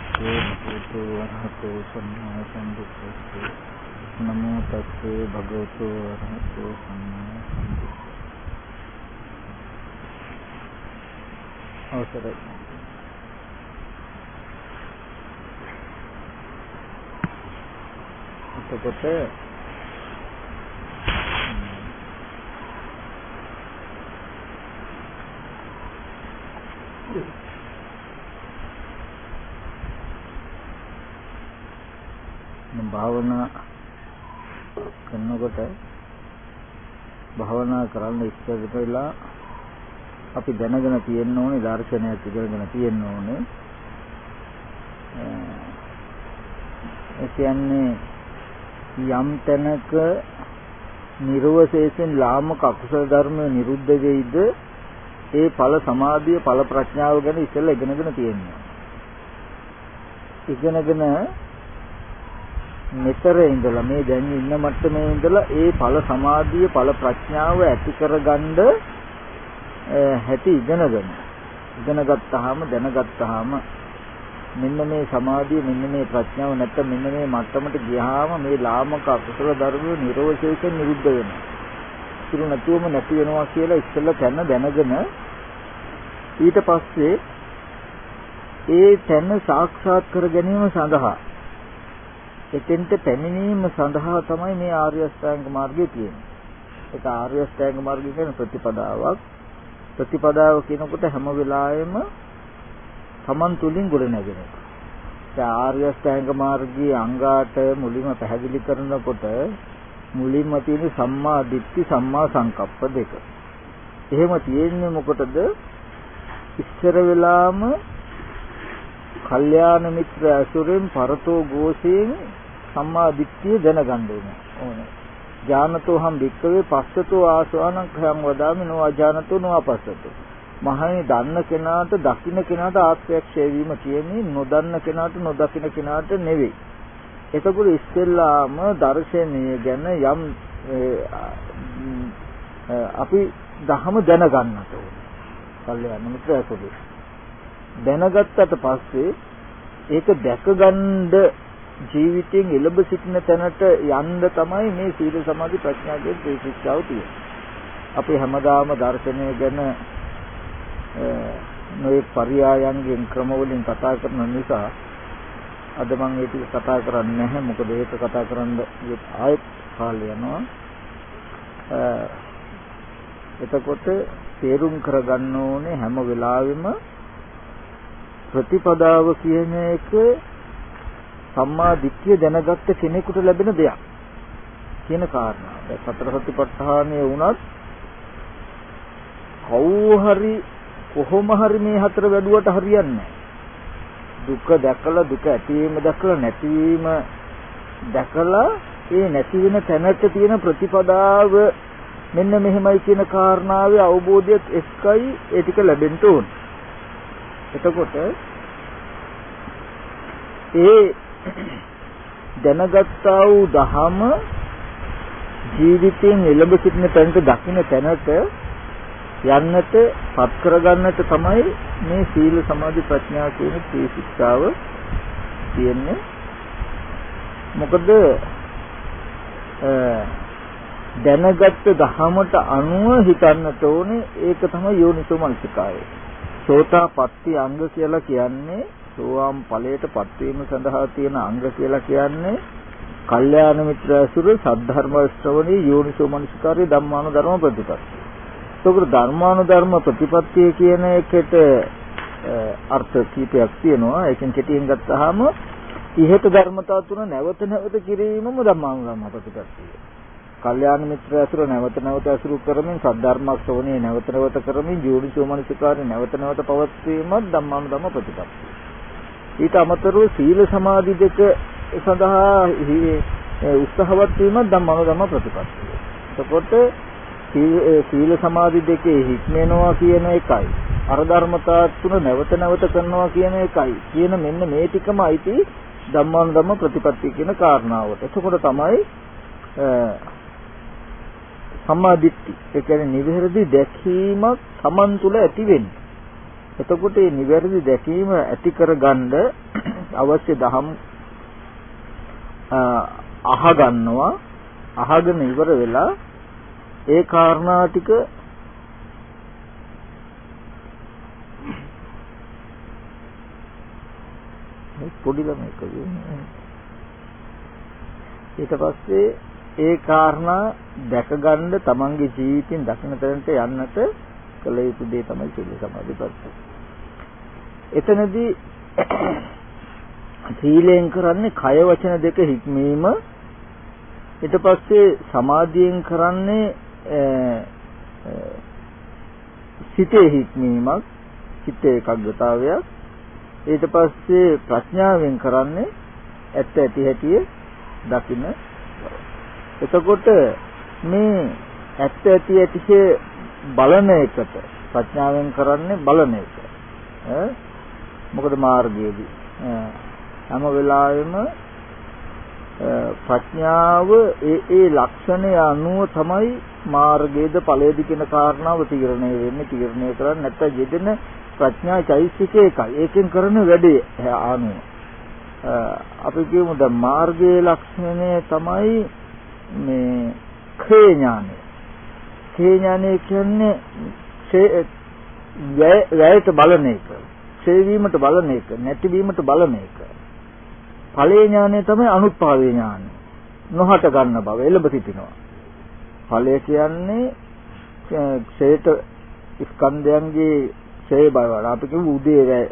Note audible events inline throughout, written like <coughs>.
තස්සේ භගවතු වරහතෝ සම්මා සම්බුද්දස්සේ. නමෝ තස්සේ භගවතු වරහතෝ සම්මා සම්බුද්දස්සේ. අවසරයි. එතකොට භාවනා කරනකොට භාවනා කරන්න ඉස්සර වෙලා අපි දැනගෙන තියෙන්න ඕනේ දර්ශනයක් ඉගෙනගෙන තියෙන්න ඕනේ. ඒ කියන්නේ යම් තැනක නිර්වශේෂයෙන් ලාමක අකුසල ධර්ම නිරුද්ධ වෙයිද ඒ ඵල සමාධිය ඵල ප්‍රඥාව ගැන ඉස්සෙල්ලා ඉගෙනගෙන තියෙනවා. ඉගෙනගෙන මෙතර ඉඳලා මේ දැන් ඉන්න මට්ටමේ ඉඳලා ඒ ඵල සමාධිය ඵල ප්‍රඥාව ඇති කරගන්න හැටි ඉගෙනගෙන ඉගෙන ගත්තාම දැනගත්තාම මෙන්න මේ සමාධිය මෙන්න මේ ප්‍රඥාව නැත්නම් මෙන්න මේ මට්ටමට ගියාම මේ ලාමක අකුසල ධර්ම නිරෝධයෙන් නිරුද්ධ වෙනවා. ඉතුරු නැතුවම නැති වෙනවා කියලා ඉස්සෙල්ලා තැන දැනගෙන ඊට පස්සේ ඒ තැන සාක්ෂාත් කර ගැනීම සඳහා එතෙන්ට පැමිණීම සඳහා තමයි මේ ආර්ය අෂ්ටාංග මාර්ගය තියෙන්නේ. ඒක ආර්ය අෂ්ටාංග මාර්ගය කියන ප්‍රතිපදාවක්. ප්‍රතිපදාව කියනකොට හැම වෙලාවෙම Taman තුලින් ගොඩ නැගෙන එක. ඒ ආර්ය අෂ්ටාංග මාර්ගයේ අංගාට මුලින්ම පැහැදිලි කරනකොට මුලින්ම තියෙන සම්මා දිට්ඨි සම්මා සංකප්ප දෙක. එහෙම තියෙන්නේ මොකටද? ඉස්සර වෙලාම කල්යාණ මිත්‍ර ඇසුරෙන් පරතෝ ഘോഷයෙන් සම්මා දිට්ඨිය දැනගන්න ඕනේ. ඥානතෝ හම් වික්කවේ පස්සතෝ ආසවනං khයං වදාමි නෝ අජානතෝ නෝ අපස්සතෝ. මහණනි දන්න කෙනාට දකින්න කෙනාට ආත්මයක්ෂය වීම කියන්නේ නොදන්න කෙනාට නොදකින්න කෙනාට නෙවෙයි. එතකොට ඉස්සෙල්ලාම දර්ශනීය ගැන යම් අපි දහම දැනගන්නට ඕනේ. කල්යාණ මිත්‍ර ඇසුරේ. දැනගත්තට පස්සේ ඒක දැකගන්න ජීවිතයෙන් එළඹ සිටින තැනට යන්න තමයි මේ සීල සමාධි ප්‍රඥා කියන ත්‍රිශික්ෂාව තියෙන්නේ. අපි හැමදාම දර්ශනය ගැන මේ පරියායන්ගෙන් ක්‍රමවලින් කතා කරන නිසා අද මම ඒක කතා කරන්නේ නැහැ මොකද ඒක කතා කරන්න ආයෙත් කාලය යනවා එතකොට තේරුම් කරගන්න ඕනේ හැම වෙලාවෙම ප්‍රතිපදාව කියන එක සම්මා දිට්ඨිය දැනගත්ත කෙනෙකුට ලැබෙන දෙයක් කියන කාරණා. දැන් සතර සතිපට්ඨානය වුණත් කවුරු හරි කොහොම හරි මේ හතර වැඩුවට හරියන්නේ දුක දැකලා දුක ඇතිවීම දැකලා නැතිවීම දැකලා ඒ නැති වෙන තැනට තියෙන ප්‍රතිපදාව මෙන්න මෙහෙමයි කියන කාරණාවේ අවබෝධයත් එක්කයි ඒ ටික ලැබෙන්න ඕන. එතකොට ඒ <coughs> දැනගත්තා වූ දහම ජීවිතයෙන් එළඹ සිටින තැනට දකින්න තැනට යන්නට පත් කරගන්නට තමයි මේ සීල සමාධි ප්‍රඥා කියන ත්‍රි ශික්ෂාව තියෙන්නේ. මොකද දැනගත්ත දහමට අනුව හිතන්නට ඕනේ ඒක තමයි යෝනිසෝ මනසිකාරය සෝතාපට්ටි අංග කියලා කියන්නේ සෝවාන් ඵලයටපත් වීම සඳහා තියෙන අංග කියලා කියන්නේ කල්යාණ මිත්‍ර ඇසුර සද්ධර්ම ශ්‍රවණී යෝනිසෝ මනසිකාරය ධම්මානුධර්ම ප්‍රතිපත්ති. ඒකට ධර්මානුධර්ම ප්‍රතිපත්තිය කියන එකට අර්ථ කීපයක් තියෙනවා. ඒකෙන් කෙටියෙන් ගත්තාම ඉහත ධර්මතා තුන නැවත නැවත කිරීමම ධම්මානුධර්ම ප්‍රතිපත්තිය. කල්යාණ මිත්‍ර ඇසුර නැවත නැවත ඇසුරු කරමින් සද්ධර්ම ශ්‍රවණී නැවත නැවත කරමින් යෝනිසෝ මනසිකාරය නැවත නැවත පවත්වීමත් ධම්මානුධර්ම ප්‍රතිපත්තිය. ඊට අමතරව සීල සමාධි දෙක සඳහා උත්සාහවත් වීම ධම්මානුධම්ම ප්‍රතිපත්තිය. එතකොට සීල සමාධි දෙකේ හික්මනවා කියන එකයි අර ධර්මතා තුන නැවත නැවත කරනවා කියන එකයි කියන මෙන්න මේ ටිකම අයිති ධම්මානුධම්ම ප්‍රතිපත්තිය කියන කාරණාවට. එතකොට තමයි සම්මාදිට්ඨි ඒ කියන්නේ නිවැරදි දැකීමක් Taman තුල ඇති වෙන්නේ. එතකොට මේ නිවැරදි දැකීම ඇති කරගන්න අවශ්‍ය දහම් අහගන්නවා අහගෙන ඉවර වෙලා ඒ කාරණා ටික පොඩි ළමයි කියන්නේ ඊට පස්සේ ඒ කාරණා දැකගන්න තමන්ගේ ජීවිතෙන් දකින්න තැනට යන්නට කළ යුතු දේ තමයි සීල සමාධිපත්ත. එතනදී <clears throat> සීලෙන් කරන්නේ කය වචන දෙක හික්මීම. ඊට පස්සේ සමාධියෙන් කරන්නේ සිතේ හික්මීමක් චිත්ත ඒකාග්‍රතාවයක් ඊට පස්සේ ප්‍රඥාවෙන් කරන්නේ ඇත්ත ඇති හැටි දකින්න එතකොට මේ ඇත්ත ඇති ඇතිසේ බලන එකට ප්‍රඥාවෙන් කරන්නේ බලන එක. මොකද මාර්ගයේදී? හැම වෙලාවෙම ප්‍රඥාව ඒ ඒ ලක්ෂණය අනුව තමයි මාර්ගයේද ඵලයේද කියන කාරණාව තීරණය වෙන්නේ තීරණය කරන්නේ නැත්නම් යෙදෙන ප්‍රඥා චෛසික එකයි. ඒකෙන් කරන වැඩේ අනුව. අපි කියමු දැන් මාර්ගයේ ලක්ෂණය තමයි මේ ඛේ ඥානය. ඛේ ඥානය කියන්නේ වැයට බලන එක. ක්ෂය වීමට බලන එක නැතිවීමට බලන එක. ඵලේ ඥානය තමයි අනුත්පාවේ ඥානය. නොහට ගන්න බව එළඹ සිටිනවා. ඵලය කියන්නේ ක්ෂයට ස්කන්ධයන්ගේ ක්ෂය බව. අපි කියමු උදේ වැය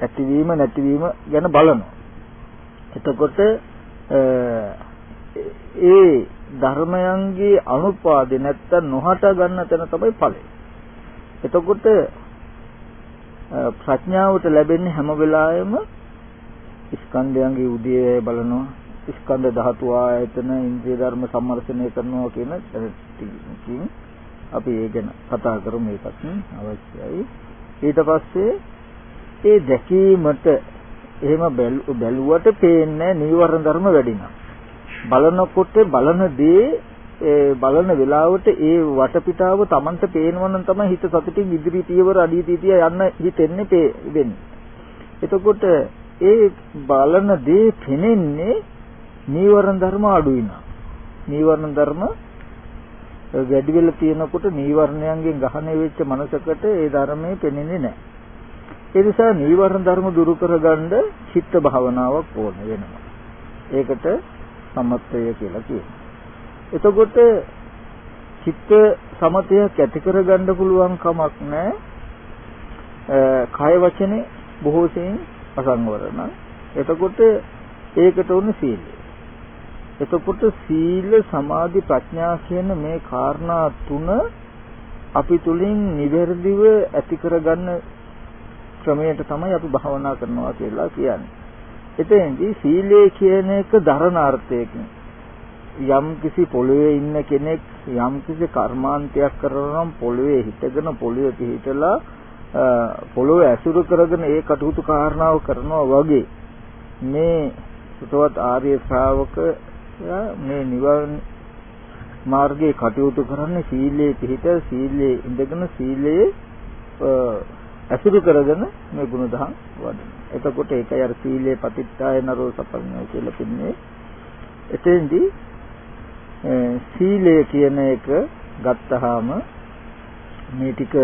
ඇතිවීම නැතිවීම ගැන බලනවා. එතකොට ඒ ධර්මයන්ගේ අනුපාදේ නැත්තම් නොහට ගන්න තැන තමයි ඵලය. එතකොට ප්‍රඥාවට ලැබෙන්නේ හැම වෙලාවෙම ස්කන්ධයන්ගේ උදේ බලනවා. ස්කන්ධ ධාතු ආයතන ඉන්ද්‍රිය ධර්ම සම්මර්ෂණය කරනවා කියන ටිකකින් අපි ඒ ගැන කතා කරමු මේකත් අවශ්‍යයි. ඊට පස්සේ ඒ දැකීමට එහෙම බැලුවට පේන්නේ නීවරණ ධර්ම වැඩිනවා බලනකොට බලන දේ ඒ බලන වෙලාවට ඒ වටපිටාව Tamanට පේනවනම් තමයි හිත සතුටින් ඉදිරි පියවර අඩිය තීතිය යන්න හිතෙන්නේ වෙන්නේ. එතකොට ඒ බලන දේ පෙනෙන්නේ නීවරණ ධර්ම අඩු වෙනවා. නීවරණ ධර්ම වැඩි වෙලා තියෙනකොට නීවරණයන්ගෙන් ගහණය වෙච්ච මනසකට ඒ ධර්මයේ පෙනෙන්නේ නැහැ. ඒ නිසා නීවරණ ධර්ම දුරු කරගන්න චිත්ත භාවනාවක් ඕන වෙනවා. ඒකට සමත්ය කියලා කියනවා. එතකොට චිත්ත සමතයක් ඇති කරගන්න පුළුවන් කමක් නැහැ. කය වචනේ බොහෝ සෙයින් අසංවර නම් එතකොට ඒකට උන්නේ සීලය. එතකොට සීල සමාධි ප්‍රඥා කියන මේ කාරණා තුන අපි තුලින් නිවැරදිව ඇති කරගන්න ක්‍රමයට තමයි අපි භාවනා කරනවා කියලා කියන්නේ. එතෙන්දී සීලය කියන එක දරණ අර්ථයකින් යම් කිසි පොළවේ ඉන්න කෙනෙක් යම් කිසි කර්මාන්තයක් කරනවා නම් පොළවේ හිටගෙන පොළවේ පිහිටලා පොළොව ඇසුරු කරගෙන ඒ කටයුතු කාරණාව කරනවා වගේ මේ සුතවත් ආර්ය ශ්‍රාවක මේ නිවන් මාර්ගයේ කටයුතු කරන්නේ සීලයේ පිහිට සීලයේ ඉඳගෙන සීලයේ ඇසුරු කරගෙන මේ ගුණධම් වඩන. එතකොට ඒකයි අර සීලේ පතිත්තාය නරෝ සපඤ්ඤය කියලා පින්නේ. එතෙන්දී සීලය කියන එක ගත්තාම මේ ටික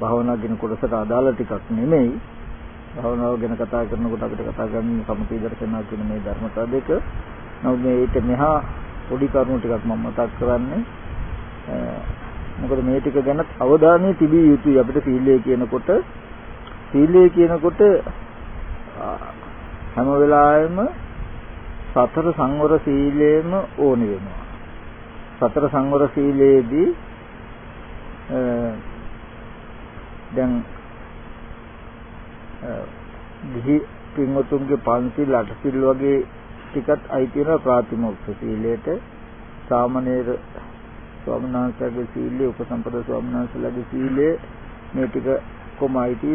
භාවනා කියන කොටසට අදාළ ටිකක් නෙමෙයි. භාවනාව ගැන කතා කරනකොට අපිට කතා කරන්නේ සමථ දර්ශනා කියන මේ ධර්මතා දෙක. නමුත් මේ ඊට මෙහා පොඩි කරුණු ටිකක් මම මතක් කරන්නේ. මොකද මේ ටික ගැන අවධානය තිබිය යුතුයි අපිට සීලය කියනකොට සීලය කියනකොට හැම වෙලාවෙම සතර සංවර සීලයම ඕනි වෙනවා. සතර සංවර සීලයේදී දැන් දිහි පින්වතුන්ගේ පන්සිල් අටසිල් වගේ ටිකත් අයිති වෙනවා ප්‍රාතිමෝක්ෂ සීලයට. සාමණේර ස්වාමීන් වහන්සේගේ සීලය, උපසම්පද ස්වාමීන් වහන්සේලාගේ සීලය මේ ටික කොමයිටි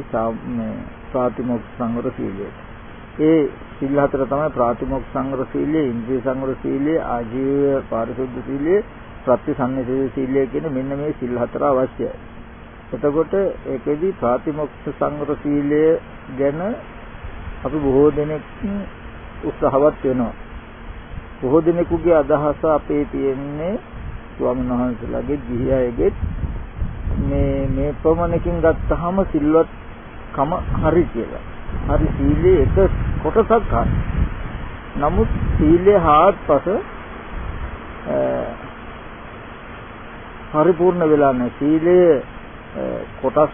ප්‍රාතිමෝක්ෂ සංවර සීලයට. ඒ සිල් හතර තමයි ප්‍රාතිමොක්ඛ සංවර සීලය, ඉන්ද්‍රිය සංවර සීලය, ආජීව පාරිශුද්ධ සීලය, ප්‍රතිසන්නසීල සීලය කියන මෙන්න මේ සිල් හතර අවශ්‍යයි. එතකොට ඒකෙදි ප්‍රාතිමොක්ඛ සංවර සීලය ගැන අපි බොහෝ දෙනෙක් උත්සාහවත් වෙනවා. බොහෝ දෙනෙකුගේ අදහස අපේ තියෙන්නේ ස්වාමීන් වහන්සේලාගේ ගිහියයගේ මේ මේ ප්‍රමණකින් ගත්තාම සිල්වත් කම හරි කියලා. හරි සීලේ එක කොටසක් හරි. නමුත් සීලේ හාත්පස පරිපූර්ණ වෙලා නැහැ. සීලය කොටස්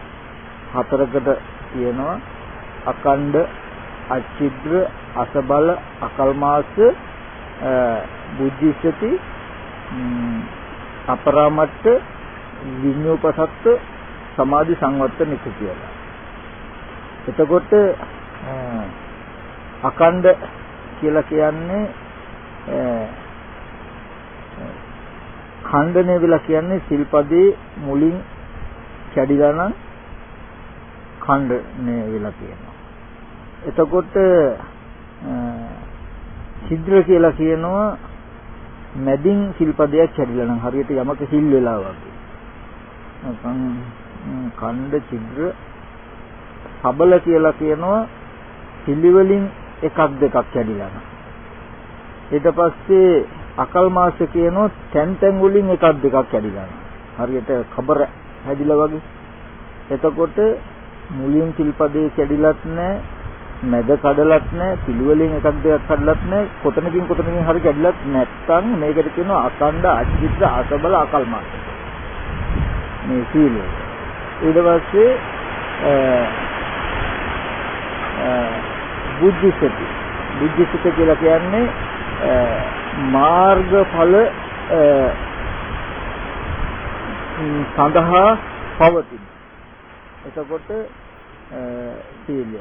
හතරකට තියෙනවා. අකණ්ඩ, අචිද්‍ර, අසබල, අකල්මාස, බුද්ධිසති, අපරාමට්ට, විඤ්ඤෝපසත්ත, සමාධි සංවත්තනික කියලා. එතකොට අකණ්ඩ කියලා කියන්නේ ඛණ්ඩණය වෙලා කියන්නේ සිල්පදේ මුලින් කැඩිලා නම් ඛණ්ඩණය වෙලා කියනවා. එතකොට ඡිද්‍ර කියලා කියනවා මැදින් සිල්පදයක් කැඩිලා නම් හරියට යමක සිල් වෙලා වගේ. නැත්නම් ඛණ්ඩ ඡිද්‍ර සබල කියලා කියනවා පිළිවෙලින් එකක් දෙකක් කැඩිලා නම්. ඊට පස්සේ අකල් මාස කියනෝ තැන් තැන් වලින් එකක් දෙකක් කැඩිලා හරියට කබර හැදිලා වගේ. එතකොට මුලින් සිල්පදේ කැඩිලත් නැහැ මැද කඩලත් නැහැ පිළිවෙලින් එකක් දෙකක් කඩලත් නැහැ කොතනකින් කොතනකින් හරි කැඩිලත් නැත්තම් මේකට කියනවා අකණ්ඩ අචිත්‍ර අසබල අකල් මාස. මේ සීලය. ඊට පස්සේ බුද්ධිසති බුද්ධිසති කියලා කියන්නේ මාර්ගඵල සඳහා පවතින. එතකොට සීලය.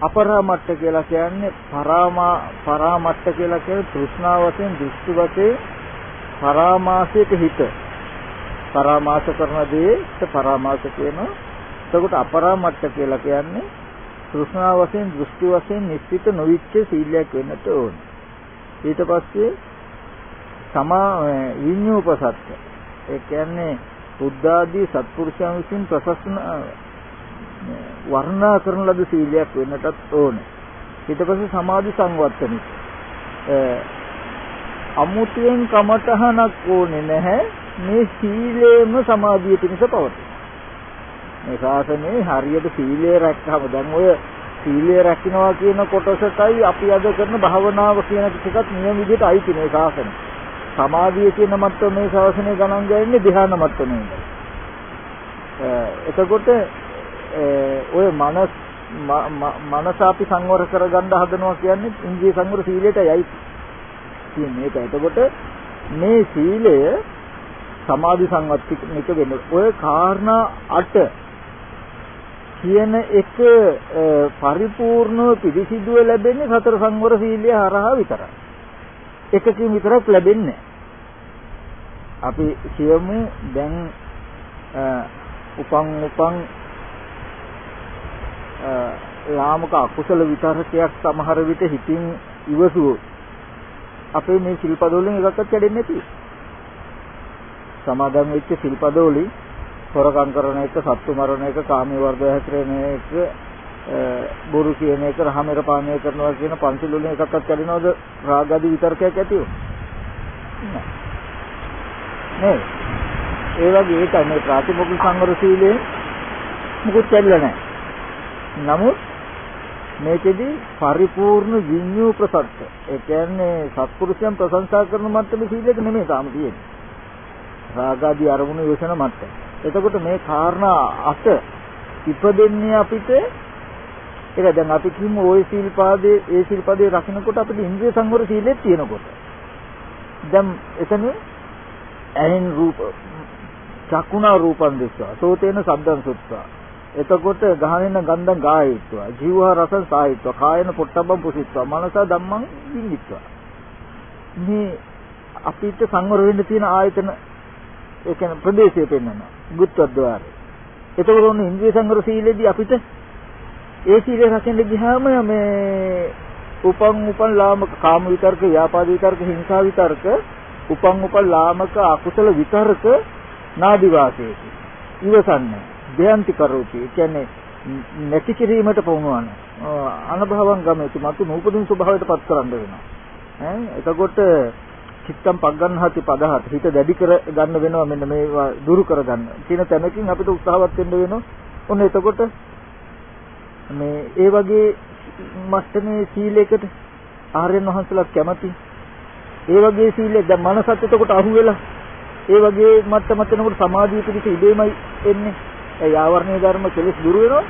අපරාමට්ට කියලා කියන්නේ පරාමා පරාමට්ට කියලා කියන්නේ තෘෂ්ණාව වශයෙන් දෘෂ්ටි වශයෙන් පරාමාසයට හිත. පරාමාස කරන දේට පරාමාස කියනවා. එතකොට අපරාමට්ට කියලා කියන්නේ තෘෂ්ණාව වශයෙන් දෘෂ්ටි වශයෙන් නිශ්චිත නොවිච්ච සීලයක් වෙන්නට ඕනේ. ඊට පස්සේ සමා විඤ්ඤූපසත්ත ඒ කියන්නේ බුද්ධාදී සත්පුරුෂයන් විසින් ප්‍රශස්න වර්ණනා කරන ලද සීලයක් වෙන්නටත් ඕනේ. ඊට පස්සේ සමාධි සංවත්තනික. අමුතුවෙන් කමතහනක් ඕනේ නැහැ. මේ සීලේම සමාධිය පිණිස පවතී. මේ ශාසනයේ හරියට සීලය රැක්කම දැන් ඔය සීලය රැකිනවා කියන කොටසටයි අපි අද කරන භාවනාව කියන ටිකත් නියම විදිහට අයිති මේ ශාසනය. සමාධිය කියන මට්ටම මේ ශාසනය ගණන් ගන්නේ ධ්‍යාන මට්ටමේ. එතකොට ඔය මනස් මනස අපි සංවර කරගන්න හදනවා කියන්නේ ඉන්ද්‍රිය සංවර සීලයටයි කියන්නේ ඒක. එතකොට මේ සීලය සමාධි සංවත්තික වෙන්නේ. ඔය කාරණා 8 කියන එක පරිපූර්ණව පිළිසිදුව ලැබෙන්නේ සතර සංවර සීලය හරහා විතරයි. එකකින් විතරක් ලැබෙන්නේ අපි කියමු දැන් උපන් උපන් ලාමක අකුසල විතරකයක් සමහර විට හිතින් ඉවසුවොත් අපේ මේ සිල්පද වලින් එකක්වත් කැඩෙන්නේ නැති. සමාදන් වෙච්ච සිල්පද වලින් හොරකම් කරන එක, සත්තු මරණ එක, කාමී වර්ධය හැසිරෙන එක, බොරු කියන එක, රහමෙර පානය කරනවා කියන පංචිල් වලින් එකක්වත් කැඩෙනවද රාග ආදී විතරකයක් ඇතිව? නෑ. ඒ වගේ ඒක මේ ප්‍රාතිමොක්ඛ සංවර සීලයෙන් මුකුත් කැඩලා නැහැ. නමුත් මේකෙදි පරිපූර්ණ විඤ්ඤු ප්‍රසත්ත. ඒ කියන්නේ සත්පුරුෂයන් ප්‍රශංසා කරන මට්ටමේ සීලයක නෙමෙයි තාම තියෙන්නේ. රාගාදී අරමුණු යොසන මට්ටම. එතකොට මේ කාරණා අට ඉපදෙන්නේ අපිට? ඒක දැන් අපි කිව්ව ওই සීල්පාදේ ඒ සීල්පදේ රකින්නකොට අපිට ඉන්ද්‍රිය සංවර සීලෙත් තියෙනකොට. දැන් එතන ඇහෙන් රූප චක්කුණා රූපං දිස්වා සෝතේන සද්දං සුත්වා. එතකොට ගහනෙන ගන්ධං ගායීත්වා ජීවහ රසං සාහිත්වා කායන පොට්ටබ්බං පුසිත්වා මනස ධම්මං විඤ්ඤිත්වා. මේ අපිට සංවර වෙන්න තියෙන ආයතන ඒ කියන්නේ ප්‍රදේශය පෙන්වනවා. ගුත්වද්වාරය. එතකොට ඔන්න ඉන්ද්‍රිය සංවර සීලෙදී අපිට ඒ සීලය රකින්න ගියාම මේ උපන් උපන් ලාමක කාම විතර්ක, ව්‍යාපාද විතර්ක, හිංසා විතර්ක, උපන් උපන් ලාමක අකුසල විතර්ක නාදි වාසයේදී ඉවසන්නේ. දෙයන්ති කරෝති. කියන්නේ නැති කිරීමට පොවනවන අනභවං ගමති මතු නූපදින ස්වභාවයට පත් කරන්න වෙනවා ඈ එතකොට චිත්තම් පග්ගන්හති පදහත්. හිත දැඩි කර ගන්න වෙනවා මෙන්න මේවා දුරු කර ගන්න කියන තැනකින් අපිට උත්සාහවත් වෙන්න වෙනවා. ඔන්න එතකොට මේ ඒ වගේ මට්ටමේ සීලයකට ආර්යයන් වහන්සේලා කැමති. ඒ වගේ සීලයක් දැන් මනසත් එතකොට අහු වෙලා ඒ වගේ මට්ටමත් වෙනකොට සමාධිය පිණිස ඉබේමයි එන්නේ. ඒ ආවරණීය ධර්ම කෙලස් දුරු වෙනවා.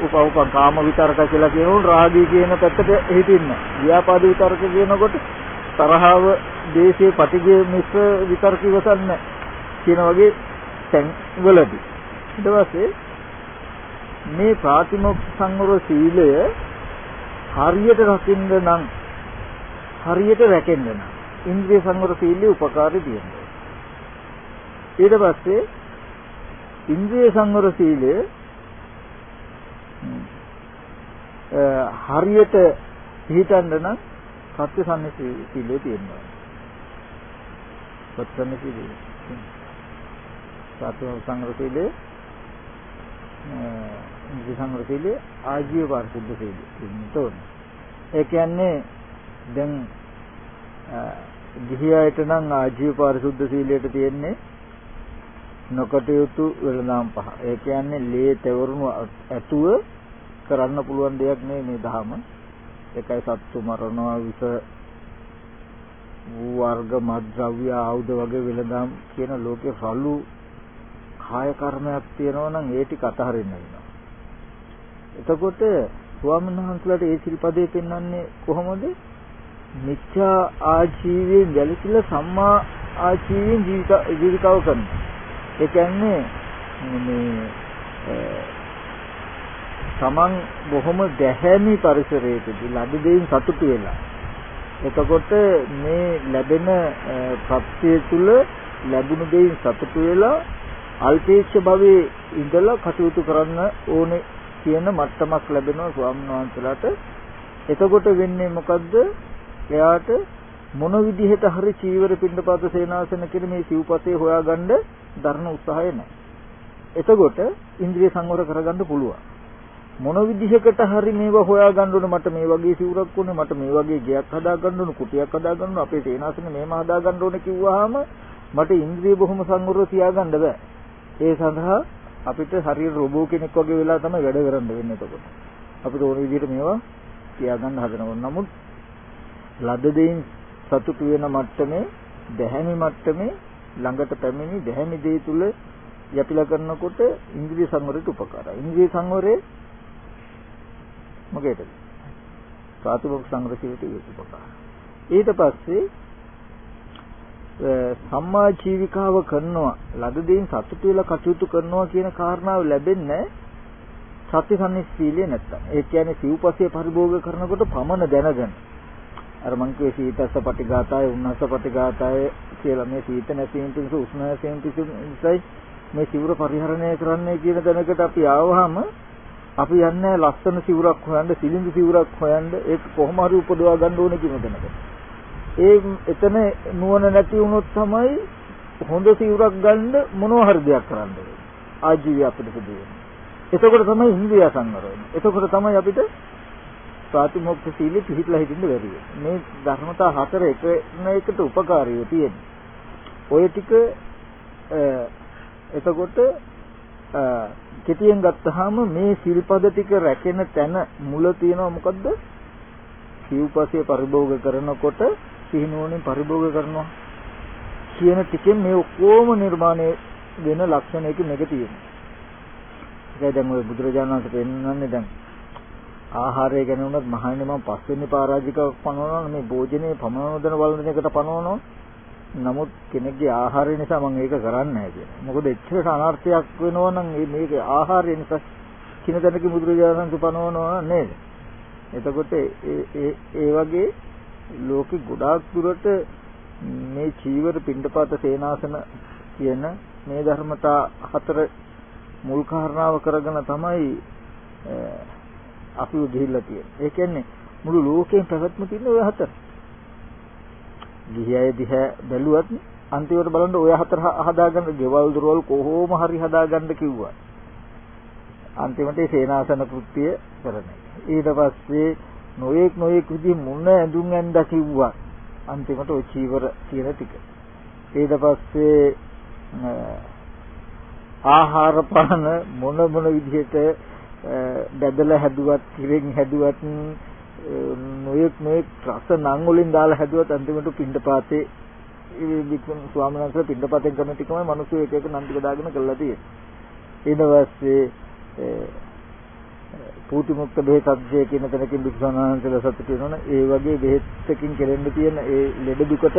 උප උප කාම විතරක කියලා කියනොත් රාගී කියන පැත්තට හිටින්න. ව්‍යාපාද විතරක කියනකොට තරහව, දේශේ, පටිඝය මිශ්‍ර විතරක ඉවසන්නේ කියන වගේ තැන් වලදී. ඊට පස්සේ මේ ප්‍රාතිමොක්ඛ සංවර සීලය හරියට රකින්න නම් හරියට රැකෙන්න නම් ඉන්ද්‍රිය සංවර සීලයේ උපකාරී තියෙනවා. ඊට පස්සේ ඉන්ද්‍රිය සංවර සීලය හරියට පිළිටන්න නම් සත්‍ය සම්නිසී සීලය තියෙනවා. සත්‍ය සම්නිසී සත්‍ය සංවර සීලය ඉන්ද්‍රිය සංවර සීලය ආජීව පාරිශුද්ධ සීලය තියෙනවා. ඒ කියන්නේ දැන් ගිහියයට නම් ආජීව පාරිශුද්ධ සීලයට තියෙන්නේ නොකටයුතු වෙළඳාම් පහ. ඒ කියන්නේ ලේ තෙවරුණු ඇතුව කරන්න පුළුවන් දෙයක් නෙවෙයි මේ ධහම. එකයි සත්තු මරනවා විස වර්ග මද්ද්‍රව්‍ය ආයුධ වගේ වෙළඳාම් කියන ලෝකේ රළු කාය කර්මයක් තියෙනවා නම් ඒ ටික අතහරින්න වෙනවා. එතකොට ස්වාමීන් වහන්සේලාට ඒ සිල්පදේ පෙන්වන්නේ කොහොමද? මිච්ඡා ආජීවයෙන් ගැලසිලා සම්මා ආජීවයෙන් ජීවිත ජීවිතාව කරනවා. ඒ කියන්නේ මේ තමන් බොහොම දැහැමි පරිසරයකදී ලද දෙයින් සතුටු වෙලා එතකොට මේ ලැබෙන ප්‍රත්‍ය තුල ලැබුණු දෙයින් සතුටු වෙලා අල්පේක්ෂ භවයේ ඉඳලා කටයුතු කරන්න ඕනේ කියන මට්ටමක් ලැබෙනවා ස්වාමීන් වහන්සේලාට. එතකොට වෙන්නේ මොකද්ද? එයාට මොන විදිහට හරි චීවර පින්ඩපාත සේනාසන කියන මේ සිව්පසේ හොයාගන්න දරන උත්සාහය නැහැ. එතකොට ඉන්ද්‍රිය සංවර කරගන්න පුළුවන්. මොන විදිහකට හරි මේවා හොයාගන්න ඕන මට මේ වගේ සිවුරක් ඕනේ මට මේ වගේ ගෙයක් හදාගන්න ඕන කුටියක් හදාගන්න ඕන අපේ සේනාසන මේම හදාගන්න ඕන කිව්වහම මට ඉන්ද්‍රිය බොහොම සංවරව තියාගන්න බෑ. ඒ සඳහා අපිට හරියට රොබෝ කෙනෙක් වගේ වෙලා තමයි වැඩ කරන්න වෙන්නේ එතකොට. අපිට ඕන විදිහට මේවා තියාගන්න හදනවා. නමුත් ලද දෙයින් සතුටු වෙන මට්ටමේ දැහැමි මට්ටමේ ළඟට පැමිණි දැහැමි දේ තුල යපිලා කරනකොට ඉන්ද්‍රිය සංවරයට උපකාරයි. ඉන්ද්‍රිය සංවරේ මොකේද? ප්‍රාතිමෝක්ෂ සංග්‍රහයට උපකාරයි. ඊට පස්සේ සම්මා ජීවිකාව කරනවා ලද දෙයින් සතුටු වෙලා කටයුතු කරනවා කියන කාරණාව ලැබෙන්නේ සත්‍ය සම්නිස්සීලිය නැත්තම්. ඒ කියන්නේ සිව්පස්සේ පරිභෝග කරනකොට පමණ දැනගන්න. අර මං කියේ සීතස්ස පටිඝාතය උන්නස්ස පටිඝාතය කියලා මේ සීත නැසීම පිණිස උෂ්ණ නැසීම පිණිසයි මේ සිවුර පරිහරණය කරන්නේ කියන තැනකට අපි ආවහම අපි යන්නේ ලස්සන සිවුරක් හොයන්න සිලිඳු සිවුරක් හොයන්න ඒක කොහොම හරි උපදවා ගන්න ඕනේ කියන තැනකට. ඒ එතන නුවණ නැති වුණොත් තමයි හොඳ සිවුරක් ගන්න මොනවා හරි දෙයක් කරන්න ආජීවය අපිට සිදු වෙන්නේ. එතකොට තමයි ඉන්ද්‍රිය සංවර වෙන්නේ. එතකොට තමයි අපිට ප්‍රාතිමොක්ඛ සීලෙ පිහිටලා හිටින්න බැරි මේ ධර්මතා හතර එක එකට උපකාරීව තියෙන්නේ. ඔය ටික එතකොට කෙටියෙන් ගත්තාම මේ සිල්පද ටික රැකෙන තැන මුල තියෙනවා මොකද්ද? සිව්පස්සේ පරිභෝග කරනකොට සිහිනුවණින් පරිභෝග කරනවා කියන ටිකෙන් මේ ඔක්කොම නිර්මාණය වෙන ලක්ෂණයක මේක තියෙනවා. ඒකයි දැන් ඔය බුදුරජාණන් වහන්සේ පෙන්වන්නේ දැන් ආහාරය ගැන උනත් මහන්නේ මම පස්වෙනි පරාජිකාවක් පනවනවා මේ භෝජනේ පමනවදන බලන එකට පනවනවා නමුත් කෙනෙක්ගේ ආහාරය නිසා මම ඒක කරන්නේ නැහැ කියන්නේ. මොකද එච්චරට අනර්ථයක් වෙනවා නම් මේක ආහාරය නිසා කින තැනක බුදුරජාණන් වහන්සේ පනවනවා නේද? එතකොට ඒ ඒ වගේ ලෝකෙ ගොඩාක් දුරට මේ චීවර පිණ්ඩපාත සේනාසන කියන මේ ධර්මතා හතර මුල් කාරණාව කරගෙන තමයි අපිව ගිහිල්ලා තියෙන්නේ. ඒ කියන්නේ මුළු ලෝකෙම පැවැත්ම තියෙන ඔය හතර. ගිහියයි දිහා බැලුවත් අන්තිමට බලන්න ඔය හතර හදාගන්න ගෙවල් දොරවල් කොහොම හරි හදාගන්න කිව්වා. අන්තිමට ඒ සේනාසන කෘත්‍ය කරන ඊට පස්සේ නොයෙක් නොයෙක් විදිහ මුණ ඇඳුම් ඇඳ කිව්වා. අන්තිමට ඔය චීවර කියන ටික. ඊට පස්සේ ආහාර පාන මොන මොන විදිහට බැදලා හැදුවත් කිරෙන් හැදුවත් නොයෙක් නොයෙක් රස නම් වලින් දාලා හැදුවත් අන්තිමට පින්ඩපාතේ ඒ වික්‍රම ස්වාමීන් වහන්සේ පින්ඩපාතෙන් කරන ටිකමයි මිනිස්සු එක එක නම් ටික දාගෙන කරලා තියෙන්නේ. ඊට පස්සේ පූති මුක්ත බෙහෙත්ජය කියන තැනකින් වික්‍රමනාන්සලා සතුට වෙනවනේ. ඒ වගේ බෙහෙත්කින් කෙරෙන්න තියෙන ඒ ලෙඩ දුකට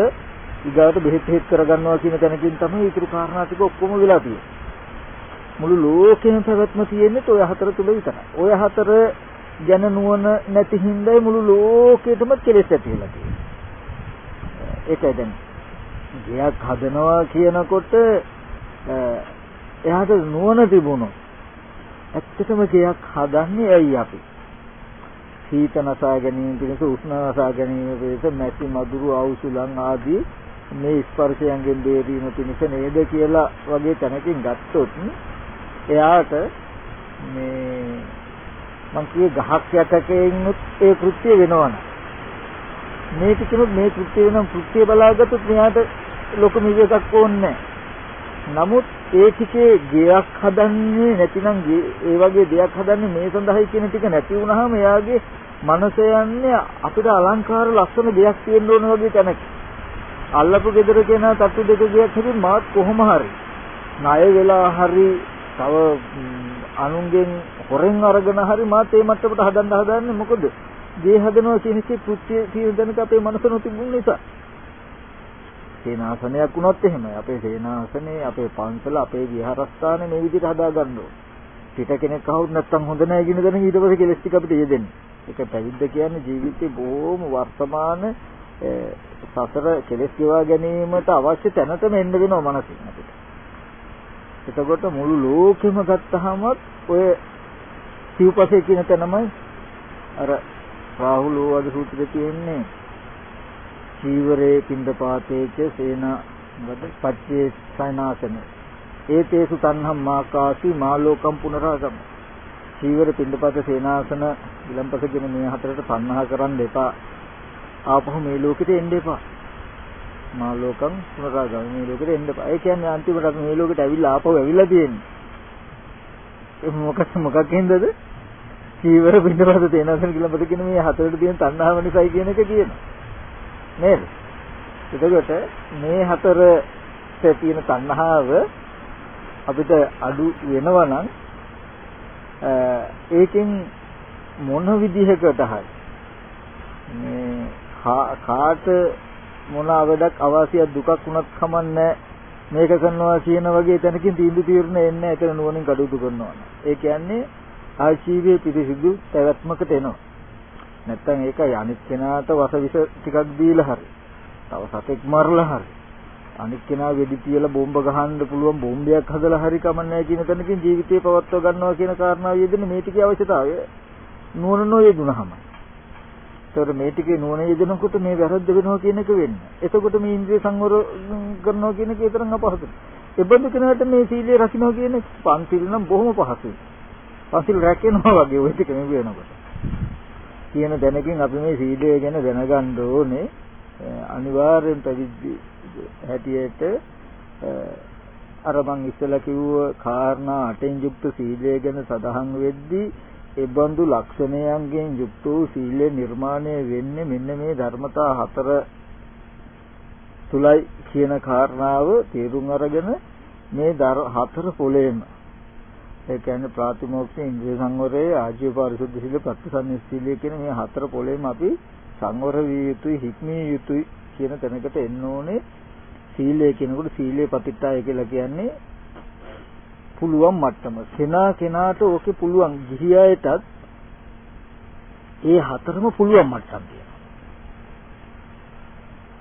ඊගාට බෙහෙත් හේත් කරගන්නවා කියන තැනකින් තමයි ඊටු කාරණා ටික ඔක්කොම වෙලා තියෙන්නේ. මුළු ලෝකෙම පැවැත්ම තියෙන්නේ ඔය හතර තුල විතරයි. ඔය හතර ගැන නුවණ නැති හින්දායි මුළු ලෝකෙටම කෙලෙස් ඇති වෙලා තියෙන්නේ. ඒකයි දැන් ගයක් හදනවා කියනකොට එයාට නුවණ තිබුණොත් ඇත්තටම ගයක් හදන්නේ ඇයි අපි? සීත නසා ගැනීම පිණිස උෂ්ණ නසා ගැනීම පිණිස මැසි මදුරු අවුසුලන් ආදී මේ ස්පර්ශයන්ගෙන් බේරීම පිණිස නේද කියලා වගේ තැනකින් ගත්තොත් එයාට මේ මං කියේ ගහක් යටකෙිනුත් ඒ කෘත්‍ය වෙනවනේ. මේ ටිකනොත් මේ කෘත්‍ය වෙනම් කෘත්‍ය බලාගත්තොත් මෙයාට ලොකු මිවේකක් ඕනේ නමුත් ඒ ටිකේ ගයක් හදන්නේ නැතිනම් ඒ වගේ දෙයක් හදන්නේ මේ සඳහායි කියන ටික නැති වුනහම එයාගේ මනස යන්නේ අපිට අලංකාර ලස්සන දෙයක් තියෙන්න ඕන වගේ තැනක. අල්ලපු ගෙදර කෙනා තට්ටු දෙක ගියක් හැදි මාත් කොහොම හරි. ණය වෙලා හරි තව අනුන්ගෙන් හොරෙන් අරගෙන හරි මාත් ඒ මට්ටමට හදන්න හදන්නේ මොකද? ගේ හදනවා කියන එකේ කෘත්‍ය තියෙන දැනක අපේ මනස නොතිබුණ නිසා. සේනාසනයක් වුණොත් එහෙමයි. අපේ සේනාසනේ, අපේ පන්සල, අපේ විහාරස්ථානේ මේ විදිහට හදා ගන්න ඕන. පිට කෙනෙක් අහුවුත් නැත්තම් හොඳ නැහැ කියන දැන ඊට පස්සේ කෙලස් ටික අපිට යෙදෙන්නේ. ඒක පැවිද්ද කියන්නේ ජීවිතේ බොහොම වර්තමාන සසර කෙලස් ගෙවා ගැනීමට අවශ්‍ය තැනටම එන්න වෙනවා මනසින් අපිට. එතකොට මුළු ලෝකෙම ගත්තහම ඔය සිව්පසේ කියන තැනමයි අර රාහුල වද සූත්‍රයේ තියෙන්නේ චීවරේ පින්දපාතේච සේනා වද පච්චේ සයනාසන ඒතේසු තණ්හම් මාකාසි මාලෝකම් පුනරාගම චීවර පින්දපාත සේනාසන විලම්පස කියන මේ හතරට තණ්හා කරන්න එපා ආපහු මේ ලෝකෙට එන්න එපා මා ලෝකං පුනරාගම මේ ලෝකෙට එන්න එපා. ඒ කියන්නේ අන්තිමට අපි මේ ලෝකෙට ඇවිල්ලා ආපහු ඇවිල්ලා තියෙන්නේ. ඒ මොකක් මොකක් හින්දාද? චීවර බින්දපත තේනසන කියලා බද කියන මේ හතරට තියෙන තණ්හාව නිසායි කියන එක කියනවා. නේද? එතකොට මේ හතරට තියෙන තණ්හාව අපිට අඩු වෙනවා නම් ඒකෙන් මොන විදිහකට හරි මේ කාට මොන අවඩක් අවාසියක් දුකක් වුණත් කමන්නේ මේක කරනවා කියන වගේ තැනකින් තීන්දුව తీරන එන්නේ එතන නුවණින් කටයුතු කරනවා. ඒ කියන්නේ ආශීර්වයේ පිරිසිදු පැවැත්මකට එනවා. නැත්තම් ඒකයි අනිත් කෙනාට වසවිස ටිකක් දීලා හරි. තව සතෙක් මරලා හරි. අනිත් කෙනා වෙඩි තියලා බෝම්බ ගහන්න පුළුවන් බෝම්බයක් හදලා හරි කමන්නේ කියන තැනකින් ජීවිතේ පවත්ව ගන්නවා කියන කාරණාව යෙදෙන මේ ටිකේ අවශ්‍යතාවය නුවණ නොයෙදුනහමයි. ඒතකොට මේ ටිකේ නුවණ යෙදෙනකොට මේ වැරද්ද වෙනවා කියන එක වෙන්නේ. එතකොට මේ ඉන්ද්‍රිය සංවර කරනවා කියන එක ඊතරම් අපහසුයි. එබඳු කෙනාට මේ සීලය රකින්න කියන පන්සිල් නම් බොහොම පහසුයි. පන්සිල් රැකෙනවා වගේ ওই ටික නෙවෙයි වෙනකොට. කියන දැනකින් අපි මේ සීලය ගැන දැනගන්න ඕනේ. අනිවාර්යෙන් පැවිදි හැටියට අර මං ඉස්සෙල්ලා කිව්ව කාරණා අටෙන් යුක්ත සීලය ගැන සඳහන් වෙද්දී එබඳු ලක්ෂණයන්ගෙන් යුක්ත වූ සීලය නිර්මාණය වෙන්නේ මෙන්න මේ ධර්මතා හතර තුලයි කියන කාරණාව තේරුම් අරගෙන මේ හතර පොලේම ඒ කියන්නේ ප්‍රාතිමෝක්ෂ ඉන්ද්‍රිය සංවරය ආජීව පරිසුද්ධ සීල ප්‍රතිසන්නිස් සීලය කියන මේ හතර පොලේම අපි සංවර විය යුතුයි හික්මිය යුතුයි කියන තැනකට එන්න ඕනේ සීලය කියනකොට සීලේ පතිට්ඨාය කියලා කියන්නේ පුළුවන් මට්ටම. කෙනා කෙනාට ඕකේ පුළුවන් ගිහි අයටත් ඒ හතරම පුළුවන් මට්ටම් තියෙනවා.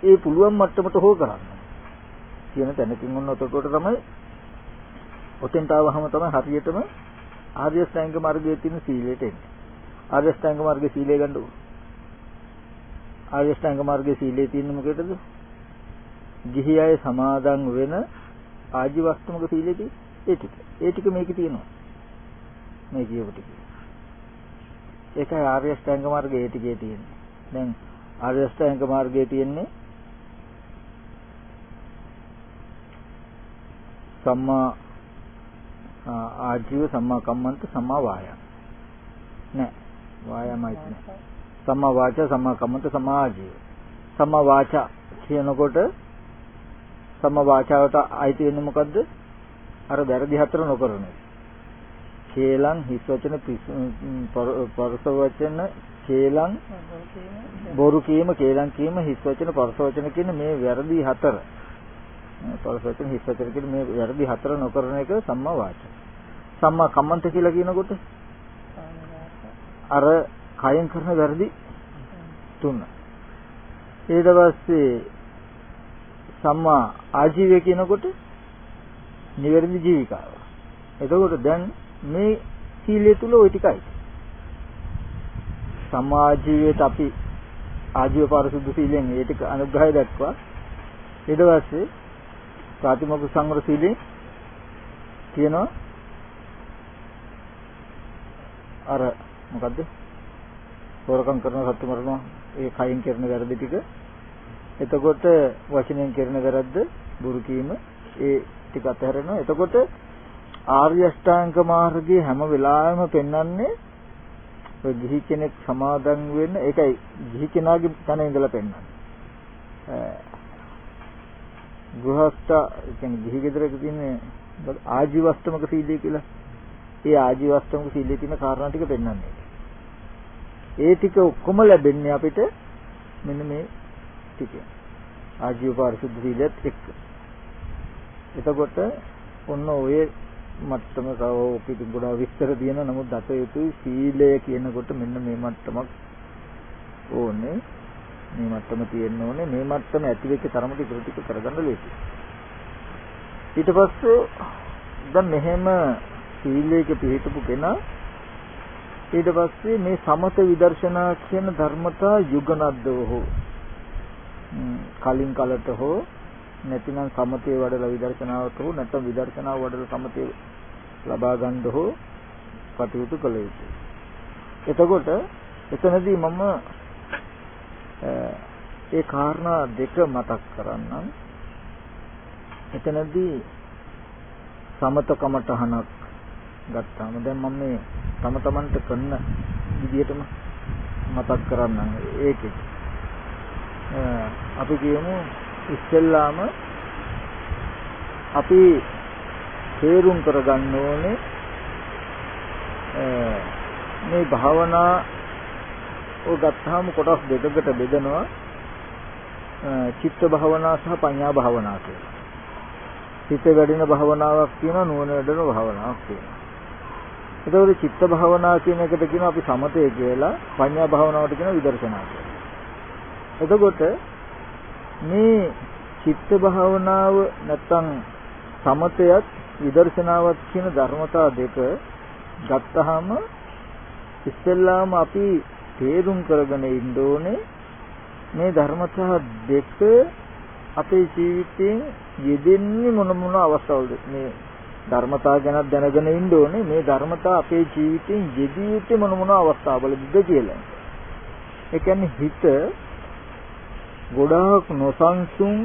ඒ පුළුවන් මට්ටමට හෝ කරන්න. කියන තැනකින් ඔන්න ඔතකොට තමයි ඔතෙන්ට ආවහම තමයි හරියටම ආර්ය ශ්‍රැංග මාර්ගයේ තියෙන සීලයට එන්නේ. ආර්ය ශ්‍රැංග මාර්ගයේ සීලය ගන්න ඕන. ආර්ය ශ්‍රැංග මාර්ගයේ සීලේ තියෙන්නේ මොකේදද? ගිහි අය සමාදන් වෙන ආජීවස්තමක සීලේ තියෙන්නේ ඒ ටික. ඒ ටික මේකේ තියෙනවා. මේ කියපු ටික. ඒකයි ආර්ය අෂ්ටාංග මාර්ගයේ ටිකේ තියෙන්නේ. දැන් ආර්ය අෂ්ටාංග මාර්ගයේ තියෙන්නේ සම්මා ආජීව සම්මා කම්මන්ත සම්මා වායාම. නෑ වායාමයි නෑ. සම්මා වාචා සම්මා කම්මන්ත සම්මා ආජීව. සම්මා වාචා කියනකොට සම්මා වාචාවට අයිති වෙන්නේ මොකද්ද? අර වැරදි හතර නොකරන එක. කේලං හිස් වචන පරස වචන කේලං බොරු කීම කේලං කීම හිස් වචන පරස වචන කියන මේ වැරදි හතර පරස වචන හිස් වචන කියන මේ වැරදි හතර නොකරන එක සම්මා වාචා. සම්මා කම්මන්ත කියලා කියනකොට අර කයෙන් කරන වැරදි තුන. ඊට පස්සේ සම්මා ආජීවය කියනකොට නිවැරදි ජීවිකාව. එතකොට දැන් මේ සීලය තුල ওই ටිකයි. සම්මා ආජීවයට අපි ආජීව පාරිශුද්ධ සීලෙන් ඒ ටික අනුග්‍රහය දක්වා ඊට පස්සේ ප්‍රාතිමොක්ඛ සංවර සීලෙන් කියනවා අර මොකද්ද? හොරකම් කරන සත්තු මරනවා ඒ කයින් කරන වැරදි ටික. එතකොට වචනෙන් කරන වැරද්ද බුරු කීම ඒ ටික අතහැරෙනවා. එතකොට ආර්ය අෂ්ටාංග මාර්ගයේ හැම වෙලාවෙම පෙන්වන්නේ ඔය ගිහි කෙනෙක් සමාදන් වෙන්න ඒකයි ගිහි කෙනාගේ තන ඉඳලා පෙන්වන්නේ. ගෘහස්ත කියන්නේ ගිහි ගෙදරක තියෙන ආජීවස්තමක සීලය කියලා. ඒ ආජීවස්තමක සීලයේ තියෙන කාරණා ටික පෙන්වන්නේ. ඒ ටික ඔක්කොම ලැබෙන්නේ අපිට මෙන්න මේ ටික. ආජීව පාරිශුද්ධ සීලයත් එක්ක. එතකොට ඔන්න ඔය මට්ටම තව පිටු ගොඩාක් විස්තර තියෙන නමුත් දත යුතුයි සීලය කියනකොට මෙන්න මේ මට්ටමක් ඕනේ මේ මට්ටම තියෙන්න ඕනේ මේ මට්ටම ඇති වෙච්ච තරමට ඉතුරු ටික කරගන්න ලේසියි ඊට පස්සේ දැන් මෙහෙම සීලයක පිළිපිටපු කෙනා ඊට පස්සේ මේ සමත විදර්ශනා කියන ධර්මතා යුගනද්දව හෝ කලින් කලට හෝ නැතිනම් සමතේ වඩලා විදර්ශනාවට හෝ නැත්නම් විදර්ශනාව වඩලා සමතේ ලබා ගන්න හෝ කටයුතු කළ යුතුයි. එතකොට එතනදී මම ඒ කාරණා දෙක මතක් කරන්නම්. එතනදී සමතකමටහනක් ගත්තාම දැන් මම මේ තම තමන්ට කරන විදිහටම මතක් කරන්නම් ඒකේ අපි කියමු ඉස්සෙල්ලාම අපි තේරුම් කරගන්න ඕනේ මේ භාවනා ඔය ගත්තාම කොටස් දෙකකට බෙදනවා චිත්ත භාවනා සහ පඤ්ඤා භාවනා කියලා. චිත්ත වැඩෙන භාවනාවක් තියෙනවා නුවණ වැඩෙන භාවනාවක් තියෙනවා. එතකොට චිත්ත භාවනා කියන එකට කියනවා අපි සමතය කියලා, පඤ්ඤා භාවනාවට කියනවා විදර්ශනා කියලා. එතකොට මේ චිත්ත භාවනාව නැත්තම් සමතයත් විදර්ශනාවත් කියන ධර්මතා දෙක ගත්තාම ඉස්සෙල්ලාම අපි තේරුම් කරගෙන ඉන්න ඕනේ මේ ධර්මතා දෙක අපේ ජීවිතයෙන් යෙදෙන්නේ මොන මොන අවස්ථාවලද මේ ධර්මතා ගැන දැනගෙන ඉන්න ඕනේ මේ ධර්මතා අපේ ජීවිතයෙන් යෙදී යුත්තේ මොන මොන අවස්ථාවලද කියලා. ඒ කියන්නේ හිත ගොඩාක් නොසන්සුන්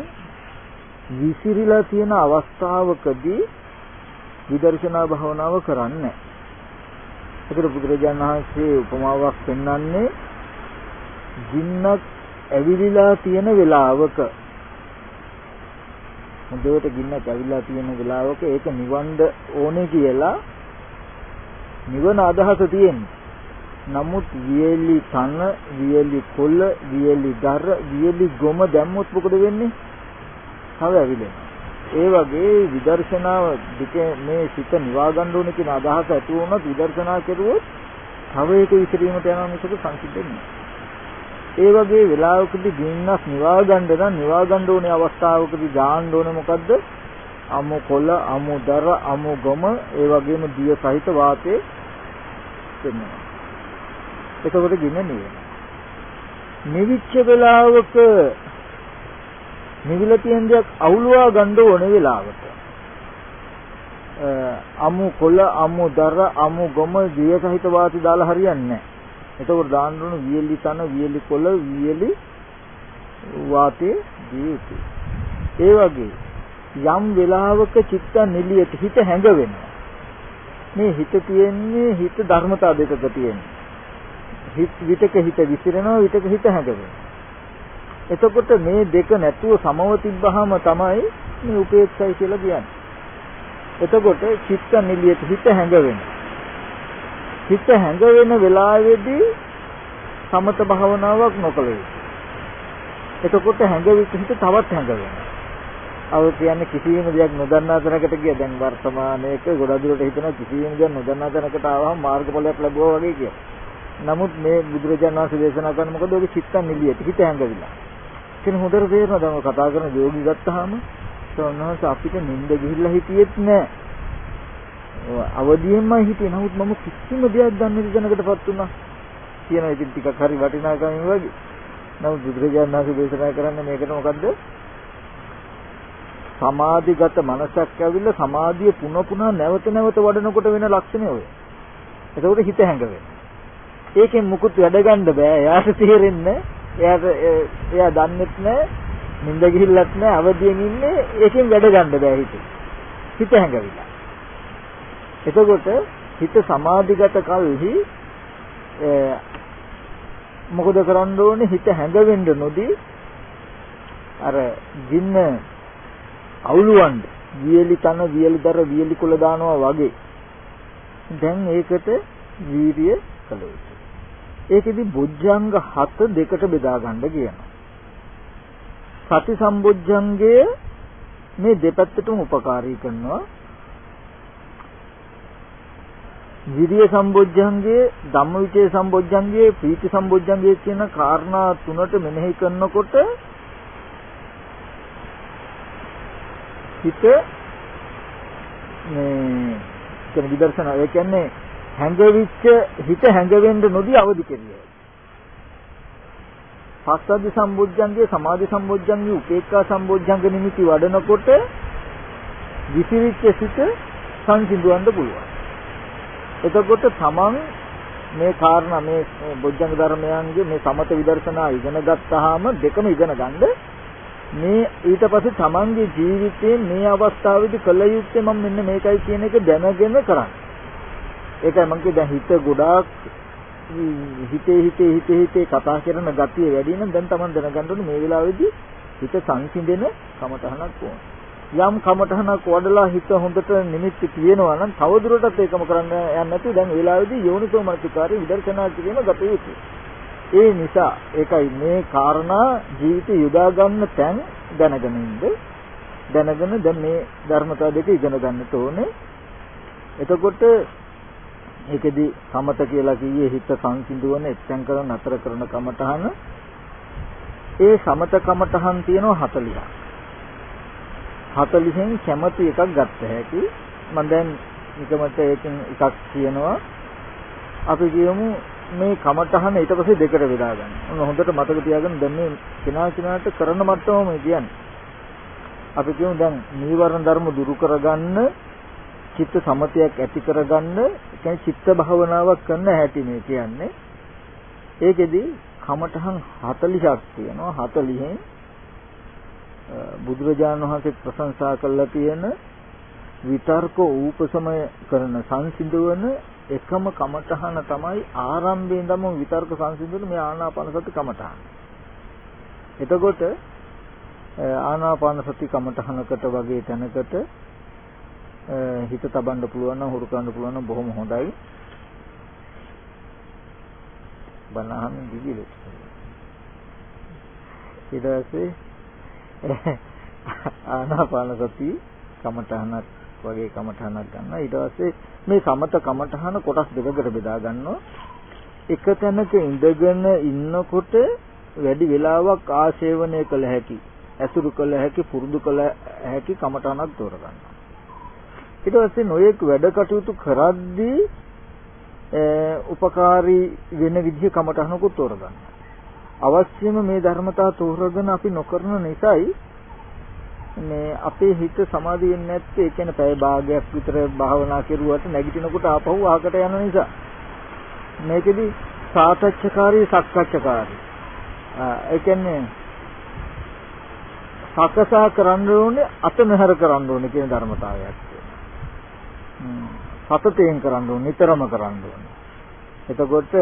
විසිරිලා තියෙන අවස්ථාවකදී විදර්ශනා භාවනාව කරන්නේ. ඒකට බුදුරජාණන් වහන්සේ උපමාවක් පෙන්වන්නේ ජින්නක් ඇවිලිලා තියෙන වෙලාවක හොඳට ගින්නක් ඇවිල්ලා තියෙන වෙලාවක ඒක නිවන්න ඕනේ කියලා නිවන අදහස තියෙන්නේ. නමුත් වියලි තන, වියලි කොළ, වියලි දර, වියලි ගොම දැම්මොත් මොකද වෙන්නේ? තව ඇවිලෙනවා. ඒ වගේ විදර්ශනාව දෙක මේ සිත නිවා ගන්න ඕනේ කියන අදහස ඇති වුණොත් විදර්ශනා කෙරුවොත් තව ඒක විසිරීමට යනවා මිසක සංසිද්ධ වෙන්නේ ඒ වගේ වෙලාවකදී ගින්නක් නිවා ගන්න නම් නිවා ගන්න ඕනේ අවස්ථාවකදී දාන්න ඕනේ මොකද්ද? අමු කොළ, අමු දර, අමු ගොම, ඒ වගේම දිය සහිත වාතේ වෙනවා. එතකොට ගින්න නිවෙනවා. නිවිච්ච වෙලාවක නිවිලා තියෙන දෙයක් අවුලවා ගන්න ඕනේ වෙලාවට. අමු කොළ අමු දර අමු ගොම දිය සහිත වාති දාලා හරියන්නේ නැහැ. එතකොට දාන්න ඕන වියලි තන වියලි කොළ වියලි වාතේ දියුතු. ඒ වගේ යම් වෙලාවක චිත්ත නිලියට හිත හැඟ වෙනවා. මේ හිත තියෙන්නේ හිත ධර්මතා දෙකක තියෙන්නේ. හිත විතක හිත විසිරෙනවා විතක හිත හැඟෙනවා. එතකොට මේ දෙක නැතුව සමව තිබ්බහම තමයි මේ උපේක්ෂයි කියලා කියන්නේ. එතකොට චිත්ත නිලියට හිත හැඟ වෙනවා. හිත හැඟ වෙන වෙලාවේදී සමත භාවනාවක් නොකළ යුතුයි. එතකොට හැඟවිච්ච හිත තවත් හැඟ වෙනවා. අව කියන්නේ කිසියම් දෙයක් නොදන්නා තැනකට ගිය දැන් වර්තමානයේක ගොඩක් දුරට හිතන කිසියම් දෙයක් නොදන්නා තැනකට ආවම මාර්ගඵලයක් ලැබුවා වගේ කියන. නමුත් මේ බුදුරජාණන් වහන්සේ දේශනා කරන මොකද ඔබ චිත්තන් නිලියට හිත හැඟවිලා. කියන හොඳට තේරෙනවා දැන් කතා කරන යෝගි ගත්තාම සෝනහස අපිට නිින්ද ගිහිල්ලා හිටියෙත් නෑ. අවදියෙන්මයි හිටියේ. නමුත් මම කිසිම දෙයක් දන්නේ නැති දැනකටපත් වුණා. කියන ඉතින් ටිකක් හරි වටිනාකමින් වගේ. නමුත් බුදුරජාණන් වහන්සේ දේශනා කරන්නේ මේකට මොකද්ද? සමාධිගත මනසක් ඇවිල්ලා සමාධිය පුන පුනා නැවත නැවත වඩනකොට වෙන ලක්ෂණය ඔය. එතකොට හිත හැඟ වෙනවා. ඒකෙන් මුකුත් වැඩ ගන්න බෑ. එයාට තේරෙන්නේ එයාට එයා දන්නෙත් නෑ නිින්ද ගිහිල්ලත් නෑ අවදියෙන් ඉන්නේ ඒකෙන් වැඩ ගන්න බෑ හිත. හිත හැඟවිලා. එතකොට හිත සමාධිගත කල්හි මොකද කරන්න ඕනේ හිත හැඟවෙන්න නොදී අර ජින්න අවුලුවන්න වියලි තන වියලි දර වියලි කුල දානවා වගේ දැන් ඒකට වීරිය කළ යුතුයි ඒකෙදි බොජ්ජංග හත දෙකට බෙදා ගන්න කියනවා. සති සම්බොජ්ජංගය මේ දෙපැත්තටම උපකාරී කරනවා. විරිය සම්බොජ්ජංගයේ ධම්මවිචේ සම්බොජ්ජංගයේ ප්‍රීති සම්බොජ්ජංගයේ කියන කාරණා තුනට මෙනෙහි කරනකොට හිත මේ කියන විදර්ශනා ඒ කියන්නේ හැඟවිච්ච හිත හැඟවෙන්න නොදී අවදි කෙරියයි. පස්සද්ධි සම්බොජ්ජංගයේ සමාධි සම්බොජ්ජංගයේ උපේක්ඛා සම්බොජ්ජංග නිමිති වඩනකොට විසිරිච්ච සිත සංසිඳවන්න පුළුවන්. එතකොට තමන් මේ කාරණා මේ බොජ්ජංග ධර්මයන්ගේ මේ සමත විදර්ශනා ඉගෙන ගත්තාම දෙකම ඉගෙන ගන්න මේ ඊට පස්සේ තමන්ගේ ජීවිතයේ මේ අවස්ථාවේදී කළ යුත්තේ මම මෙන්න මේකයි කියන එක දැනගෙන කරන්න. ඒකයි මම කිය දැන් හිත ගොඩාක් හිතේ හිතේ හිතේ හිතේ කතා කරන ගතිය වැඩි නම් දැන් තමන් දැනගන්න ඕනේ මේ වෙලාවේදී හිත සංසිඳෙන කමතහනක් ඕනේ. යම් කමඨහනක් වඩලා හිත හොඳට නිමිති තියෙනවා නම් තවදුරටත් ඒකම කරන්න යන්නේ නැතුව දැන් වෙලාවේදී යෝනිසෝ මනසිකාරී විදර්ශනා කිරීම ගත යුතුයි. ඒ නිසා ඒකයි මේ කාරණා ජීවිත යොදා ගන්න තැන් දැනගෙන ඉන්න දැනගෙන දැන් මේ ධර්මතාව දෙක ඉගෙන ගන්නට ඕනේ. එතකොට ඒකෙදි සමත කියලා කිව්වේ හිත සංසිඳුවන එච්චන් කරන නතර කරන කමඨහන ඒ සමත කමඨහන් තියෙනවා 40ක්. 40න් කැමති එකක් ගත්ත හැකි. මම දැන් නිකමට ඒකෙන් එකක් කියනවා. අපි කියමු මේ කමටහන ඊට පස්සේ දෙකට බෙදා ගන්න. ඔන්න හොඳට මතක තියාගන්න දැන් මේ කෙනා කෙනාට කරන මට්ටමම කියන්නේ. අපි කියමු දැන් නීවරණ ධර්ම දුරු කරගන්න චිත්ත සමතයක් ඇති කරගන්න කියන්නේ චිත්ත භාවනාවක් කරන්න හැටි මේ කියන්නේ. ඒකෙදි කමටහන් 40ක් තියෙනවා. 40න් බුදුරජාණන් වහන්සේ ප්‍රශංසා කළා තියෙන විතර්ක ූපසමය කරන සංසිඳවන එකම කමඨහන තමයි ආරම්භයේ ඉඳන්ම විතර්ක සංසිඳුන මේ ආනාපාන සති කමඨහන. එතකොට ආනාපාන සති කමඨහනකට වගේ තැනකට හිත තබන්න පුළුවන් නම් හුරු කරන්න පුළුවන් නම් බොහොම හොඳයි. බනහන් දිවිලේ. ඊට පස්සේ <laughs> ආනාපාන සති කමඨහනක් වගේ කමඨහනක් ගන්නවා ඊට පස්සේ මේ සමත කමඨහන කොටස් දෙකකට බෙදා ගන්නවා එක තැනක ඉඳගෙන ඉන්නකොට වැඩි වෙලාවක් ආශේවනය කළ හැකි ඇසුරු කළ හැකි පුරුදු කළ හැකි කමඨහනක් තෝරගන්නවා ඊට පස්සේ නොයෙක් වැඩ කටයුතු කරද්දී උපකාරී වෙන විදිහ කමඨහනකුත් තෝරගන්නවා අවශ්‍යම මේ ධර්මතා තෝරගෙන අපි නොකරන නිසායි මේ අපේ හිත සමාධිය වෙන්නේ නැත්තේ. ඒ කියන්නේ පැය භාගයක් විතර භාවනා කෙරුවට නැගිටිනකොට ආපහු ආකට යන නිසා. මේකෙදි සාතච්ඡකාරී සක්කච්ඡකාරී ඒ කියන්නේ සකසා කරන්න ඕනේ අතනහර කරන්න ඕනේ කියන ධර්මතාවයක්. තියෙනවා. සතතයෙන් කරන්න ඕනේ නිතරම කරන්න ඕනේ. එතකොට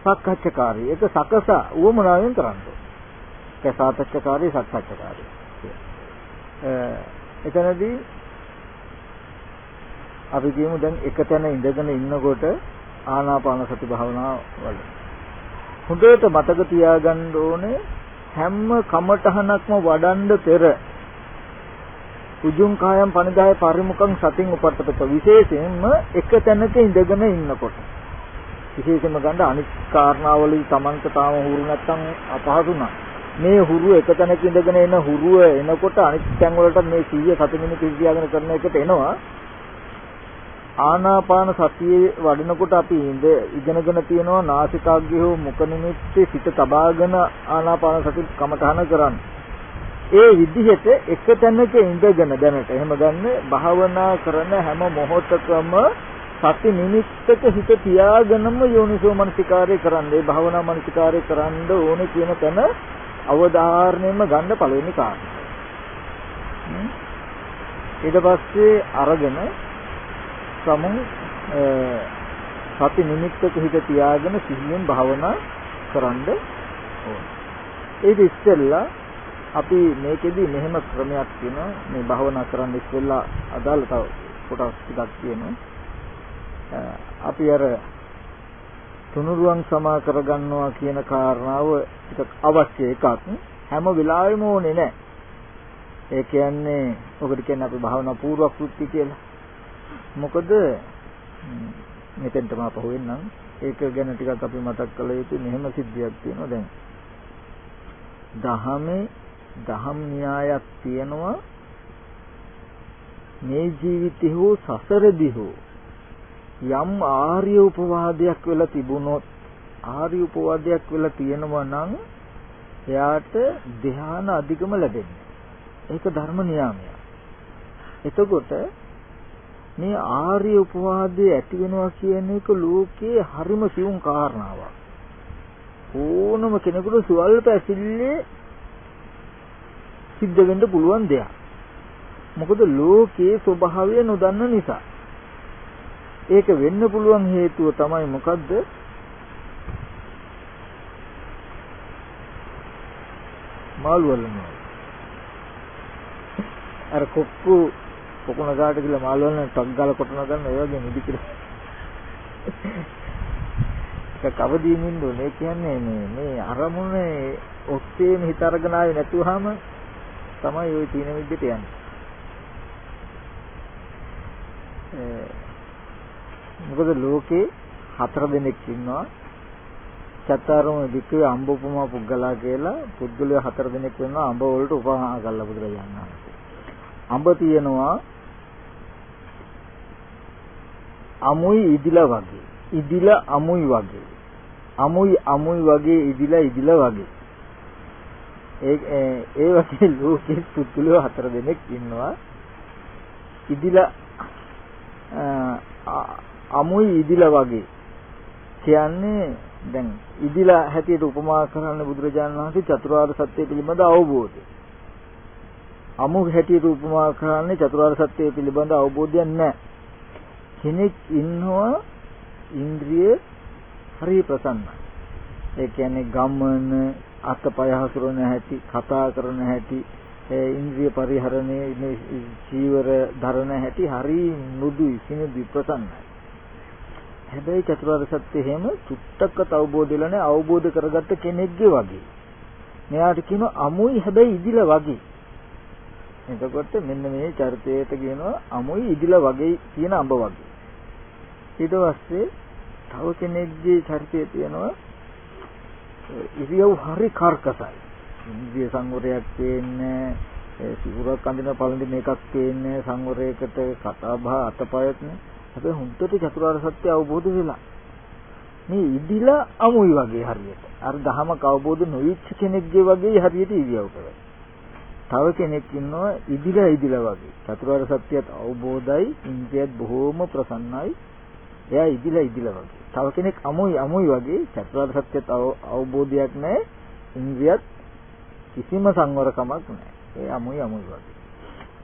සක්කච්ඡකාරී ඒක සකසා උවමනාවෙන් කරන්න ඕනේ. ඒක සාතච්ඡකාරී සක්කච්ඡකාරී. එතනදී අපි කියමු දැන් එක තැන ඉඳගෙන ඉන්නකොට ආනාපාන සති භාවනාව වල හොඳට මතක තියාගන්න ඕනේ හැම කමඨහනක්ම වඩන්න පෙර උජුං කායම් පනිදාය පරිමුඛං සතින් උපට්ඨපත. විශේෂයෙන්ම එක තැනක ඉඳගෙන ඉන්නකොට. විශේෂයෙන්ම ගන්න අනිත් කාරණාවලදී Tamanට තාම හුරු නැත්තම් අපහසු නම් මේ හුරුව එක තැනක ඉඳගෙන එන හුරුව එනකොට අනිත් තැන් වලට මේ 100 සති මිනිත්තු ඉඳියාගෙන කරන එකට එනවා. ආනාපාන සතියේ වඩනකොට අපි ඉඳ ඉගෙනගෙන තියෙනවා නාසිකාග්‍රය හෝ මුඛ නිමිත්තේ සිත තබාගෙන ආනාපාන සති කමඨහන කරන්න. ඒ විදිහට එක තැනක ඉඳගෙන දැනට එහෙම ගන්න භාවනා කරන හැම මොහොතකම සති නිමිත්තක හිත තියාගෙනම යෝනිසෝ මනසිකාරය කරන්න. ඒ භාවනා මනසිකාරය කරන්න ඕනේ කියන තැන අවධාරණයෙන්ම ගන්න පළවෙනි කාරණා. ඊට පස්සේ අරගෙන සමුන් සති නිමිත්තක හිත තියාගෙන සිහියෙන් භාවනා කරන්න ඕන. ඒක ඉස්සෙල්ලා අපි මේකෙදි මෙහෙම ක්‍රමයක් තියෙනවා මේ භාවනා කරන්න ඉස්සෙල්ලා අදාළ තව කොටස් ටිකක් තියෙනවා. අපි අර තුනුරුවන් සමා කරගන්නවා කියන කාරණාව ටිකක් අවශ්‍ය එකක්. හැම වෙලාවෙම ඕනේ නැහැ. ඒ කියන්නේ ඔකට කියන්නේ අපි භාවනා පූර්ව කෘත්‍ය කියලා. මොකද මෙතෙන්ටම අපහු වෙන්නම් ඒක ගැන ටිකක් අපි මතක් කළ යුතු මෙහෙම සිද්ධියක් තියෙනවා දැන් දහමේ දහම් න්‍යායක් තියෙනවා මේ ජීවිතේ හෝ සසරදී හෝ යම් ආර්ය උපවාදයක් වෙලා තිබුණොත් ආර්ය උපවාදයක් වෙලා තියෙනවා නම් එයාට ධ්‍යාන අධිකම ලැබෙන්නේ. ඒක ධර්ම නියාමයක්. එතකොට මේ ආර්ය උපවාදයේ ඇති වෙනවා කියන එක ලෝකයේ හරිම සියුම් කාරණාවක්. ඕනම කෙනෙකුට සුවල්ප ඇසිල්ලේ සිද්ධ වෙන්න පුළුවන් දෙයක්. මොකද ලෝකයේ ස්වභාවය නොදන්න නිසා. ඒක වෙන්න පුළුවන් හේතුව තමයි මොකද්ද? මාළු වලනවා. අර කොක්කු පොකුණ ගාට ගිහලා මාළු වලන ටක් ගාලා කොටන ගන්න ඒ වගේ නිදි කියලා. ඒක කවදීන් ඉන්න ඕනේ කියන්නේ මේ මේ අරමුණේ ඔස්සේම හිත අරගෙන ආවේ නැතුවම තමයි ওই තීන විද්‍යට යන්නේ. මොකද ලෝකේ හතර දෙනෙක් ඉන්නවා චතරම විකේ අම්බ උපමා පුද්ගලා කියලා පුද්ගලයා හතර දෙනෙක් වෙනවා අම්බ වලට උපමා කරලා බුදුරජාණන් වහන්සේ. අඹ තියෙනවා අමුයි ඉදිලා වගේ. ඉදිලා අමුයි වගේ. අමුයි අමුයි වගේ ඉදිලා ඉදිලා වගේ. ඒ ඒ වගේ ලෝකෙ පුතුලෝ හතර දෙනෙක් ඉන්නවා. ඉදිලා අමුයි ඉදිලා වගේ. කියන්නේ දැන් ඉදිලා හැටියට උපමා කරන්න බුදුරජාණන් වහන්සේ චතුරාර්ය සත්‍ය පිළිබඳ අවබෝධය. අමු හැටියට උපමා කරන්නේ චතුරාර්ය සත්‍ය පිළිබඳ අවබෝධයක් නැහැ. කෙනෙක් ඉන්නවා ඉන්ද්‍රිය හරි ප්‍රසන්නයි. ඒ කියන්නේ ගමන අතපය හසුරන හැටි, කතා කරන හැටි, ඉන්ද්‍රිය පරිහරණයේ ජීවර ධරණ හැටි හරි මෘදුයි, සිනිදි ප්‍රසන්නයි. හැබැයි චතුරාර්ය සත්‍ය හැම චුට්ටක්වත් අවබෝධ වෙලා නැහැ අවබෝධ කරගත්ත කෙනෙක්ගේ වගේ. මෙයාට කියන අමුයි හැබැයි ඉදිලා වගේ. එතකොට මෙන්න මේ චරිතයට කියනවා අමුයි ඉදිලා වගේ කියන අඹ වගේ. ඊට පස්සේ තව කෙනෙක්ගේ චරිතය තියෙනවා ඉරියව් හරි කර්කසයි. ඉන්ද්‍රිය සංවරයක් තියෙන්නේ සිවුරක් අඳින පළඳින එකක් තියෙන්නේ සංවරයකට කතා බහ අතපයත් නේ. හැබැයි හුන්නට චතුරාර්ය සත්‍ය අවබෝධ වෙලා. මේ ඉදිලා අමුයි වගේ හරියට. අර දහමක අවබෝධ නොවිච්ච කෙනෙක්ගේ වගේ හරියට ඉරියව් කරනවා. තව කෙනෙක් ඉන්නවා ඉදිලා ඉදිලා වගේ. චතුරාර්ය සත්‍යයත් අවබෝධයි, ඉන්ද්‍රියත් බොහෝම ප්‍රසන්නයි. එයා ඉදිලා ඉදිලා වගේ. තව කෙනෙක් අමුයි අමුයි වගේ චතුරාර්ය සත්‍යයත් අවබෝධයක් නැහැ. ඉන්ද්‍රියත් කිසිම සංවරකමක් නැහැ. ඒ අමුයි අමුයි වගේ.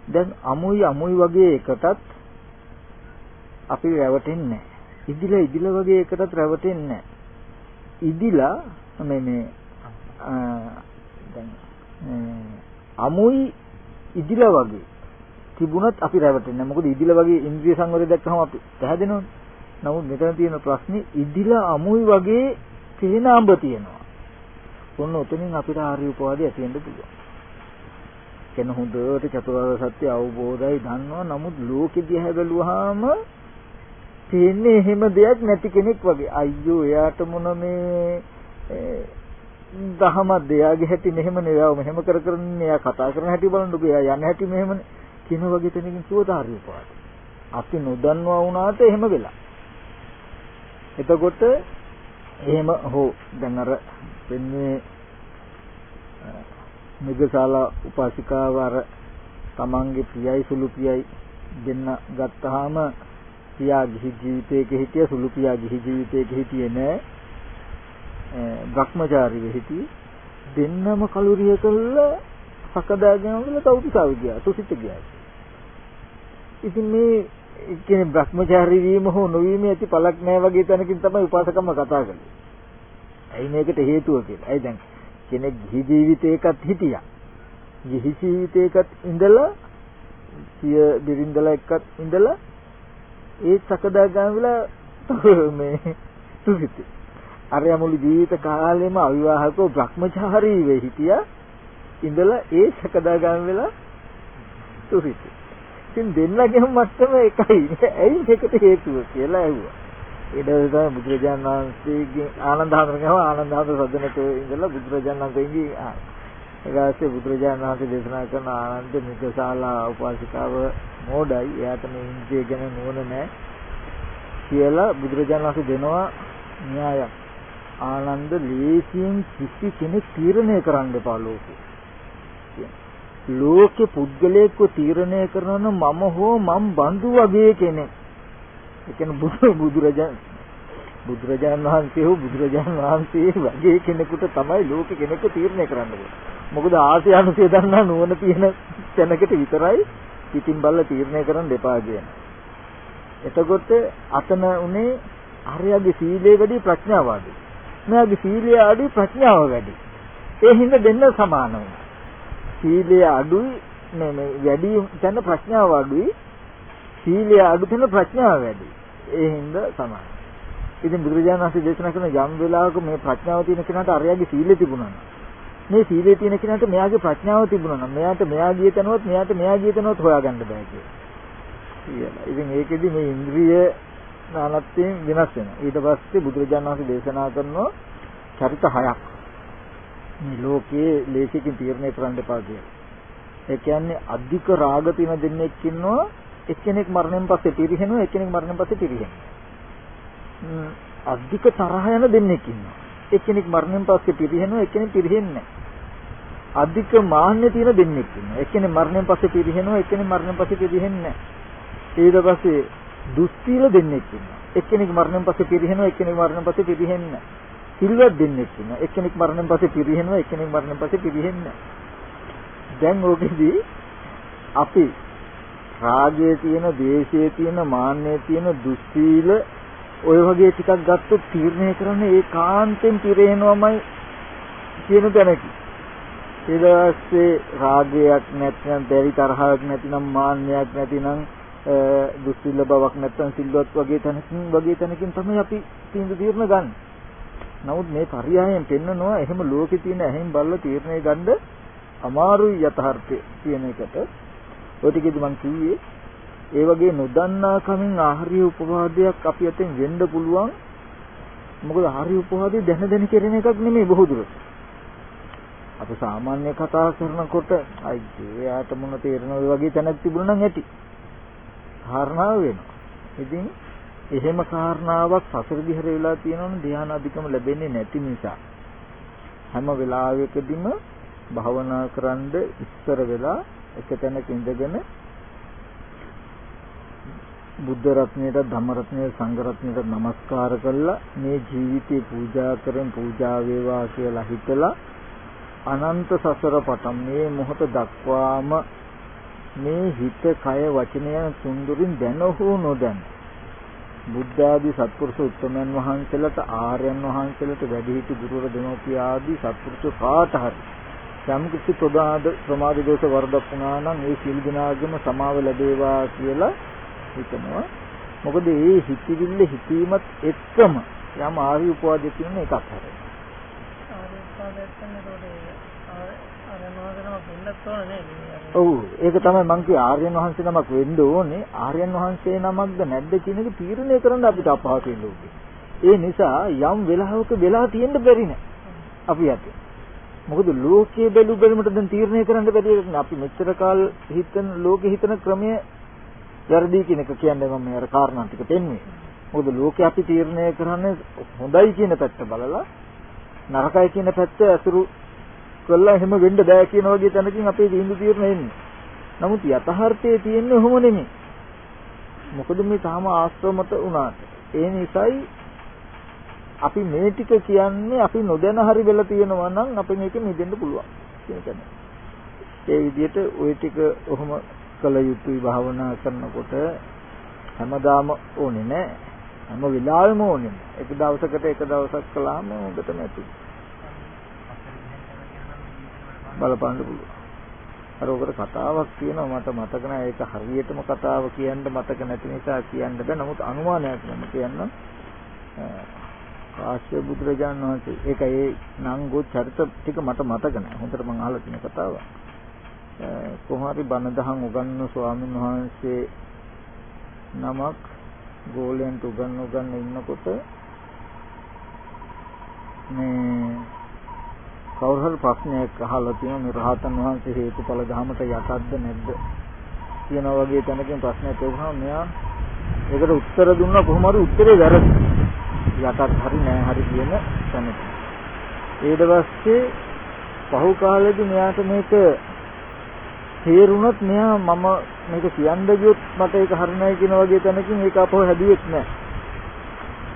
දැන් අමුයි අමුයි වගේ එකටත් අපි රැවටෙන්නේ නැහැ. ඉදිලා ඉදිලා වගේ එකටත් රැවටෙන්නේ නැහැ. ඉදිලා මේ මේ දැන් අමුයි ඉදිලා වගේ තිබුණත් අපි රැවටෙන්නේ නැහැ. මොකද ඉදිලා වගේ ඉන්ද්‍රිය සංවරය දැක්කම අපි පැහැදෙනවනේ. නමුත් මෙතන තියෙන ප්‍රශ්නේ ඉදිලා අමුයි වගේ තේන අඹ තියෙනවා. ඔන්න උතනින් අපිට ආර්ය උපවාදය ඇති වෙන්න පුළුවන්. කෙන හොඳට චතුරාර්ය සත්‍ය අවබෝධයි දන්නවා. නමුත් ලෝකෙ දිහා බැලුවාම තියෙන්නේ එහෙම දෙයක් නැති කෙනෙක් වගේ. අයියෝ එයාට මොන මේ දහම දෙයාගේ හැටි මෙහෙම නෙවෙයි. මෙහෙම කර කර ඉන්නේ. එයා කතා කරන හැටි බලන්නකෝ. එයා යන හැටි මෙහෙමනේ. කින වගේ තැනකින් සුවදාර්ය උපවාද. අපි නොදන්නවා වුණාට එහෙම වෙලා. එතකොට එහෙම හෝ දැන් අර වෙන්නේ මෙගසාලා උපාසිකාව අර තමන්ගේ ප්‍රියයි සුළු ප්‍රියයි දෙන්න ගත්තාම පියා ගිහි ජීවිතයක හිටිය සුළු පියා ගිහි ජීවිතයක හිටියේ නෑ. භ්‍රමචාරී වෙහිටි දෙන්නම කලුරිය කළා සකදාගෙන වල තවුතිසාව ගියා තුසිත ගියා. ඉතින් මේ කියන්නේ භ්‍රමචාරී වීම හෝ නොවීම ඇති පළක් නැහැ වගේ තැනකින් තමයි උපාසකම්ම කතා කරන්නේ. ඇයි මේකට හේතුව කියලා. ඇයි දැන් කෙනෙක් ගිහි ජීවිතයකත් හිටියා. ගිහි ජීවිතයකත් ඉඳලා සිය බිරින්දලා එක්කත් ඉඳලා ඒ සකදාගාම වෙලා මේ තුසිත. අරයා මුළු ජීවිත කාලෙම අවිවාහකව භ්‍රමචාරී වෙ හිටියා. ඉඳලා ඒ සකදාගාම වෙලා තුසිත. ඉතින් දෙන්නගේම මට්ටම එකයි. ඇයි මේකට හේතුව කියලා ඇහුවා. ඊට පස්සේ තමයි බුදුරජාණන් වහන්සේගේ ආනන්ද හඳුනගම ආනන්ද හඳු සදනක ඉඳලා බුදුරජාණන් වහන්සේගේ ඊගාසේ බුදුරජාණන් වහන්සේ දේශනා කරන ආනන්ද මිත්‍රශාලා උපාසිකාව මෝඩයි. එයාට මේ ඉන්ද්‍රිය ගැන නුවණ නැහැ. කියලා බුදුරජාණන් වහන්සේ දෙනවා න්‍යායක්. ආනන්ද ලේසියෙන් කිසි කෙනෙක් තීරණය කරන්න එපා ලෝකේ. ලෝකේ පුද්ගලයෙක්ව තීරණය කරන මම හෝ මම් බඳු වගේ කෙනෙක්. ඒ කියන්නේ බුදු බුදුරජාන් බුදුරජාන් වහන්සේ හෝ බුදුරජාන් වහන්සේ වගේ කෙනෙකුට තමයි ලෝකෙ කෙනෙක්ව තීරණය කරන්න ඕනේ. මොකද ආසය අනුසය දන්නා නුවණ තියෙන තැනකට විතරයි පිටින් බල්ල තීරණය කරන්න එපා කියන්නේ. එතකොට අතන උනේ ආර්යගේ සීලය වැඩි ප්‍රඥාව වැඩි. මෙයාගේ සීලය අඩු ප්‍රඥාව වැඩි. ඒ හින්දා දෙන්න සමාන වුණා. සීලය අඩුයි මේ මේ වැඩි තැන ප්‍රඥාව අඩුයි සීලය අඩු තැන ප්‍රඥාව වැඩි ඒ හින්දා සමානයි ඉතින් බුදුරජාණන් වහන්සේ දේශනා කරන යම් වෙලාවක මේ ප්‍රඥාව තියෙන කෙනාට අරයාගේ සීලය තිබුණා නම් මේ සීලය තියෙන කෙනාට මෙයාගේ ප්‍රඥාව තිබුණා නම් මෙයාට මෙයා ගිය තැනවත් මෙයාට මෙයා ගිය තැනවත් හොයාගන්න බෑ කියලා. ඉතින් ඒකෙදි මේ ඉන්ද්‍රිය නානත්වයෙන් වෙනස් වෙනවා. ඊට පස්සේ බුදුරජාණන් වහන්සේ දේශනා කරනවා චරිත හයක්. මේ ලෝකයේ ලේසිකින් තීරණය කරන්න එපා කියලා. ඒ කියන්නේ අධික රාග තියෙන දෙන්නෙක් ඉන්නවා එක්කෙනෙක් මරණයෙන් පස්සේ පිරිහෙනවා එක්කෙනෙක් මරණයෙන් පස්සේ පිරිහෙනවා. අධික තරහ යන දෙන්නෙක් ඉන්නවා. එක්කෙනෙක් මරණයෙන් පස්සේ පිරිහෙනවා එක්කෙනෙක් පිරිහෙන්නේ නැහැ. අධික මාන්නය තියෙන දෙන්නෙක් ඉන්නවා. එක්කෙනෙක් මරණයෙන් පස්සේ පිරිහෙනවා එක්කෙනෙක් මරණයෙන් පස්සේ පිරිහෙන්නේ නැහැ. ඊට පස්සේ දුස්සීල දෙන්නෙක් ඉන්නවා. එක්කෙනෙක් මරණයෙන් පස්සේ පිරිහෙනවා එක්කෙනෙක් මරණයෙන් පස්සේ පිරිහෙන්නේ නැහැ. සිල්වත් දෙන්නෙක් ඉන්නවා. එක්කෙනෙක් මරණයෙන් පස්සේ පිරිහෙනවා, එක්කෙනෙක් මරණයෙන් පස්සේ පිරිහෙන්නේ දැන් ඕකෙදී අපි රාගයේ තියෙන, ද්වේෂයේ තියෙන, මාන්නයේ තියෙන දුස්සීල ඔය වගේ ටිකක් ගත්තොත් තීරණය කරන්නේ ඒකාන්තෙන් පිරෙනවමයි කියන තැනකි. ඊට පස්සේ රාගයක් නැත්නම් බැරි තරහක් නැතිනම් මාන්නයක් නැතිනම් දුස්සීල බවක් නැත්නම් සිල්වත් වගේ තැනකින් වගේ තැනකින් තමයි අපි තීන්දුව తీරන ගන්න. නමුත් මේ පරියායෙන් පෙන්නනවා එහෙම ලෝකේ තියෙන ඇහෙන් බලලා තීරණය ගන්න අමාරුයි යථාර්ථය කියන එකට. ඔය ටිකෙදි මම කිව්වේ ඒ වගේ නොදන්නා කමින් ආහාරිය උපවාදයක් අපි අතෙන් වෙන්න පුළුවන්. මොකද ආහාරිය උපවාදේ දැන දැන කෙරෙන එකක් නෙමෙයි බොහෝ දුරට. අපි සාමාන්‍ය කතා කරනකොට අයියේ යාට මොන තේරෙනවද වගේ තැනක් තිබුණා නම් ඇති. කාරණාව වෙනවා. ඉතින් එහෙම කාරණාවක් සසර දිහර වෙලා තියෙනවනේ ධ්‍යාන අධිකම ලැබෙන්නේ නැති නිසා. හැම වෙලාවෙකදීම භාවනා කරන්ඩ ඉස්සර වෙලා එක තැනක ඉඳගෙන බුද්ධ රත්නයට ධම්ම රත්නයට සංඝ රත්නයට নমස්කාර කළා මේ ජීවිතේ පූජා කරන් පූජා වේවා කියලා හිතලා අනන්ත සසර පටන් මේ මොහොත දක්වාම මේ හිත කය වචනය තුන්දුරින් දැන හෝ නොදැන බුද්ධ ආදී සත්පුරුෂ උත්තමයන් වහන්සේලාට ආර්යයන් වහන්සේලාට වැඩිහිටි ගුරුවර දෙමෝපිය ආදී සත්පුරුෂ කාට හරි යම් කිසි ප්‍රමාද ප්‍රමාද දෝෂ වරදක් වුණා නම් ඒ සිල් දිනාගම සමාව ලැබේවා කියලා හිතනවා. මොකද මේ හිතවිල්ල හිතීමත් එක්කම යම් ආර්ය උපවාදයක් තියෙන එකක් හරි. ආර්ය උපවාදයක් කියන්නේ ඔව් ඒක තමයි මං කිය ආර්යයන් වහන්සේ නමක් වෙන්න ඕනේ ආර්යයන් වහන්සේ නමක්ද නැද්ද කියන එක තීරණය කරන්න අපිට අපහසු වෙන්නේ. ඒ නිසා යම් වෙලාවක වෙලා තියෙන්න බැරි නෑ. අපි යන්නේ. මොකද ලෝකයේ බැලු බැලමුට දැන් තීරණය කරන්න බැරි එකක් නේ. අපි මෙච්චර කාල හිතන ලෝකෙ හිතන ක්‍රමය වැරදි කියන එක කියන්නේ මම අර කාරණා ටික පෙන්වන්නේ. මොකද ලෝකේ අපි තීරණය කරන්නේ හොඳයි කියන පැත්ත බලලා නරකයි කියන පැත්ත අසුරු කළා එහෙම වෙන්න බෑ කියන වගේ තැනකින් අපේ තීන්දුව తీරන එන්නේ. නමුත් යථාර්ථයේ තියෙන්නේ ඔහොම නෙමෙයි. මොකද මේ තාම ආශ්‍රමත උනාට. ඒ නිසායි අපි මේ ටික කියන්නේ අපි නොදැන හරි වෙලා තියෙනවා නම් අපි මේක නිදෙන්න පුළුවන් කියන එක. ඒ විදිහට ওই ටික ඔහොම කළ යුතුයි භාවනා කරනකොට හැමදාම ඕනේ නෑ. හැම වෙලාවෙම ඕනේ. එක දවසකට එක දවසක් කළාම හොඳටම ඇති. බලපන්න පුළුවන්. අර ඔකට කතාවක් කියනවා මට මතක නැහැ ඒක හරියටම කතාව කියන්න මතක නැති නිසා කියන්න බෑ. නමුත් අනුමානයක් නම් කියන්න කාශ්‍යප බුදුරජාණන් වහන්සේ ඒක ඒ නංගෝ චරිත ටික මට මතක නැහැ. හොඳට මම අහලා තියෙන කතාවක්. කොහොමරි බණ දහම් උගන්වන ස්වාමීන් වහන්සේ නමක් ගෝලයන්ට උගන්ව ගන්න ඉන්නකොට මේ කවුරු හරි ප්‍රශ්නයක් අහලා තියෙනවා මේ රහතන් වහන්සේ හේතුඵල ධමයට යටත්ද නැද්ද කියන වගේ තැනකින් ප්‍රශ්නයක් අහුවම මෙයා ඒකට උත්තර දුන්නා කොහොම හරි උත්තරේ වැරදි. යටත් හරි නෑ හරි කියන තැනක. ඊට පස්සේ පහු කාලෙදි මෙයාට මේක තේරුණොත් මෙයා මම මේක කියන්න ගියොත් මට ඒක හරි නෑ කියන වගේ තැනකින් ඒක අපව හැදුවෙත් නෑ.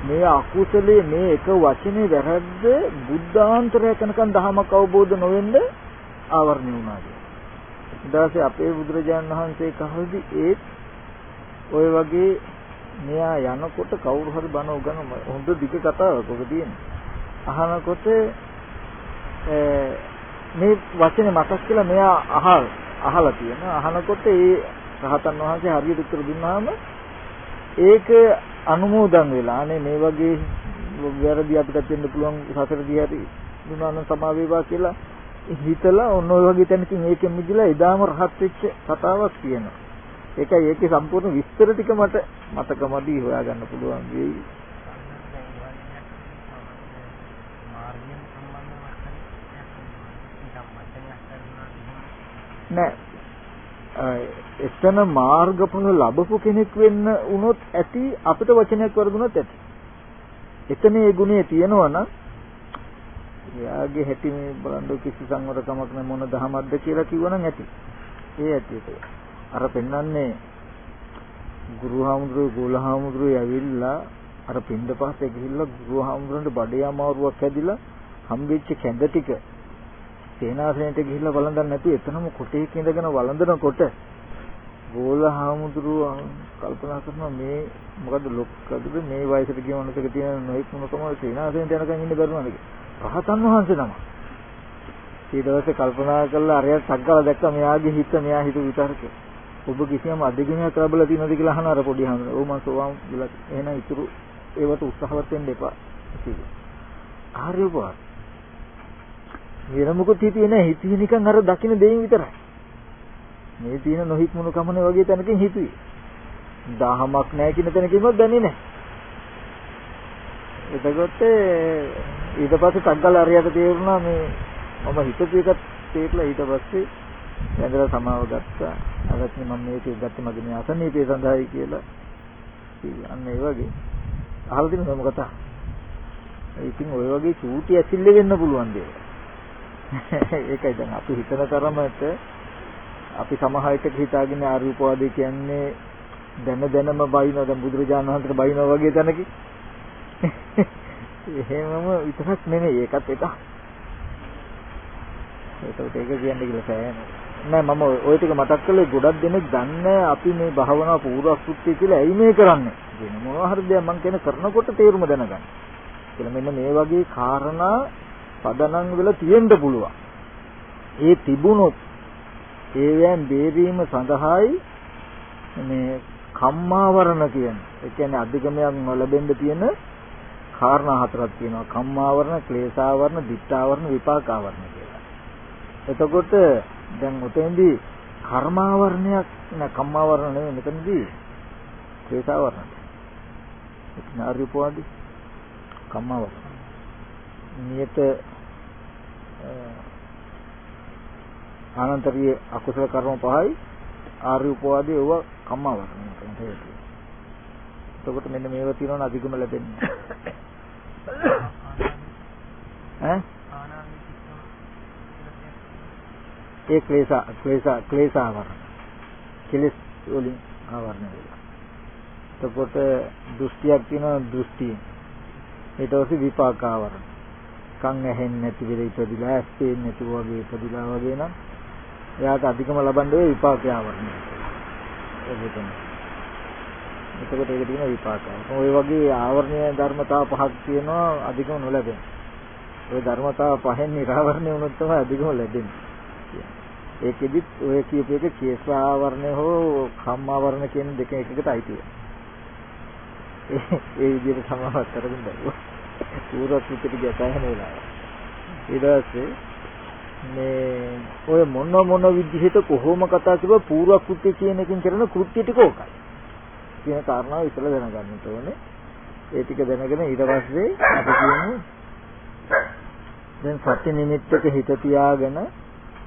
මේ අකුසලයේ මේ එක වචනේ වැරද්ද බුද්ධාන්තරය කනකන් දහමක් අවබෝධ නොවෙන්න ආවරණය වුණා කියලා. ඊට අපේ බුදුරජාණන් වහන්සේ කහවදී ඒත් ඔය වගේ මෙයා යනකොට කවුරු හරි බණ උගන හොඳ දිග කතාවක් ඔක තියෙන්නේ. අහනකොට මේ වචනේ මතක් කියලා මෙයා අහල් අහලා තියෙනවා. අහනකොට ඒ රහතන් වහන්සේ හරියට උත්තර දුන්නාම ඒක අනුමෝදන් වෙලා අනේ මේ වගේ වැරදි අපිට වෙන්න පුළුවන් සසරදී හරි දුනාන සමා වේවා කියලා හිතලා ඔන්න ඔය වගේ තැනකින් ඒකෙන් මිදලා එදාම රහත් වෙච්ච කතාවක් කියනවා. ඒකයි ඒකේ සම්පූර්ණ විස්තර ටික මට මතකමදි හොයාගන්න පුළුවන් වෙයි. නෑ එතන මාර්ගඵල ලැබපු කෙනෙක් වෙන්න වුණොත් ඇති අපිට වචනයක් වරදුනොත් ඇති. එතන ඒ ගුණය තියෙනවා නම් එයාගේ හැටි මේ බලන්න කිසි සංවරකමක් නැ මොන දහමක්ද කියලා කිව්වනම් ඇති. ඒ ඇති ඒක. අර පෙන්වන්නේ ගුරුහාමුදුරුවෝ ගෝලහාමුදුරුවෝ ඇවිල්ලා අර පින්දපස්සේ ගිහිල්ලා ගුරුහාමුදුරන්ට බඩේ අමාරුවක් හැදිලා හම්බෙච්ච කැඳ ටික සේනාසනයට ගිහිල්ලා වළඳන්න නැතුව එතනම කොටේක ඉඳගෙන වළඳනකොට ගෝල හාමුදුරුවෝ කල්පනා කරනවා මේ මොකද ලොක්කද මේ වයසට ගිය මොනසක තියෙන නොඑක් මොනකම සේනාසනයට යනකම් ඉන්න බැරුණාද රහතන් වහන්සේ නම ඊට පස්සේ කල්පනා කළා අරයට සක්ගල දැක්ක මෙයාගේ හිත මෙයා හිත විතරක ඔබ කිසියම් අධිගමනයක් ලැබලා තියෙනවද කියලා අහන අර පොඩි හාමුදුරුවෝ. "ඔව් මං සෝවාන් විලා එහෙනම් ඉතුරු ඒවට උත්සාහවත් වෙන්න එපා." කිව්වා. ආර්යවා වෙන මොකුත් හිතේ නැහැ. හිතේ නිකන් අර දකින්න දෙයින් විතරයි. මේ තියෙන නොහික්මුණු කමනේ වගේ තැනකින් හිතුවේ. දහමක් නැහැ කියන තැනකින්වත් දැනේ නැහැ. එතකොට ඊට පස්සේ තග්ගල අරියට තේරුණා මේ මම හිතපු එකත් තේරලා ඊට පස්සේ ඇඳලා සමාව ගත්තා. අරත් මම මේක ගත්තේ මගේ මේ අසනීපේ සඳහායි කියලා. අන්න ඒ වගේ. අහලා තියෙනවද මොකද? ඉතින් ඔය වගේ චූටි ඇසිල්ල වෙන්න පුළුවන් දේවල්. <laughs> ඒකයි දැන් අපි හිතන තරමට අපි සමහරට හිතාගෙන ආරූපවාදී කියන්නේ දැන දැනම බයිනවා දැන් බුදුරජාණන් වහන්සේට බයිනවා වගේ තැනක. <laughs> එහෙමම විතරක් නෙමෙයි ඒකත් එකක්. ඒකට ඒක කියන්නේ කියලා සෑහෙනවා. නෑ මම ওই ටික මතක් කළේ ගොඩක් දෙනෙක් දන්නේ අපි මේ භාවනා පූර්වස්ෘත්‍ය කියලා ඇයි මේ කරන්නේ කියන මොනවා හරි දෙයක් මම කියන කරනකොට තේරුම දැනගන්න. කියලා මෙන්න මේ වගේ කාරණා පදනම් වෙලා තියෙන්න පුළුවන්. ඒ තිබුණොත් ඒවෙන් බේරීම සඳහායි මේ කම්මාවරණ කියන. ඒ කියන්නේ අධිගමයක් නොලැබෙන්න තියෙන කාරණා හතරක් තියෙනවා. කම්මාවරණ, ක්ලේශාවරණ, දිත්තාවරණ, විපාකාවරණ කියලා. එතකොට දැන් උතෙන්දී කර්මාවරණයක් නෑ කම්මාවරණ නෙමෙයි මෙතනදී ක්ලේශාවරණ. එතන අරිපෝදි කම්මාවරණ. නියත ආනන්තරීය අකුසල කර්ම පහයි ආර්ය උපවාදී ඒව කම්මාවරණ කියන හේතුව. එතකොට මෙන්න මේවා තියෙනවනේ අධිගම ලැබෙන්නේ. ඈ ඒ ක්ලේශ ක්ලේශ ක්ලේශ ආවරණ. කෙලස් වලින් ආවරණය වෙලා. එතකොට දෘෂ්ටියක් තියෙනවා දෘෂ්ටිය. ඊට පස්සේ විපාක ආවරණ. කන් ඇහෙන්නේ නැති වෙලෙ ඉපදිලා ඇස් පේන්නේ නැති වගේ ඉපදිලා වගේ නම් එයාට අධිකම ලබන්නේ විපාක ආවරණය. ඒක තමයි. එතකොට ඒක තියෙන විපාකය. ඔය වගේ ආවරණීය ධර්මතා පහක් තියෙනවා අධිකම නොලැබෙන. ওই ධර්මතා පහෙන් නිරාවරණය වුණොත් තමයි අධිකම ලැබෙන්නේ. ඒකෙදිත් ඔය කියපු එක කේසාවරණය හෝ කම්මාවරණ කියන දෙක එකකට අයිති ඒ විදිහට සමාවත් කරගෙන බැලුවා. පූර්වස්ෘතිට ගැටගෙන වෙලා. ඊට පස්සේ මේ ඔය මොන මොන විදිහට කොහොම කතා කරුවා පූර්වකෘත්‍ය කියන එකෙන් කරන කෘත්‍ය ටික ඕකයි. කියන කාරණාව ඉතල දැනගන්න ඕනේ. ඒ ටික දැනගෙන ඊට පස්සේ අපි කියමු දැන් සත්‍ය නිමිත්තක හිත තියාගෙන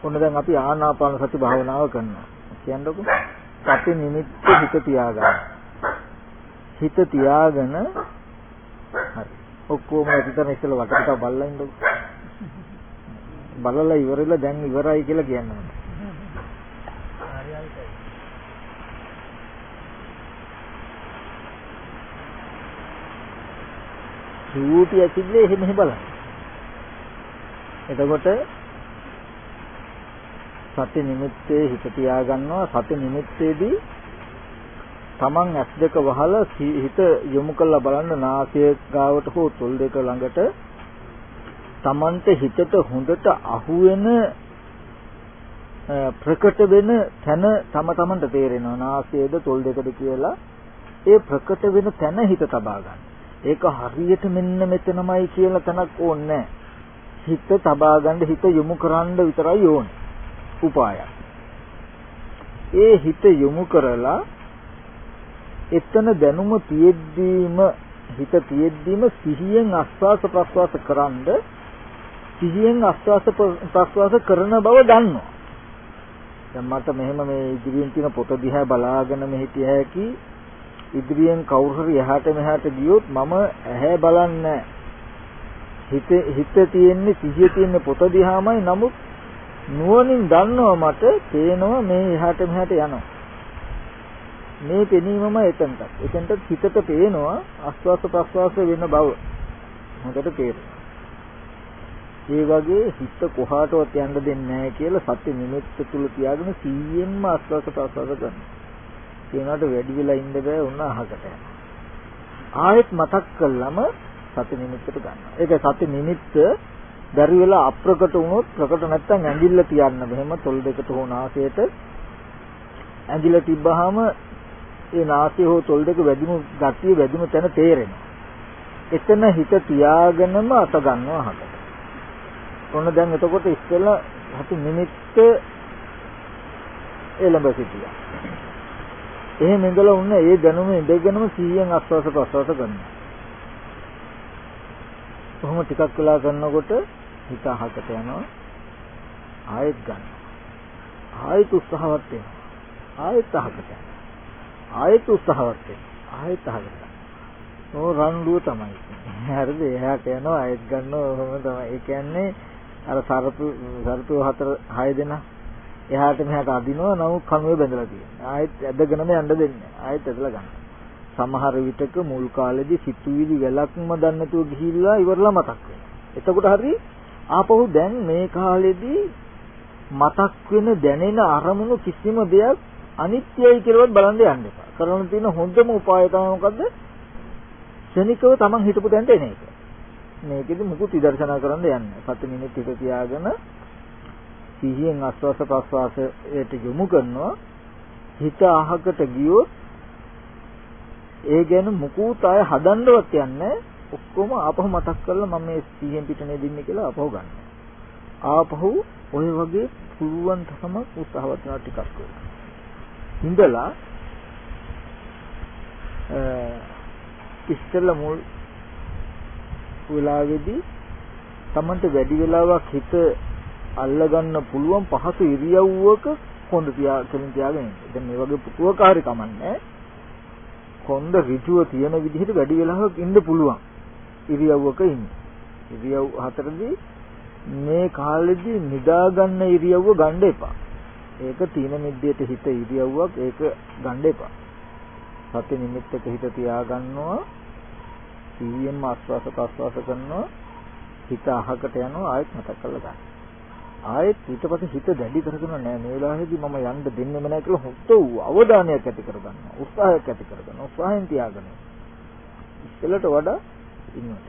ඔන්න දැන් අපි ආනාපාන සති භාවනාව කරනවා. කියන්නකො. සති නිමිත්ත හිත තියාගන්න. හිත තියාගෙන හරි. ඔක්කොම ඇතිතන ඉස්සෙල්ලා වටපිට බලලා ඉන්නකො. බලලා ඉවරලා දැන් ඉවරයි කියලා කියනවා. චූටි ඇතිල්ලේ එහෙම බලන්න. එතකොට සති නිමිත්තේ හිත තියාගන්නවා සති නිමිත්තේදී තමන් ඇස් දෙක වහලා හිත යොමු කරලා බලන්න නාසය ගාවට හෝ තොල් දෙක ළඟට තමන්ට හිතට හොඳට අහුවෙන ප්‍රකට වෙන තැන තම තමන්ට තේරෙනවා නාසයේද තොල් දෙකද කියලා ඒ ප්‍රකට වෙන තැන හිත තබා ගන්න. ඒක හරියට මෙන්න මෙතනමයි කියලා තැනක් ඕනේ හිත තබා ගන්න හිත යොමු කරන්න විතරයි ඕනේ. උපායක්. ඒ හිත යොමු කරලා එතන දැනුම තියෙද්දීම හිත තියෙද්දීම සිහියෙන් ආස්වාස ප්‍රස්වාස කරන්ද සිහියෙන් ආස්වාස ප්‍රස්වාස කරන බව දන්නවා. දැන් මට මෙහෙම මේ ඉදිරියෙන් තියෙන පොත දිහා බලාගෙන මේ හිටිය හැකි ඉදිරියෙන් කවුරු හරි එහාට මෙහාට ගියොත් මම ඇහැ බලන්නේ හිත හිත තියෙන්නේ සිහිය තියෙන්නේ පොත දිහාමයි නමුත් නුවණින් දන්නවා මට පේනවා මේ එහාට මෙහාට යනවා. මේ පෙනීමම එතනට. එතනට හිතට පේනවා ආස්වාස ප්‍රස්වාස වෙන බව. හොඳට තේරෙනවා. ඒ වගේ හිත කොහාටවත් යන්න දෙන්නේ නැහැ කියලා සත්‍ය නිමිත්ත තුල තියාගෙන සීයෙන්ම ආස්වාස ප්‍රස්වාස කරනවා. කියනකට වැඩි වෙලා ඉන්න බෑ උන්න අහකට යනවා. ආයෙත් මතක් කළාම සති නිමිත්තට ගන්නවා. ඒක සති නිමිත්ත බැරි වෙලා අප්‍රකට වුණොත් ප්‍රකට නැත්තම් ඇඟිල්ල තියන්න මෙහෙම තොල් දෙකට හෝ නාසයට ඇඟිල්ල තිබ්බහම ඒ නාසය හෝ තොල් දෙක වැඩිමු ගතිය වැඩිමු තැන තේරෙනවා. එතන හිත තියාගෙනම අත ගන්නවා හකට. ඔන්න දැන් එතකොට ඉස්සෙල්ලා හතු නිමිත්ත එළඹ සිටියා. එහෙම ඉඳලා උන්න ඒ දැනුම ඉඳගෙනම 100න් ආස්වාස ප්‍රසවාස කරනවා. කොහොම ටිකක් වෙලා කරනකොට හිත අහකට යනවා ආයෙත් ගන්න ආයෙත් උත්සාහවත් වෙනවා ආයෙත් අහකට ආයෙත් උත්සාහවත් වෙනවා ආයෙත් අහකට ඕ රණ්ඩුව තමයි හරිද එහාට යනවා ආයෙත් ගන්නවා ඔහොම තමයි ඒ කියන්නේ අර සර්පු සර්පු හතර හය දෙනා එහාට මෙහාට අදිනවා නමුත් කණුවේ බැඳලා තියෙනවා. ආයෙත් ඇදගෙනම යන්න දෙන්නේ. ආයෙත් ඇදලා ගන්න. සමහර විටක මුල් කාලෙදි සිතුවිලි වැලක්ම දන්නේ නැතුව ගිහිල්ලා ඉවරලා මතක් වෙනවා. එතකොට හරි ආපහු දැන් මේ කාලෙදි මතක් වෙන දැනෙන අරමුණු කිසිම දෙයක් අනිත්‍යයි කියලාවත් බලන්න යන්න එපා. කරන්න තියෙන හොඳම උපාය තමයි මොකද්ද? ශනිකව Taman හිතපු තැනට එන එක. මේකෙදි මුකුත් විදර්ශනා කරන්න යන්නේ. සති මිනිත් ටික තියාගෙන සිහියෙන් ආස්වාස ප්‍රස්වාසයට යොමු කරනවා. හිත අහකට ගියොත් ඒ ගැන මුකුත් අය හදන්නවත් යන්නේ ඔක්කොම ආපහු මතක් කරලා මම මේ සිහියෙන් පිටනේ දින්නේ කියලා ආපහු ගන්න. ආපහු ඔය වගේ පුළුවන් තරම උත්සාහවත් වෙනවා ටිකක් කරලා. ඉඳලා ඉස්සෙල්ලා මුල් වෙලාවේදී Tamanට වැඩි වෙලාවක් හිත අල්ලගන්න පුළුවන් පහසු ඉරියව්වක කොන්ද තියා කෙලින් තියාගෙන ඉන්න. දැන් මේ වගේ පුතුවකාරී කමන්නේ කොන්ද ඍජුව තියෙන විදිහට වැඩි වෙලාවක් ඉන්න පුළුවන් ඉරියව්වක ඉන්න. ඉරියව් හතරදී මේ කාලෙදී නිදා ගන්න ඉරියව්ව ගන්න එපා. ඒක තීන මිද්දේට හිත ඉරියව්වක් ඒක ගන්න එපා. සති නිමිත්තක හිත තියා ගන්නවා. සීයෙන්ම ආස්වාස ප්‍රස්වාස කරනවා. හිත අහකට යනවා ආයෙත් මතක් කරලා ගන්න. ආයෙත් ඊට පස්සේ හිත දැඩි කරගෙන නෑ මේ වෙලාවේදී මම යන්න දෙන්නෙම නෑ කියලා හොත් අවධානයක් ඇති කරගන්නවා. උත්සාහයක් ඇති කරගන්නවා. උත්සාහයෙන් තියාගන්න. ඉස්සෙල්ලට වඩා ඉන්නවා.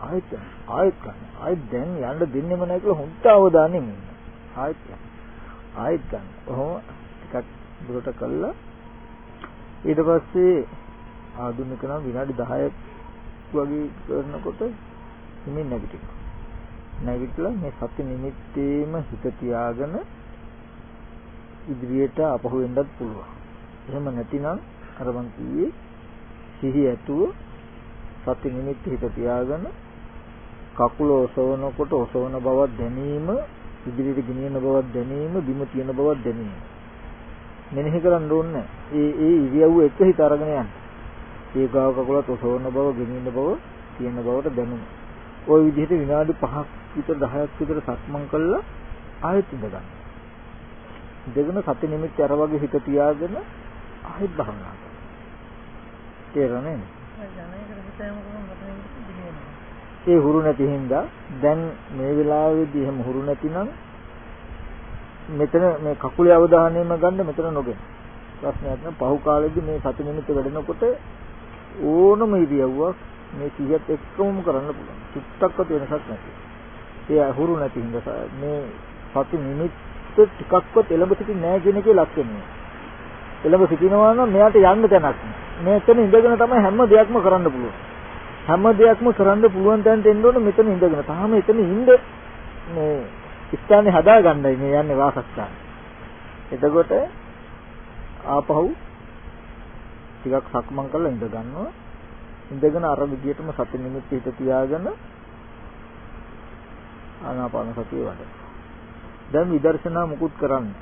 ආයෙත් ආයෙත් ගන්න. ආයෙත් දැන් යන්න දෙන්නෙම නැහැ කියලා හොඳ අවධානයෙන් ඉන්න. ආයෙත් ගන්න. ආයෙත් ගන්න. කොහොම ටිකක් දුරට කළා. ඊට පස්සේ ආධුනික නම් විනාඩි 10ක් වගේ කරනකොට හිමින් නැගිටිනවා. නැගිටලා මේ සති නිමිත්තේම හිත තියාගෙන ඉදිරියට අපහු වෙන්නත් පුළුවන්. එහෙම නැතිනම් අර මං කිව්වේ සිහි ඇතුව සති නිමිත්ත හිත තියාගෙන කකුල ඔසවනකොට ඔසවන බවක් දැනීම ඉදිරියට ගෙනියන බවක් දැනීම බිම තියෙන බවක් දැනීම මෙනෙහි කරන්න ඕනේ ඒ ඒ ඉරියව්ව එක හිත අරගෙන යන්න. ඒ ගාව කකුලත් ඔසවන බව ගෙනියන බව තියෙන බවට දැනුම. ওই විදිහට විනාඩි 5ක් විතර 10ක් විතර සක්මන් කළා ආයෙත් ඉඳ ගන්න. ඉඳගෙන සති නිමිත්ත අර වගේ හිත තියාගෙන ආයෙත් භාවනා කරනවා. තේරෙන්නේ ඒ හුරු නැති හින්දා දැන් මේ වෙලාවේදී එහෙම හුරු නැතිනම් මෙතන මේ කකුලේ අවධානයම ගන්න මෙතන නොගෙන. ප්‍රශ්නයක් නෑ. පහු කාලෙදී මේ සති නිමිත්ත වැඩෙනකොට ඕනම ඉරියව්වක් මේ සිහියත් එක්කම කරන්න පුළුවන්. චුට්ටක්වත් වෙනසක් නැති. ඒ හුරු නැති හින්දා මේ සති නිමිත්ත ටිකක්වත් එළඹ සිටින්නේ නැහැ කියන එකේ ලක්ෂණය. එළඹ සිටිනවා නම් මෙයාට යන්න තැනක් මෙතන ඉඳගෙන තමයි හැම දෙයක්ම කරන්න පුළුවන්. හැම දෙයක්ම කරන්න පුළුවන් තැනට එන්න ඕන මෙතන ඉඳගෙන. තාම එතන ඉන්න මේ ස්ථානේ හදාගන්නයි මේ යන්නේ වාසස්ථාන. එතකොට ආපහු ටිකක් සක්මන් කරලා ඉඳ ගන්නවා. ඉඳගෙන අර විදියටම සති නිමිත්ත හිත තියාගෙන ආනාපාන සතිය වඩන. දැන් විදර්ශනා මුකුත් කරන්නේ.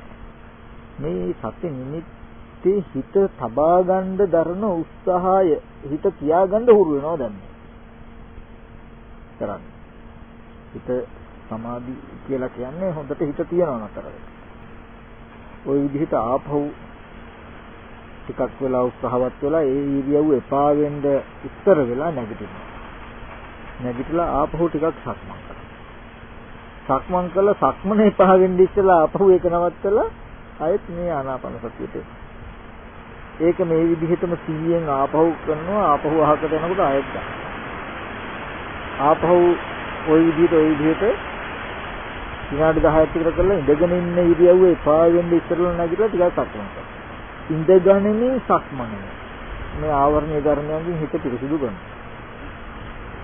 මේ සති නිමිත්තේ හිත තබා ගන්න දරන උත්සාහය හිත තියාගන්න හුරු වෙනවා දැන්. කරන්නේ. හිත සමාධි කියලා කියන්නේ හොඳට හිත තියනවා නතර ওই විදිහට ආපහු ටිකක් වෙලා උත්සාහවත් වෙලා ඒ ඉරියව්ව එපා වෙන්න ඉස්සර වෙලා නැගිටිනවා. නැගිටලා ආපහු ටිකක් සක්මන් කරනවා. සක්මන් කළා සක්මන එපා වෙන්න ඉස්සලා ආපහු ඒක නවත්තලා ආයෙත් මේ ආනාපාන සතියට ඒක මේ විදිහටම 100න් ආපහු කරනවා ආපහු අහකට යනකොට ආයෙත් ගන්නවා. ආපහු ওই විදිහට ওই විදිහට විනාඩි 10ක් විතර කරලා ඉඳගෙන ඉන්න ඉරියව්වේ එපා වෙන්න ඉස්සරල නැගිටලා ටිකක් සක්මන් කරනවා. ඉඳගනිමින් සක්මන. මේ ආවරණීය ධර්මයන්ගෙන් හිත පිරිසිදු කරනවා.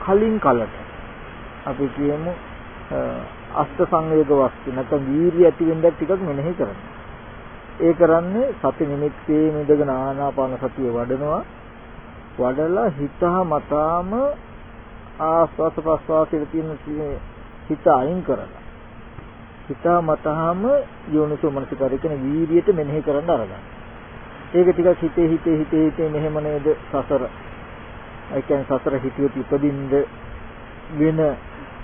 කලින් කලට අපි කියමු අෂ්ට සංවේග වස්තු නැත්නම් වීර්ය ඇති වෙන්න ටිකක් මෙනෙහි කරනවා. ඒ කරන්නේ සති නිමිත්තේ ඉඳගෙන ආනාපාන සතිය වඩනවා. වඩලා හිතහ මතාම ආස්වාස ප්‍රස්වාසයේ තියෙන හිත අයින් කරලා හිතා මතහම යෝනිසෝ මනසිකාරය කියන වීර්යයට මෙනෙහි කරන්න අරගන්න. ඒක ටිකක් හිතේ හිතේ හිතේ හිතේ මෙහෙම නේද සසර. ඒ කියන්නේ සසර හිතියොත් ඉපදින්න වෙන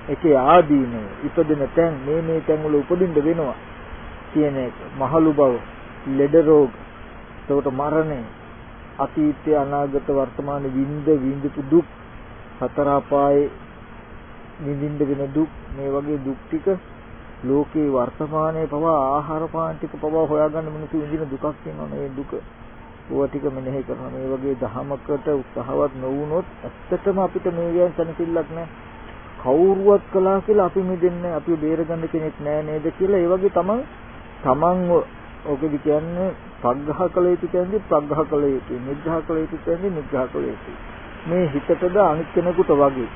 ඒකේ ආදීනව ඉපදෙන තැන් මේ මේ තැන් වල උපදින්න වෙනවා කියන එක මහලු බව ලෙඩ රෝග එතකොට මරණය අතීතය අනාගත වර්තමාන විඳ විඳපු දුක් සතර අපායේ විඳින්න වෙන දුක් මේ වගේ දුක් ටික ලෝකේ වර්තමානයේ පවා ආහාර පාන ටික පවා හොයාගන්න මිනිස්සු විඳින දුකක් තියෙනවා මේ දුක. ඕවා ටික මෙනෙහි කරන මේ වගේ දහමකට උත්සාහවත් නොවුනොත් ඇත්තටම අපිට මේ ගැන තනසිල්ලක් නැහැ කවුරුවත් කළා කියලා අපි මෙදෙන්නේ අපි බේරගන්න කෙනෙක් නෑ නේද කියලා. ඒ වගේ තමන් තමන්ව ඔකෙදි කියන්නේ පග්ඝහ කළ යුතු තැනදී පග්ඝහ කළ යුතුයි. නිග්‍රහ කළ යුතු තැනදී නිග්‍රහ කළ යුතුයි. මේ හිතටද අනිත් කෙනෙකුට වගේ.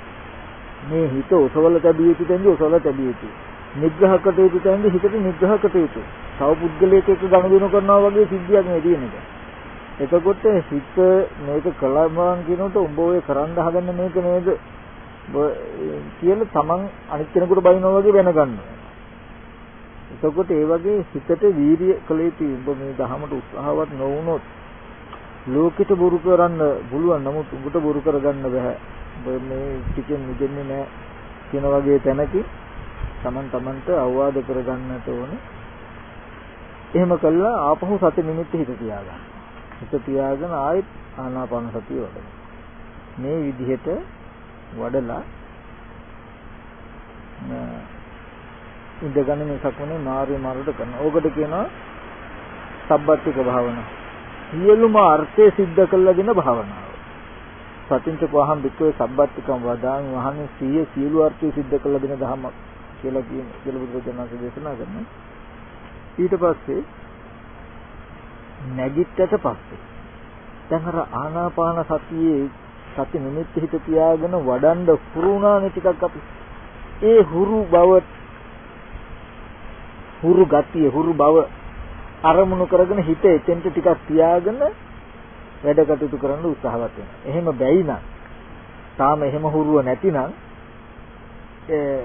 මේ හිත ඔසවල තැබිය යුතු තැනදී ඔසවල තැබිය යුතුයි. නිග්‍රහ කට යුතු තැනදී හිතට නිග්‍රහ කට යුතුයි තව පුද්ගලයෙක් එක්ක ගනුදෙනු කරනවා වගේ සිද්ධියක් මේ තියෙන එක එතකොට හිත මේක කලබන් කියනකොට උඹ ඔය කරන්න හදන මේක නේද කියලා තමන් අනිත් කෙනෙකුට බයිනවා වගේ දැනගන්නවා. එතකොට ඒ වගේ හිතට වීරිය කළ යුතුයි. උඹ මේ දහමට උත්සාහවත් නොවුනොත් ලෝකෙට බොරු කරන්න පුළුවන්. නමුත් උඹට බොරු කරගන්න බෑ. උඹ මේ ටිකෙන් මිදෙන්නේ නෑ කියන වගේ තැනකින් තමන් තමන්ට අවවාද කරගන්නට ඕනේ. එහෙම කළා ආපහු සති නිමිත්ත හිත තියාගන්න. හිත තියාගෙන ආයෙත් ආනාපාන සතිය වඩන්න. මේ විදිහට වඩලා ඉඳගෙන මේ සක්මනේ මාරු මාරුට කරනවා. ඕකට කියනවා සබ්බත්තික භාවනාව. සියලුම අර්ථය સિદ્ધ කළා දෙන භාවනාව. සතින්ච පහම් වික්කේ සබ්බත්තිකම් වදාන් වහන්නේ සිය සියලු අර්ථය સિદ્ધ කළා දෙන ධර්ම කියලා කියන කියලා බුදුරජාණන් දේශනා කරනවා. ඊට පස්සේ නැගිට්ටට පස්සේ දැන් අර ආනාපාන සතියේ සති නිමිත්ත හිත තියාගෙන වඩන්න පුරුණානේ ටිකක් අපි. ඒ හුරු බව හුරු ගතිය හුරු බව අරමුණු කරගෙන හිත එතෙන්ට ටිකක් තියාගෙන වැඩ කටයුතු කරන්න උත්සාහවත් වෙනවා. එහෙම බැයි නම් තාම එහෙම හුරුව නැතිනම් ඒ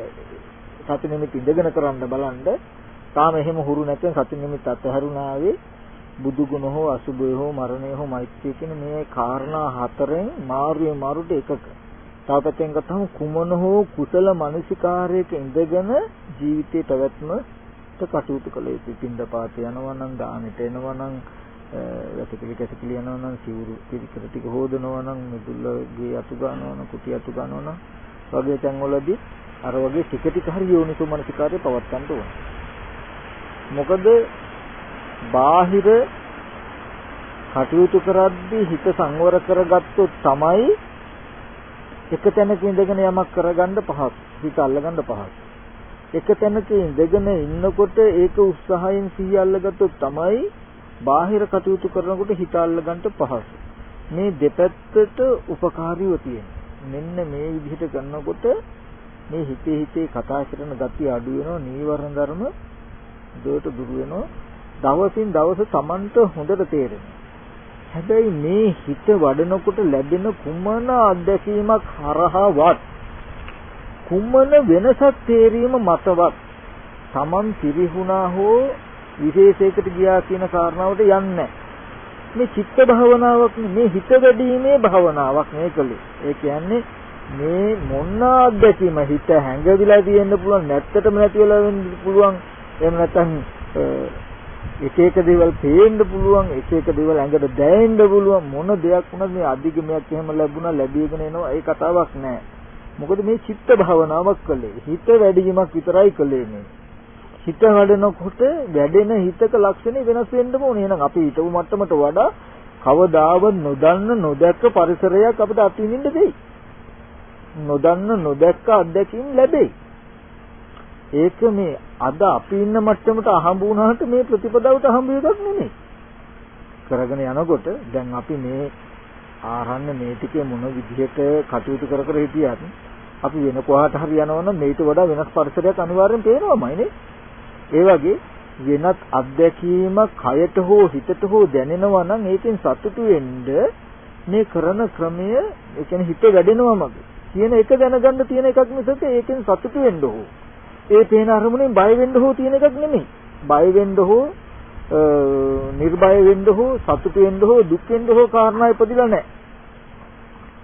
සති නිමිති ඉඳගෙන කරන්න බලන්න තාම එහෙම හුරු නැත්නම් සති නිමිති අතහැරුණාවේ බුදු ගුණ හෝ අසුභය හෝ මරණය හෝ මෛත්‍රිය කියන මේ කාරණා හතරෙන් මාරුවේ මාරුට එකක. තව පැත්තෙන් ගත්තම කුමන හෝ කුසල මනසිකාරයක ඉඳගෙන ජීවිතේ පැවැත්මට කටයුතු කළ යුතුයි. පින්ඳ පාත යනවා නම් දානෙට එනවා නම් වැසිකිලි කැසිකිලි යනවා නම් සිවුරු පිළිකර ටික හොදනවා නම් මිදුල්ලගේ අතු ගන්නවා නම් කුටි අතු ගන්නවා නම් වගේ තැන්වලදී අර වගේ ටික ටික හරි යෝනිසෝ මනසිකාරය පවත්වන්න ඕන. මොකද බාහිර කටයුතු කරද්දී හිත සංවර කරගත්තොත් තමයි එක තැනක ඉඳගෙන යමක් කරගන්න පහසු. හිත අල්ලගන්න පහසු. එක තැනක ඉඳගෙන ඉන්නකොට ඒක උත්සාහයෙන් සිහිය අල්ලගත්තොත් තමයි බාහිර කටයුතු කරනකොට හිත අල්ලගන්න පහසු. මේ දෙපැත්තට උපකාරීව තියෙනවා. මෙන්න මේ විදිහට කරනකොට මේ හිතේ හිතේ කතා කරන gati අඩු වෙනවා නීවරණ ධර්ම දුරට දුර වෙනවා දවසින් දවස Tamanට හොඳට තේරෙනවා. හැබැයි මේ හිත වඩනකොට ලැබෙන කුමන අත්දැකීමක් හරහාවත් කුමන වෙනසක් තේරීම මතවත් Taman පිරිහුණා හෝ විශේෂයකට ගියා කියන කාරණාවට යන්නේ මේ චිත්ත භාවනාවක් මේ හිත වැඩිීමේ භාවනාවක් මේ කලේ. ඒ කියන්නේ මේ මොන අත්දැකීම හිත හැංගවිලා තියෙන්න පුළුවන් නැත්තටම නැති වෙලා වෙන්න පුළුවන් එහෙම නැත්නම් එක එක දේවල් පේන්න පුළුවන් එක එක දේවල් ඇඟට දැනෙන්න පුළුවන් මොන දෙයක් වුණත් මේ අධිගමයක් එහෙම ලැබුණා ලැබීගෙන එනවා ඒ කතාවක් නෑ. මොකද මේ චිත්ත භාවනාවක් කළේ. හිත වැඩිවීමක් විතරයි කළේ මේ. හිත වැඩනකොට වැඩෙන හිතක ලක්ෂණ වෙනස් වෙන්න ඕනේ. එහෙනම් අපි හිතමු මට්ටමට වඩා කවදාවත් නොදන්න නොදැක්ක පරිසරයක් අපිට අත්විඳින්න දෙයි. නොදන්න නොදැක්ක අත්දැකීම් ලැබෙයි ඒක මේ අද අපි ඉන්න මට්ටමට අහඹ වුණාට මේ ප්‍රතිපදාවට අහඹ එකක් නෙමෙයි. කරගෙන යනකොට දැන් අපි මේ ආරන්න මේ ටිකේ මොන විදිහට කටයුතු කර කර හිටියත් අපි වෙන කොහාට හරි යනවනම් මේට වඩා වෙනස් පරිසරයක් අනිවාර්යෙන් පේනවමයි නේ. ඒ වගේ වෙනත් අත්දැකීමක් කයට හෝ හිතට හෝ දැනෙනවා නම් ඒකෙන් සතුටු වෙන්න මේ කරන ක්‍රමය ඒ කියන්නේ හිත වැඩෙනවමද කියන එක දැනගන්න තියෙන එකක් මිසක ඒකෙන් සතුටු වෙන්න ඕ. ඒ පේන අරමුණෙන් බය වෙන්න හෝ තියෙන එකක් නෙමෙයි. බය වෙන්න හෝ නිර්භය වෙන්න හෝ සතුටු වෙන්න හෝ දුක් වෙන්න හෝ කාරණා ඉපදිලා නැහැ.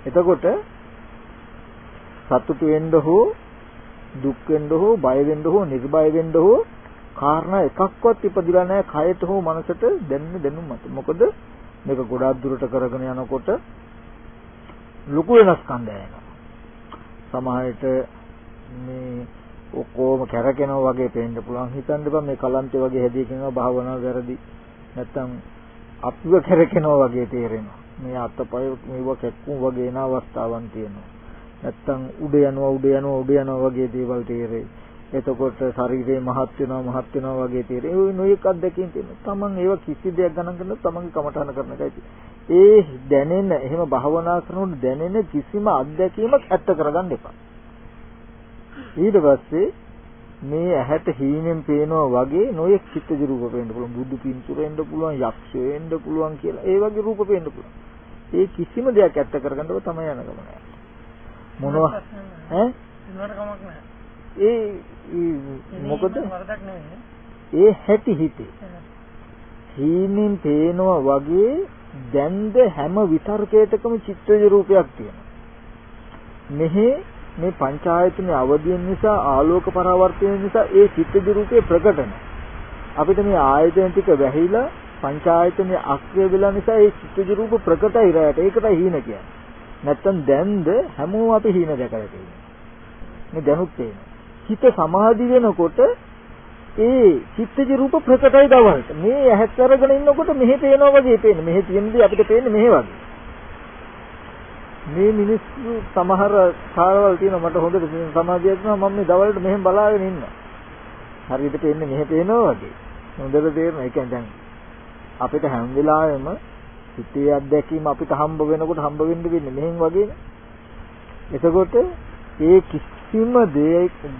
එතකොට සතුටු වෙන්න හෝ දුක් වෙන්න හෝ බය වෙන්න හෝ නිර්භය වෙන්න හෝ කාරණා එකක්වත් ඉපදිලා නැහැ කයට හෝ මනසට දැනෙන දැනුම් මත. මොකද මේක ගොඩාක් දුරට කරගෙන යනකොට ලොකු වෙනස්කම් දැනෙනවා. සමහරට මේ ඔක්කොම කැරකෙනවා වගේ පේන්න පුළුවන්. හිතන්න බෑ මේ කලන්තේ වගේ හැදීගෙනවා භාවනාව වැරදි. නැත්තම් අපිව කැරකෙනවා වගේ තේරෙනවා. මේ අතපය මේව කැක්කුම් වගේ එන අවස්ථාවන් තියෙනවා. නැත්තම් උඩ යනවා උඩ යනවා උඩ යනවා වගේ දේවල් තේරෙයි. එතකොට ශරීරේ මහත් වෙනවා මහත් වෙනවා වගේ තේරෙයි. ඒ නොයෙක් අත්දැකීම් තියෙනවා. Taman ඒව කිසි දෙයක් ගණන් කරන තමන්ගේ කමටහන කරන එකයි. ඒ දැනෙන එහෙම භවනා කරනකොට දැනෙන කිසිම අත්දැකීමක් ඇත්ත කරගන්න එපා. ඊට පස්සේ මේ ඇහැට හීනෙන් පේනවා වගේ නොයෙක් චිත්තජ රූප පේන්න පුළුවන්. බුදු පින්තුර එන්න පුළුවන් යක්ෂයෝ එන්න පුළුවන් කියලා. ඒ වගේ රූප පේන්න පුළුවන්. ඒ කිසිම දෙයක් ඇත්ත කරගන්නව තමයි යන ගමන මොනවා? ඈ? ඒ මොකද? ඒ හැටි හිතේ. හීනෙන් පේනවා වගේ දැන්ද හැම විතර්කයකටම චිත්තජ රූපයක් තියෙනවා. මෙහි මේ පංචායතනයේ අවදියෙන් නිසා ආලෝක පරාවර්තන නිසා ඒ චිත්තජ රූපේ ප්‍රකටන. අපිට මේ ආයතන ටික වැහිලා පංචායතනයේ අක්‍රිය වෙලා නිසා ඒ චිත්තජ රූප ප්‍රකටයි රැයට. ඒකටයි හීන කියන්නේ. නැත්තම් දැන්ද හැමෝම අපි හීන දැකලා තියෙනවා. මේ දැනුත් තේනවා හිත සමාධි වෙනකොට ඒ චිත්තජ රූප ප්‍රකටයි දවල්ට මේ ඇහත් අරගෙන ඉන්නකොට මෙහෙ පේනවා වගේ පේන්නේ මෙහෙ තියෙනදී අපිට පේන්නේ මෙහෙ වගේ මේ මිනිස්සු සමහර කාලවල තියෙන මට හොඳට සමාධියක් තියෙනවා මම මේ දවල්ට මෙහෙම බලාගෙන ඉන්නවා. හරියට පේන්නේ මෙහෙ පේනවා වගේ. හොඳට තේරෙනවා. ඒ කියන්නේ දැන් අපිට හැම වෙලාවෙම හිතේ අත්දැකීම අපිට හම්බ වෙනකොට හම්බ වෙන්න වෙන්නේ මෙහෙන් වගේනේ. එතකොට ඒ කිසිම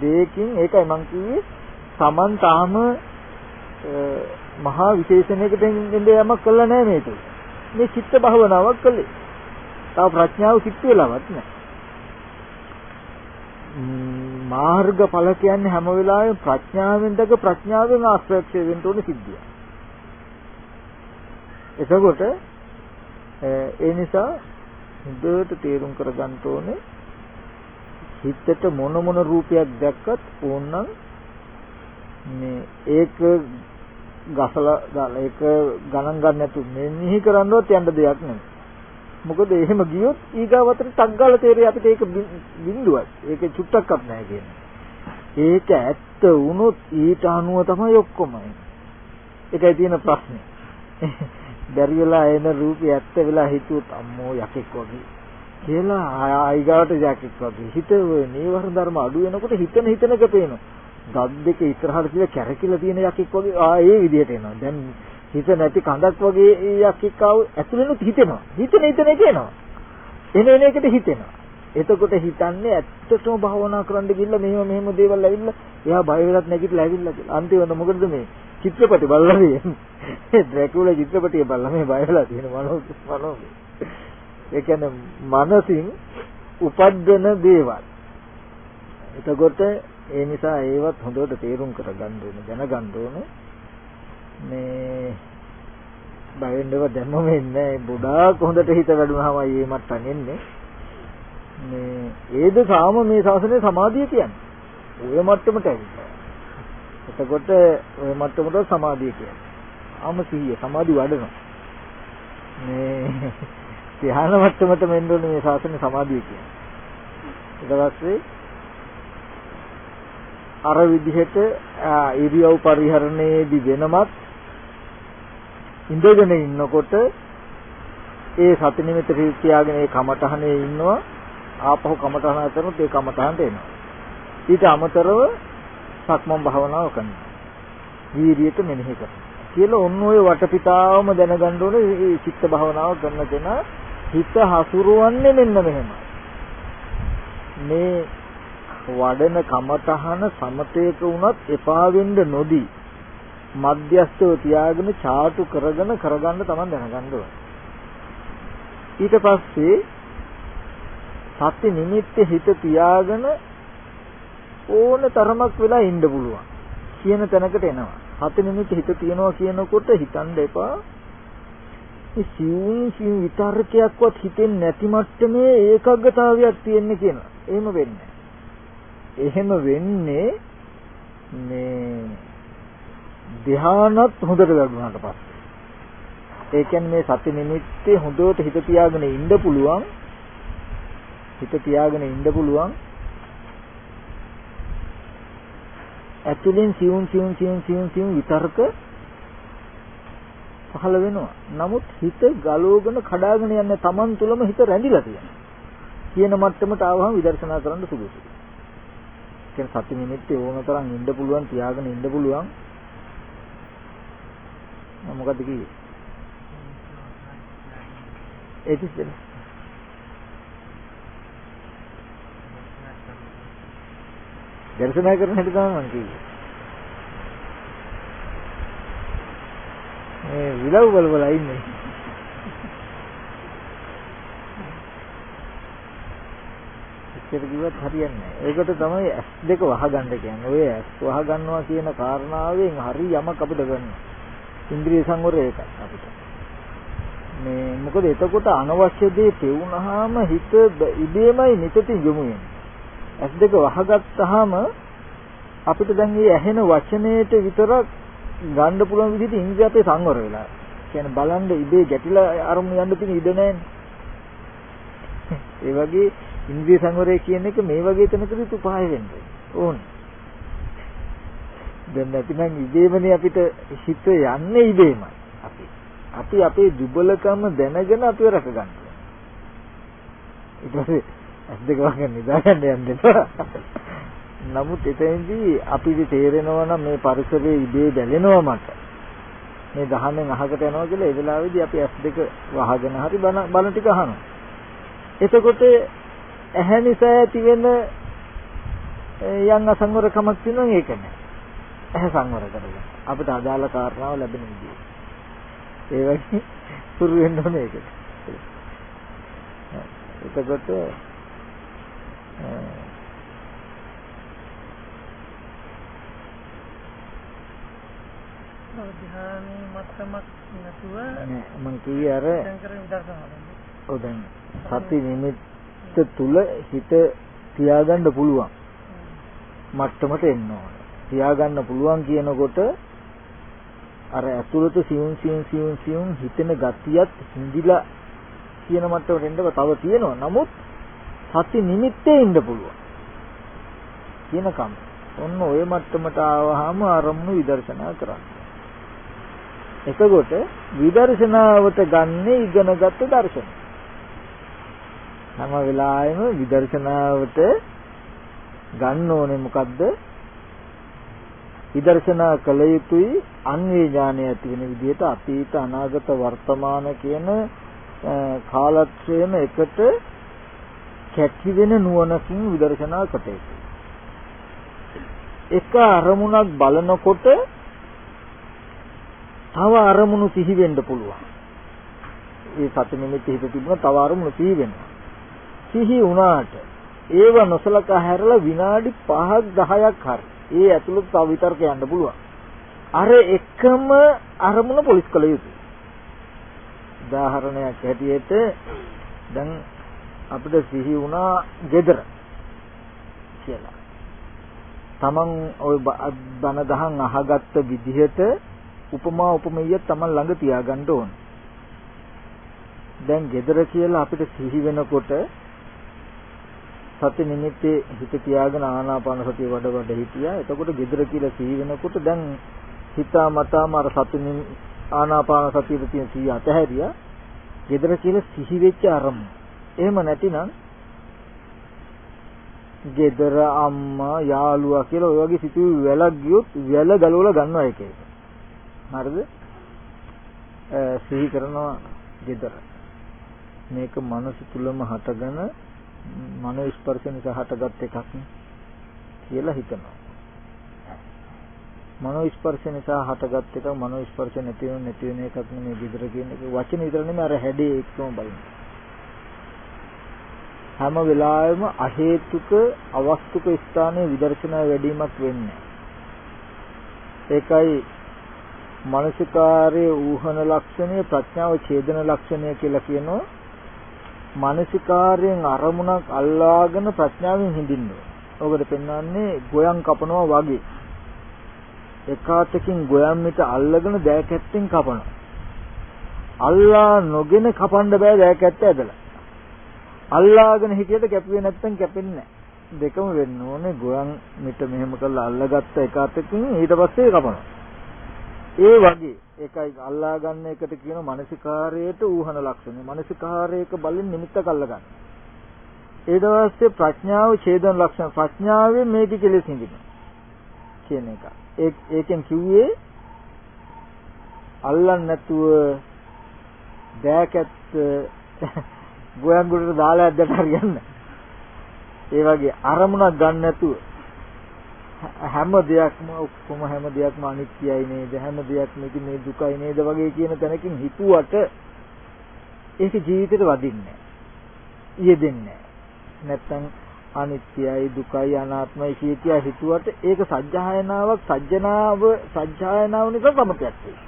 දෙයකින් ඒකයි මං කිව්වේ Taman තාම මහා විශේෂණයකට දෙන්නේ යමක් කළා නෑ මේක. මේ චිත්ත භවනාවක් කළේ. තව ප්‍රඥාව කිට්ටු වෙලවත් නැහැ. මාර්ගඵල කියන්නේ හැම වෙලාවෙම ප්‍රඥාවෙන් දක ප්‍රඥාවෙන් ආශ්‍රයක්ෂය වෙන්න ඕනේ සිද්ධිය. එතකොට ඒ නිසා හොඳට තේරුම් කරගන්න ඕනේ හිතට මොන මොන රූපයක් දැක්කත් ඕනනම් මේ ඒක ගසලා දාලා ඒක ගණන් ගන්න නැතුව මෙනෙහි කරන්නවත් යන්න දෙයක් නෙමෙයි. මොකද එහෙම ගියොත් ඊගාවතට ටක් ගාලා තේරෙයි අපිට ඒක බිඳුවක්. ඒක චුට්ටක්වත් නැහැ කියන්නේ. ඒක ඇත්ත වුණොත් ඊට අනුව තමයි ඔක්කොම. ඒකයි තියෙන ප්‍රශ්නේ. <laughs> බැරි වෙලා එන රූපය ඇත්ත වෙලා හිතුවොත් අම්මෝ යකෙක් වගේ. කියලා ආයිගාවට යකෙක් වගේ. හිත නීවර ධර්ම අඩු වෙනකොට හිතන හිතනක පේනවා. දත් දෙක ඉස්සරහට තියලා කැරකිලා තියෙන යකෙක් වගේ ආ ඒ විදිහට එනවා. දැන් හිත නැති කඳක් වගේ යකෙක් ආව ඇතුළෙනුත් හිතෙනවා. හිතන හිතන එක එනවා. එන එන එකට හිතෙනවා. එතකොට හිතන්නේ ඇත්තටම භාවනා කරන්න ගිහිල්ලා මෙහෙම මෙහෙම දේවල් ඇවිල්ලා එයා බය වෙලත් නැගිටලා ඇවිල්ලා කියලා. අන්තිමට මොකද මේ චිත්‍රපටි බලලා තියෙන්නේ. <laughs> ඩ්‍රැකියුලා චිත්‍රපටිය බලලා මේ බය වෙලා තියෙන මනෝ මනෝ. ඒ කියන්නේ මනසින් උපද්දන දේවල්. එතකොට ඒ නිසා ඒවත් හොඳට තේරුම් කරගන්න ඕනේ දැනගන්න ඕනේ. මේ බය වෙන්නව දැම්මම එන්නේ ගොඩාක් හොඳට හිත වැඩුණාම මේ මට්ටම් එන්නේ. මේ ඒද සාම මේ ශාසනයේ සමාධිය කියන්නේ. ඔය මට්ටමට ඇවිල්ලා. එතකොට ඔය මට්ටමට සමාධිය කියන්නේ. ආම සිහිය සමාධි වඩනවා. මේ ධ්‍යාන මට්ටමට මෙන්න ඕනේ මේ ශාසනයේ සමාධිය කියන්නේ. ඊට පස්සේ අර විදිහට ඉරියව් පරිහරණයේදී වෙනමත් ඉඳගෙන ඉන්නකොට ඒ සති නිමිත තියාගෙන ඒ කමඨහනේ ඉන්නවා. ආපහු කමඨහන කරනොත් ඒ කමඨහනට එනවා. ඊට අමතරව සක්මන් භාවනාව කරනවා. වීර්යයට මෙනෙහි කරනවා. කියලා ඔන්න ඔය වටපිටාවම දැනගන්න ඕනේ මේ චිත්ත භාවනාව කරන කෙනා හිත හසුරුවන්නේ මෙන්න මෙහෙමයි. මේ වඩන කමඨහන සමතේක වුණත් එපා වෙන්න නොදී මධ්‍යස්ථව තියාගෙන චාටු කරගෙන කරගන්න තමයි දැනගන්න ඕනේ. ඊට පස්සේ සත්‍ය නිමිත්ත හිත තියාගෙන ඕන තරමක් වෙලා ඉන්න පුළුවන් කියන තැනකට එනවා. සත්‍ය නිමිත්ත හිත තියනවා කියනකොට හිතන්න එපා. මේ සිවුම් සිවුම් විතරකයක්වත් හිතෙන්නේ නැති මට්ටමේ ඒකග්ගතාවයක් තියෙන්නේ කියනවා. එහෙම වෙන්නේ එහෙම වෙන්නේ මේ ධ්‍යානත් හොඳට වැඩුණාට පස්සේ. ඒ කියන්නේ මේ සති නිමිත්තේ හොඳට හිත තියාගෙන ඉන්න පුළුවන්. හිත තියාගෙන ඉන්න පුළුවන්. ඇතුලෙන් සියුම් සියුම් සියුම් සියුම් සියුම් විතර්ක පහළ වෙනවා. නමුත් හිත ගලෝගෙන කඩාගෙන යන්නේ Taman තුලම හිත රැඳිලා තියෙනවා. කියන මට්ටමට ආවම විදර්ශනා කරන්න සුදුසුයි. කියන්නේ සති නිමිත්තේ ඕන තරම් ඉන්න පුළුවන් තියාගෙන ඉන්න පුළුවන්. මොකද්ද කිව්වේ? ඒ කිව්වේ දර්ශනා කරන හැටි තමයි මම කිව්වේ. මේ විලව් වල වල ඉන්නේ. එච්චර කිව්වත් හරියන්නේ නැහැ. ඒකට තමයි S දෙක වහගන්න කියන්නේ. ඔය S වහගන්නවා කියන කාරණාවෙන් හරි යමක් අපිට ගන්න. ඉන්ද්‍රිය සංවරය ඒක අපිට. මේ මොකද එතකොට අනවශ්‍ය දේ පෙවුනහම හිත ඉබේමයි නිතින් යොමු වෙන්නේ. S දෙක වහගත්තාම අපිට දැන් මේ ඇහෙන වචනේට විතරක් ගන්න පුළුවන් විදිහට ඉන්ද්‍රිය අපේ සංවර වෙලා. කියන්නේ බලන්න ඉබේ ගැටිලා අරමුණු යන්න තියෙන ඉඩ නැහැ. <laughs> ඒ වගේ ඉන්ද්‍රිය සංවරය කියන එක මේ වගේ තැනකදී උපාය වෙන්නේ. ඕන. දැන් නැතිනම් ඉබේමනේ අපිට හිත යන්නේ ඉබේමයි. අපි අපි අපේ දුබලකම දැනගෙන අපිව රැක ගන්න. ඊට පස්සේ ඇස් දෙක වගේ නිදාගන්න යන්න එපා. නමුත් එතෙන්දී අපිට තේරෙනවා නම් මේ පරිසරයේ ඉබේ දැලෙනවා මට. මේ දහමෙන් අහකට යනවා කියලා ඒ වෙලාවේදී අපි ඇස් දෙක වහගෙන හරි බන බන ටික අහනවා. එතකොට ඇහැ නිසා ඇති වෙන යම් අසංවරකමක් තියෙනවා ඒක නෑ. ඇහැ සංවර කරගන්න. අපිට අදාළ කාරණාව ලැබෙන විදිය. ඒ වගේ <laughs> පුරු වෙන්න ඕනේ ඒකට. එතකොට ධ්‍යානයේ මට්ටමක් නැතුව නෑ මං කිව්වේ අර ඔව් දැන් සති නිමිත්ත තුල හිත තියාගන්න පුළුවන් මට්ටමට එන්න ඕන. තියාගන්න පුළුවන් කියනකොට අර ඇතුළත සියුම් සියුම් සියුම් සියුම් හිතෙන ගතියත් හිඳිලා කියන මට්ටමට එන්න තව තියෙනවා. නමුත් සති නිමිත්තේ ඉන්න පුළුවන්. කියනකම් ඔන්න ওই මට්ටමට ආවහම අරමුණු විදර්ශනා කරන්න. එතකොට විදර්ශනාවට ගන්න ඉගෙනගත්ත දර්ශන. හැම වෙලාවෙම විදර්ශනාවට ගන්න ඕනේ මොකද්ද? විදර්ශනා කළ යුතුයි අන්වේ ඥානය ඇති වෙන විදිහට අතීත අනාගත වර්තමාන කියන කාලත්‍රයම එකට කැටි වෙන නුවණකින් විදර්ශනා කොට එක අරමුණක් බලනකොට තව අරමුණු සිහි වෙන්න පුළුවන්. ඒ සති නිමිති හිත තිබුණා තව අරමුණු සිහි වෙනවා. සිහි වුණාට ඒව නොසලකා හැරලා විනාඩි 5ක් 10ක් හරි ඒ ඇතුළත තව විතර්ක යන්න පුළුවන්. අර එකම අරමුණ පොලිස් කළ යුතුයි. උදාහරණයක් හැටියට දැන් අපිට සිහි වුණා gedara කියලා. Taman ওই බන දහන් අහගත්ත විදිහට උපමා උපමෙය Taman ළඟ තියාගන්න ඕන. දැන් gedara කියලා අපිට සිහි වෙනකොට සති නිමිත්තේ හිත තියාගෙන ආනාපාන සතිය වඩ වඩ හිටියා. එතකොට gedara කියලා සිහි වෙනකොට දැන් හිතා මතාම අර සති ආනාපාන සතියේ තියෙන සිහිය අතහැරියා. gedara කියලා සිහි වෙච්ච අරමුණ. එහෙම නැතිනම් gedara අම්මා යාළුවා කියලා ඔය වගේ සිතුවිලි වැලක් ගියොත් වැල ගලවලා ගන්නවා එක එක. හරිද? සිහි කරනවා gedara. මේක මනස තුලම හටගෙන මනෝ ස්පර්ශ නිසා හටගත් එකක් කියලා හිතනවා. මනෝ ස්පර්ශ නිසා හටගත් එක මනෝ ස්පර්ශ නැති වෙන නැති වෙන එකක් නෙමෙයි gedara කියන එක. වචන විතර නෙමෙයි අර හැඩේ එක්කම බලන්න. හැම වෙලාවෙම අහේතුක අවස්තුක ස්ථානයේ විදර්ශනා වැඩිමක් වෙන්නේ. ඒකයි මානසිකාරයේ ඌහන ලක්ෂණය ප්‍රඥාව ඡේදන ලක්ෂණය කියලා කියනවා. මානසිකාරයෙන් අරමුණක් අල්ලාගෙන ප්‍රඥාවෙන් හිඳින්න ඔකට පෙන්වන්නේ ගොයන් කපනවා වගේ. එකාතකින් ගොයන් මිට අල්ලගෙන දෑකැත්තෙන් කපනවා. අල්ලා නොගෙන කපන්න බෑ දෑකැත්ත ඇදලා. අල්ලාගෙන හිටියට කැපුවේ නැත්තම් කැපෙන්නේ නැහැ. දෙකම වෙන්න ඕනේ ගොයන් මිට මෙහෙම කරලා අල්ලගත්ත එකාතකින් ඊට පස්සේ කපනවා. ඒ වගේ ඒකයි අල්ලා ගන්න එකට කියන මානසිකාරයට ඌහන ලක්ෂණය. මානසිකාරයක බලෙන් නිමිත්තක් අල්ල ගන්න. ඊට පස්සේ ප්‍රඥාව ඡේදන ලක්ෂණ ප්‍රඥාවෙන් මේක කෙලෙස් හිඳින කියන එක. ඒ ඒකෙන් කිව්වේ අල්ලන්න නැතුව දෑකැත්ත ගෝයන් ගොඩට දාලා ඇද්දට හරියන්නේ. ඒ වගේ අරමුණක් ගන්න නැතුව හැම දෙයක්ම ඔක්කොම හැම දෙයක්ම අනිත්‍යයි නේද හැම දෙයක්ම මේ දුකයි නේද වගේ කියන තැනකින් හිතුවට ඒක ජීවිතේට වදින්නේ නැහැ. යෙදෙන්නේ නැත්තම් අනිත්‍යයි දුකයි අනාත්මයි කියලා හිතුවට ඒක සත්‍යයනාවක් සත්‍යනාව සත්‍යයනාව නිසා සමතයක් වෙයි.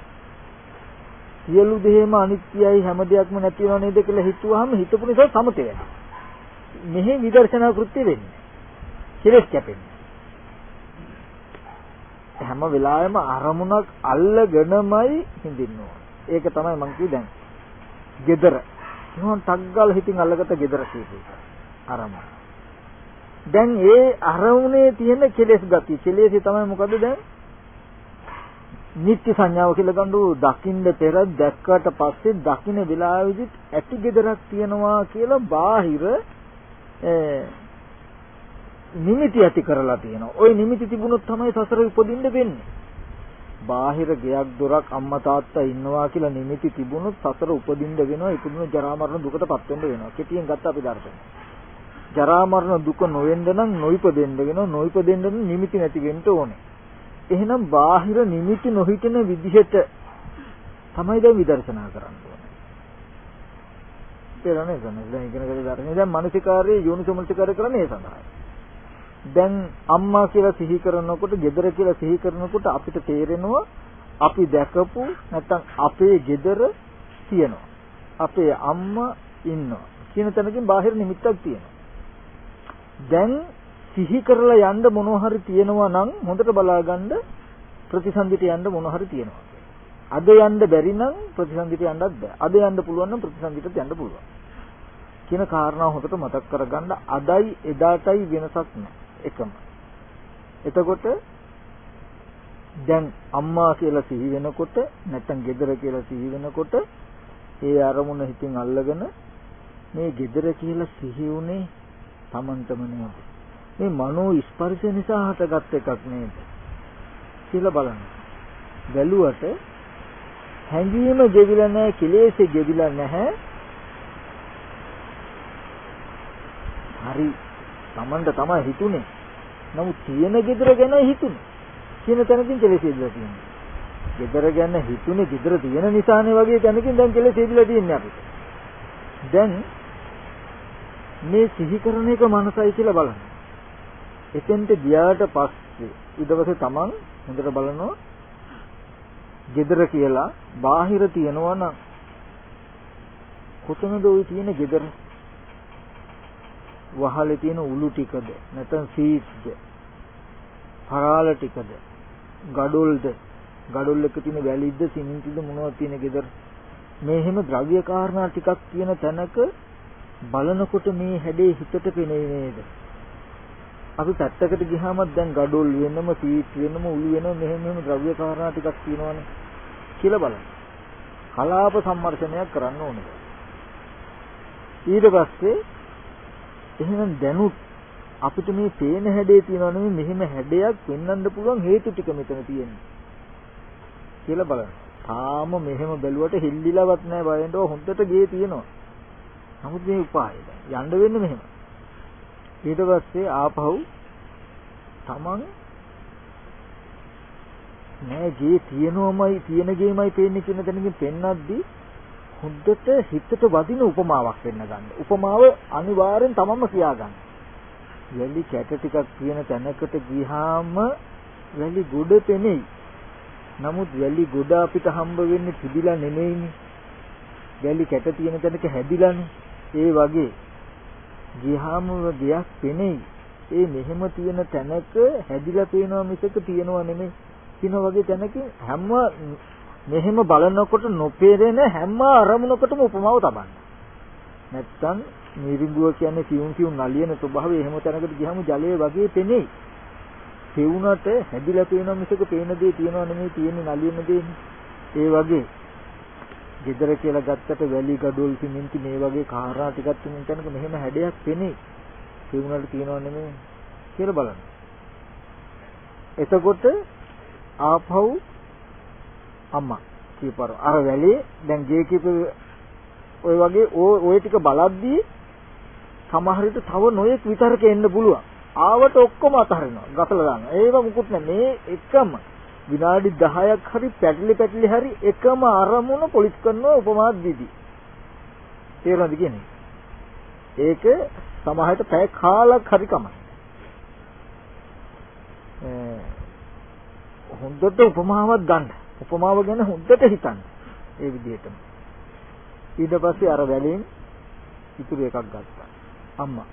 සියලු දෙහෙම අනිත්‍යයි හැම දෙයක්ම නැති වෙනව නේද කියලා හිතුවාම හිතපු නිසා සමතය වෙනවා. මෙහි විදර්ශනා කෘත්‍ය වෙන්නේ. කෙලෙස් කැපෙන්නේ. හැම වෙලාවෙම අරමුණක් අල්ලගෙනමයි හින්දින්න ඕන. ඒක තමයි මං කිව්වේ දැන්. gedara. මොහොන් ටග්ගල් හිතින් අල්ලගත්ත gedara කීපේ. අරමුණ. දැන් ඒ අරමුණේ තියෙන කෙලෙස් ගතිය. කෙලෙස් තමයි මොකද දැන්? නිත්‍ය සංඥාව කියලා ගන්නු දකින්න පෙර දැක්කට පස්සේ දකින්න වෙලාවෙදිත් ඇති gedarak තියනවා කියලා බාහිර නිමිති ඇති කරලා තියෙනවා. ওই නිමිති තිබුණොත් තමයි සසර උපදින්න වෙන්නේ. බාහිර ගයක් දොරක් අම්මා තාත්තා ඉන්නවා කියලා නිමිති තිබුණොත් සසර උපදින්න වෙනවා. ඉපදුන ජරා මරණ දුකටපත් වෙන්න වෙනවා. කෙටියෙන් ගත්ත අපි දර්ශනය. ජරා මරණ දුක නොවෙන්න නම් නොයිපදෙන්න වෙනවා. නොයිපදෙන්න නම් නිමිති නැති වෙන්න ඕනේ. එහෙනම් බාහිර නිමිති නොහිතන විදිහට තමයි දැන් විදර්ශනා කරන්න ඕනේ. තේරෙන්නේ නැහැ දැන් ඉගෙන ගන්න දර්ශනේ දැන් මානසිකාර්යයේ යෝනිසෝමනසිකාර්ය කරන්නේ ඒ සඳහායි. දැන් අම්මා කියලා සිහි කරනකොට, gedara කියලා සිහි කරනකොට අපිට තේරෙනවා අපි දැකපු නැත්නම් අපේ gedara තියෙනවා. අපේ අම්මා ඉන්නවා. කියන තැනකින් බාහිර නිමිත්තක් තියෙනවා. දැන් සිහි කරලා යන්න මොනවා හරි තියෙනවා නම් හොඳට බලාගන්න ප්‍රතිසන්දිට යන්න මොනවා හරි තියෙනවා. අද යන්න බැරි නම් ප්‍රතිසන්දිට යන්නත් බෑ. අද යන්න පුළුවන් නම් ප්‍රතිසන්දිට යන්න පුළුවන්. කියන කාරණා හොඳට මතක් කරගන්න අදයි එදාටයි වෙනසක් නැහැ. එකම. එතකොට දැන් අම්මා කියලා සිහි වෙනකොට නැත්නම් gedara කියලා සිහි වෙනකොට ඒ අරමුණ හිතින් අල්ලගෙන මේ gedara කියලා සිහි උනේ Tamanටම නේද? මේ මනෝ ස්පර්ශ නිසා හටගත් එකක් නේද? කියලා බලන්න. බැලුවට හැඟීම ගෙවිලා නැහැ, කෙලෙස් ගෙවිලා නැහැ. හරි Tamanට තමයි හිතුනේ. නමුත් තියෙන gedara ගැන හිතුනේ. කියන තැනකින් කෙලෙස් ඉදලා තියෙනවා. gedara ගැන හිතුනේ gedara තියෙන නිසානේ වගේ තැනකින් දැන් කෙලෙස් ඉදලා තියෙන්නේ අපිට. දැන් මේ සිහි කරන එක මනසයි කියලා බලන්න. එතෙන්ට ගියාට පස්සේ ඊට පස්සේ Taman හොඳට බලනවා gedara කියලා බාහිර තියනවා නම් කොතනද ওই තියෙන gedara වහලේ තියෙන උළු ටිකද? නැත්නම් සීට්ද පරාල ටිකද? ගඩොල්ද? ගඩොල් එක තියෙන වැලිද්ද සිමෙන්තිද මොනවද තියෙන ගෙදර? මේ හැම ද්‍රව්‍ය කාරණා ටිකක් තියෙන තැනක බලනකොට මේ හැඩේ හිතට පෙනෙන්නේ නේද? අපි පැත්තකට ගියාම දැන් ගඩොල් වෙනම සීට් වෙනම උළු වෙනම මෙහෙම මෙහෙම ද්‍රව්‍ය කාරණා ටිකක් තියෙනවනේ කියලා බලන්න. කලාප සම්මර්ෂණයක් කරන්න ඕනේ. ඊට පස්සේ එහෙනම් දැනුත් අපිට මේ පේන හැඩේ තියෙනවා නෙමෙයි මෙහෙම හැඩයක් වෙන්නන්න පුළුවන් හේතු ටික මෙතන තියෙන්නේ කියලා බලන්න. තාම මෙහෙම බැලුවට හිල්ලිලවත් නැහැ බයෙන්ද හොඳට ගේ තියෙනවා. නමුත් මේ උපායය යන්න වෙන්නේ මෙහෙම. ඊට පස්සේ ආපහු Taman නෑ ගේ තියෙනවමයි තියෙන ගේමයි පේන්නේ කියන තැනකින් පෙන්නද්දී හොඳට හිතට වදින උපමාවක් වෙන්න ගන්න. උපමාව අනිවාර්යෙන් තමන්ම කියාගන්න. වැලි කැට ටිකක් තියෙන තැනකට ගියාම වැලි ගොඩ පෙනෙයි. නමුත් වැලි ගොඩ අපිට හම්බ වෙන්නේ පිදිලා නෙමෙයිනේ. වැලි කැට තියෙන තැනක හැදිලානේ. ඒ වගේ ගියාම ගියක් පෙනෙයි. ඒ මෙහෙම තියෙන තැනක හැදිලා පේනවා මිසක තියෙනවා නෙමෙයි කියන වගේ තැනකින් හැම මෙහෙම බලනකොට නොපෙරෙන හැම අරමුණකටම උපමාව තබන්න. නැත්තම් මිරිඟුව කියන්නේ සියුම් සියුම් නලියන ස්වභාවය එහෙම තැනකට ගියහම ජලය වගේ පෙනෙයි. පෙවුනට හැදිලා පේනවා මිසක පේන දේ තියෙනව නෙමෙයි තියෙන්නේ නලියන දේනේ. ඒ වගේ ගෙදර කියලා ගත්තට වැලි ගඩොල් සිමෙන්ති මේ වගේ කාරණා ටිකක් තියෙන තැනක මෙහෙම හැඩයක් පෙනේ. පෙවුනට තියෙනව නෙමෙයි කියලා බලන්න. එතකොට ආපහු අම්මා කීපාර අර වැලේ දැන් ගේ කීප ඔය වගේ ඔය ටික බලද්දී සමහර විට තව නොයෙක් විතරක එන්න පුළුවන්. ආවට ඔක්කොම අතහරිනවා. ගසලා දානවා. ඒව මුකුත් නැහැ. මේ එකම විනාඩි 10ක් හරි පැටලි පැටලි හරි එකම අරමුණ පොලිස් කරනවා උපමාත් දීදී. තේරුණාද කියන්නේ? ඒක සමහරට පැය කාලක් හරි කමයි. හොඳට උපමාවක් ගන්න. උපමාව ගැන හොඳට හිතන්න. ඒ විදිහටම. ඊට පස්සේ අර වැලෙන් ඉතුරු එකක් ගත්තා. අම්මා.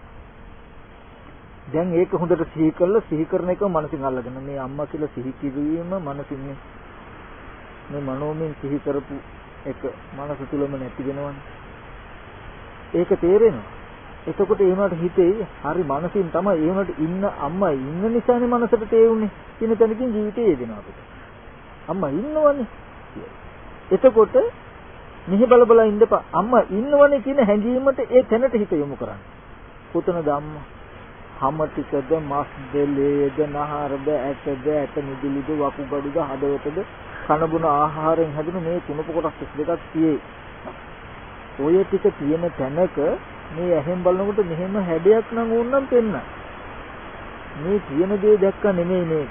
දැන් ඒක හොඳට සිහි කරලා සිහි කරන එක මනසින් අල්ලගෙන මේ අම්මා කියලා සිහි කිරීම මනසින් මේ මනෝමයෙන් සිහි කරපු එක මනස තුලම නැති වෙනවනේ. ඒක තේරෙනවා. එතකොට ඒ වුණාට හිතේ හරි මනසින් තමයි ඒ වුණාට ඉන්න අම්මා ඉන්න නිසානේ මනසට තේරුනේ. කියන තැනකින් ජීවිතේ යෙදෙනවා අපිට. අම්මා ඉන්නවනේ. එතකොට මෙහි බල බල ඉඳපා අම්මා ඉන්නවනේ කියන හැඟීමට ඒ තැනට හිත යොමු කරන්න. කොතනද අම්මා? හම ටිකද මස් දෙලේද නහරද ඇටද ඇට මිදුළුද වකුගඩුද හදවතද කනබුන ආහාරයෙන් හැදුණු මේ කුණප කොටස් දෙකක් තියේ. ඔය ටික තියෙන තැනක මේ ඇහෙන් බලනකොට මෙහෙම හැඩයක් නම් ඕනනම් පෙන්න. මේ කියන දේ දැක්ක නෙමෙයි මේ.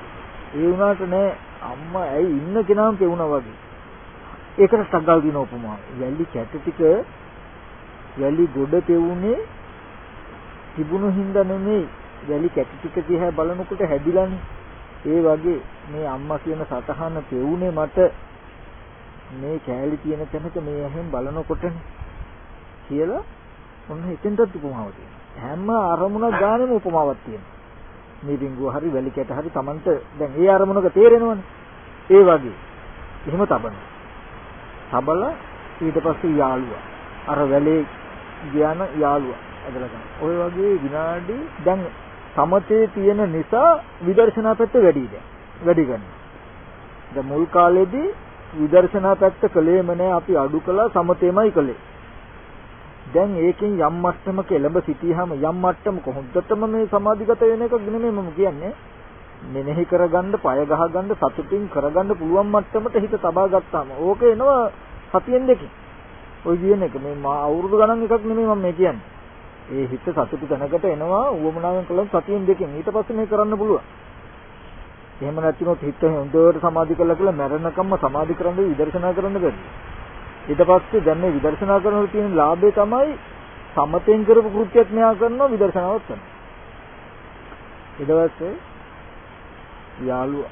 ඒ වුණාට නෑ අම්මා ඇයි ඉන්න කෙනාම පෙවුනා වගේ. ඒකට සග්ගල් දින උපමාව. වැලි කැට ටික වැලි ගොඩ පෙවුනේ තිබුණු හින්දා නෙමෙයි. වැලි කැට ටික දිහා බලනකොට හැදිලානේ. ඒ වගේ මේ අම්මා කියන සතහන පෙවුනේ මට මේ කෑලි තියෙන තැනක මේ ඇහෙන් බලනකොටනේ කියලා ඔන්න එතෙන්ටත් උපමාවක් තියෙනවා. හැම අරමුණක් ගානෙම උපමාවක් තියෙනවා. මිරිඟුව හරි වැලි කැට හරි Tamanට දැන් ඒ අරමුණක තේරෙනවනේ. ඒ වගේ. එහෙම තබන. තබලා ඊට පස්සේ යාළුවා. අර වැලේ ගියාන යාළුවා ඇදලා ගන්න. ඔය වගේ විනාඩි දැන් සමතේ තියෙන නිසා විදර්ශනා පැත්ත වැඩි දැන්. වැඩි ගන්නවා. දැන් මුල් කාලේදී විදර්ශනා පැත්ත කළේම නෑ අපි අඩු කළා සමතේමයි කළේ. දැන් ඒකෙන් යම් මට්ටමක එළඹ සිටියාම යම් මට්ටමක හොඳටම මේ සමාධිගත වෙන එක නෙමෙයි මම කියන්නේ මෙනෙහි කරගන්න, පය ගහගන්න, සතුටින් කරගන්න පුළුවන් මට්ටමට හිත තබා ගත්තාම ඕක එනවා සතියෙන් දෙකකින්. ඔය කියන එක මේ මා අවුරුදු ගණන් එකක් නෙමෙයි මම මේ කියන්නේ. ඒ හිත සතුටු තැනකට එනවා උවමනාවෙන් කළොත් සතියෙන් දෙකකින්. ඊට පස්සේ මේ කරන්න පුළුවන්. එහෙම නැතිනොත් හිත හොඳට සමාධි කළා කියලා මැරෙනකම්ම සමාධි කරන්න විදර්ශනා කරන්න බැහැ. ඊට පස්සේ දැන් මේ විදර්ශනා කරනකොට තියෙන ලාභය තමයි සමතෙන් කරපු කෘත්‍යයක් මෙයා කරනවා විදර්ශනාවක් කරනවා. ඊට පස්සේ යාළුවා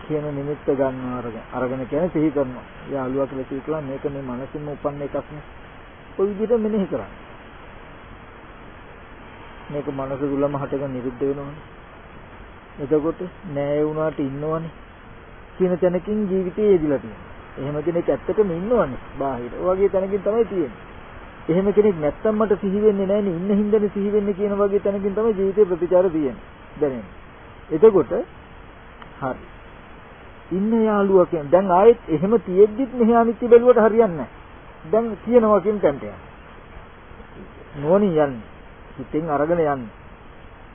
කියන නිමිත්ත ගන්නවා අරගෙන අරගෙන කියන්නේ සිහි කරනවා. යාළුවා කියලා කියලා මේක මේ මනසින්ම උපන්න එකක් නේ. ඔය විදිහට මෙනෙහි කරන්න. මේක මනස තුලම හටගෙන නිරුද්ධ වෙනවනේ. එතකොට නෑ වුණාට ඉන්නවනේ කියන තැනකින් ජීවිතේ යෙදිලා තියෙනවා. එහෙම කෙනෙක් ඇත්තටම ඉන්නවනේ බාහිර. ඔය වගේ තැනකින් තමයි තියෙන්නේ. එහෙම කෙනෙක් නැත්තම් මට සිහි වෙන්නේ නැහෙනේ ඉන්න හින්දානේ සිහි වෙන්නේ කියන වගේ තැනකින් තමයි ජීවිතේ ප්‍රතිචාර තියෙන්නේ. දැනෙන්නේ. එතකොට හරි. ඉන්න යාළුවා කියන දැන් ආයෙත් එහෙම තියෙද්දිත් මෙහි අනිත්‍ය බැලුවට හරියන්නේ නැහැ. දැන් කියනවා කියන තැනට යන්න. නෝනින් යන්නේ. හිතෙන් අරගෙන යන්නේ.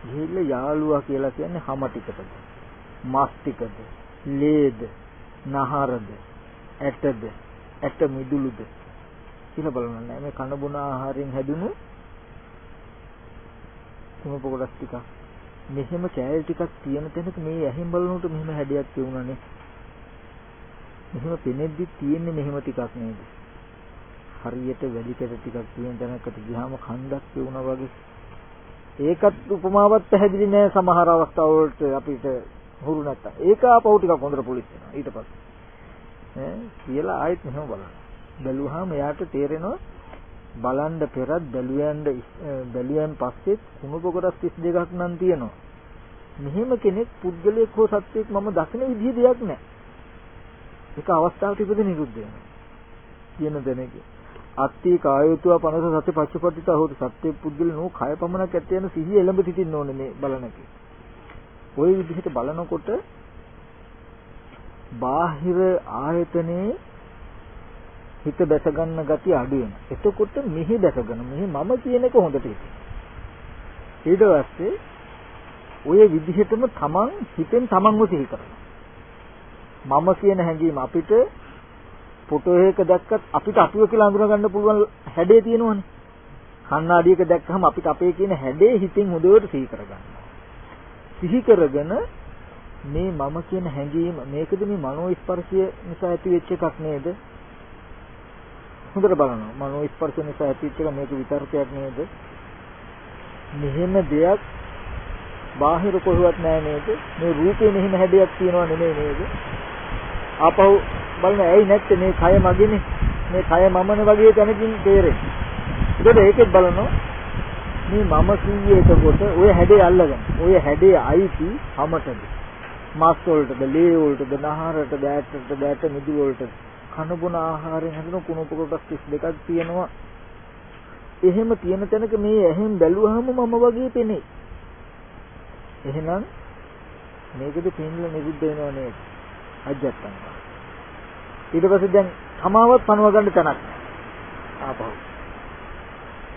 ගිහිල්ලා යාළුවා කියලා කියන්නේ හැම ටිකටද. මස් ටිකද. ලේද. නහරද. ඇටද? ඇට මිදුළුද? කියලා බලන්න. නෑ මේ කන බොන ආහාරයෙන් හැදුණු කුණප කොටස් ටික මෙහෙම කෑල් ටිකක් තියෙන තැනක මේ ඇහෙන් බලනකොට මෙහෙම හැඩයක් තියුණානේ. මෙහෙම පෙනෙද්දි තියෙන්නේ මෙහෙම ටිකක් නේද? හරියට වැඩි කැට ටිකක් තියෙන තැනකට ගියාම කන්දක් තියුණා වගේ. ඒකත් උපමාවක් පැහැදිලි නෑ සමහර අවස්ථාවලට අපිට හුරු නැත්තම්. ඒක ආපහු ටිකක් හොඳට පුලිස් වෙනවා. ඊට පස්සේ. ඈ කියලා ආයෙත් මෙහෙම බලන්න. බැලුවාම එයාට තේරෙනවා බලන්න පෙරත් බැලුවෙන්ද බැලුවෙන් පස්සෙත් කුණු පොකොටස් 32ක් නම් තියෙනවා. මෙහෙම කෙනෙක් පුද්ගලයෙක් හෝ සත්වයක් මම දකින විදිහ දෙයක් නැහැ. ඒක අවස්ථාවට ඉපද නිරුද්ධ වෙනවා. කියන දැනගේ. අත්ති කායයතුවා පනස සත්‍ය පච්චපට්ඨිත හොත සත්‍ය පුද්ගල නෝ කය පමණක් ඇත්ත යන සිහිය එළඹ සිටින්න ඕනේ මේ බලන එක. ওই විදිහට බලනකොට බාහිර ආයතනේ හිත දැස ගන්න gati අඩු වෙනවා. එතකොට මෙහි දැසගෙන මෙහි මම කියන එක හොඳට හිතේ. ඊට පස්සේ ඔය විදිහටම තමන් හිතෙන් තමන්ව සිහි කරනවා. මම කියන හැඟීම අපිට ෆොටෝ එකක දැක්කත් අපිට අපිව කියලා අඳුර ගන්න පුළුවන් හැඩේ තියෙනවනේ. කණ්ණාඩියක දැක්කම අපිට අපේ කියන හැඩේ හිතින් හොඳට සිහි කරගන්නවා. සිහි කරගෙන මේ මම කියන හැඟීම මේකද මේ මනෝ ස්පර්ශය නිසා ඇති වෙච්ච එකක් නේද? හොඳට බලනවා. මනෝ ස්පර්ශ නිසා ඇතිවෙච්ච එක මේක විතර්කයක් නේද? මෙහෙම දෙයක් බාහිර කොහෙවත් නැහැ නේද? මේ රූපේ මෙහෙම හැඩයක් තියෙනව නෙමෙයි නේද? ආපහු බලන්න ඇයි නැත්තේ මේ කය මගේනේ. මේ කය මමනේ වගේ තැනකින් තේරෙන්නේ. ඒකද ඒකෙත් බලනවා මේ මම කීයේ එතකොට ඔය හැඩේ අල්ලගෙන. ඔය හැඩේ අයිති හැමතෙද? මාස් වලටද, ලේ වලටද, නහරටද, ඇටටද, ඇට මිදි වලටද කන බොන ආහාරයෙන් හැදෙන කුණු කොටස් 32ක් තියෙනවා. එහෙම තියෙන තැනක මේ ඇහෙන් බැලුවහම මම වගේ පෙනේ. එහෙනම් මේකද පින්ල නිරුද්ධ වෙනව නේද? අජත්තං. ඊට පස්සේ දැන් සමාවත් පනව ගන්න තැනක් ආපහු.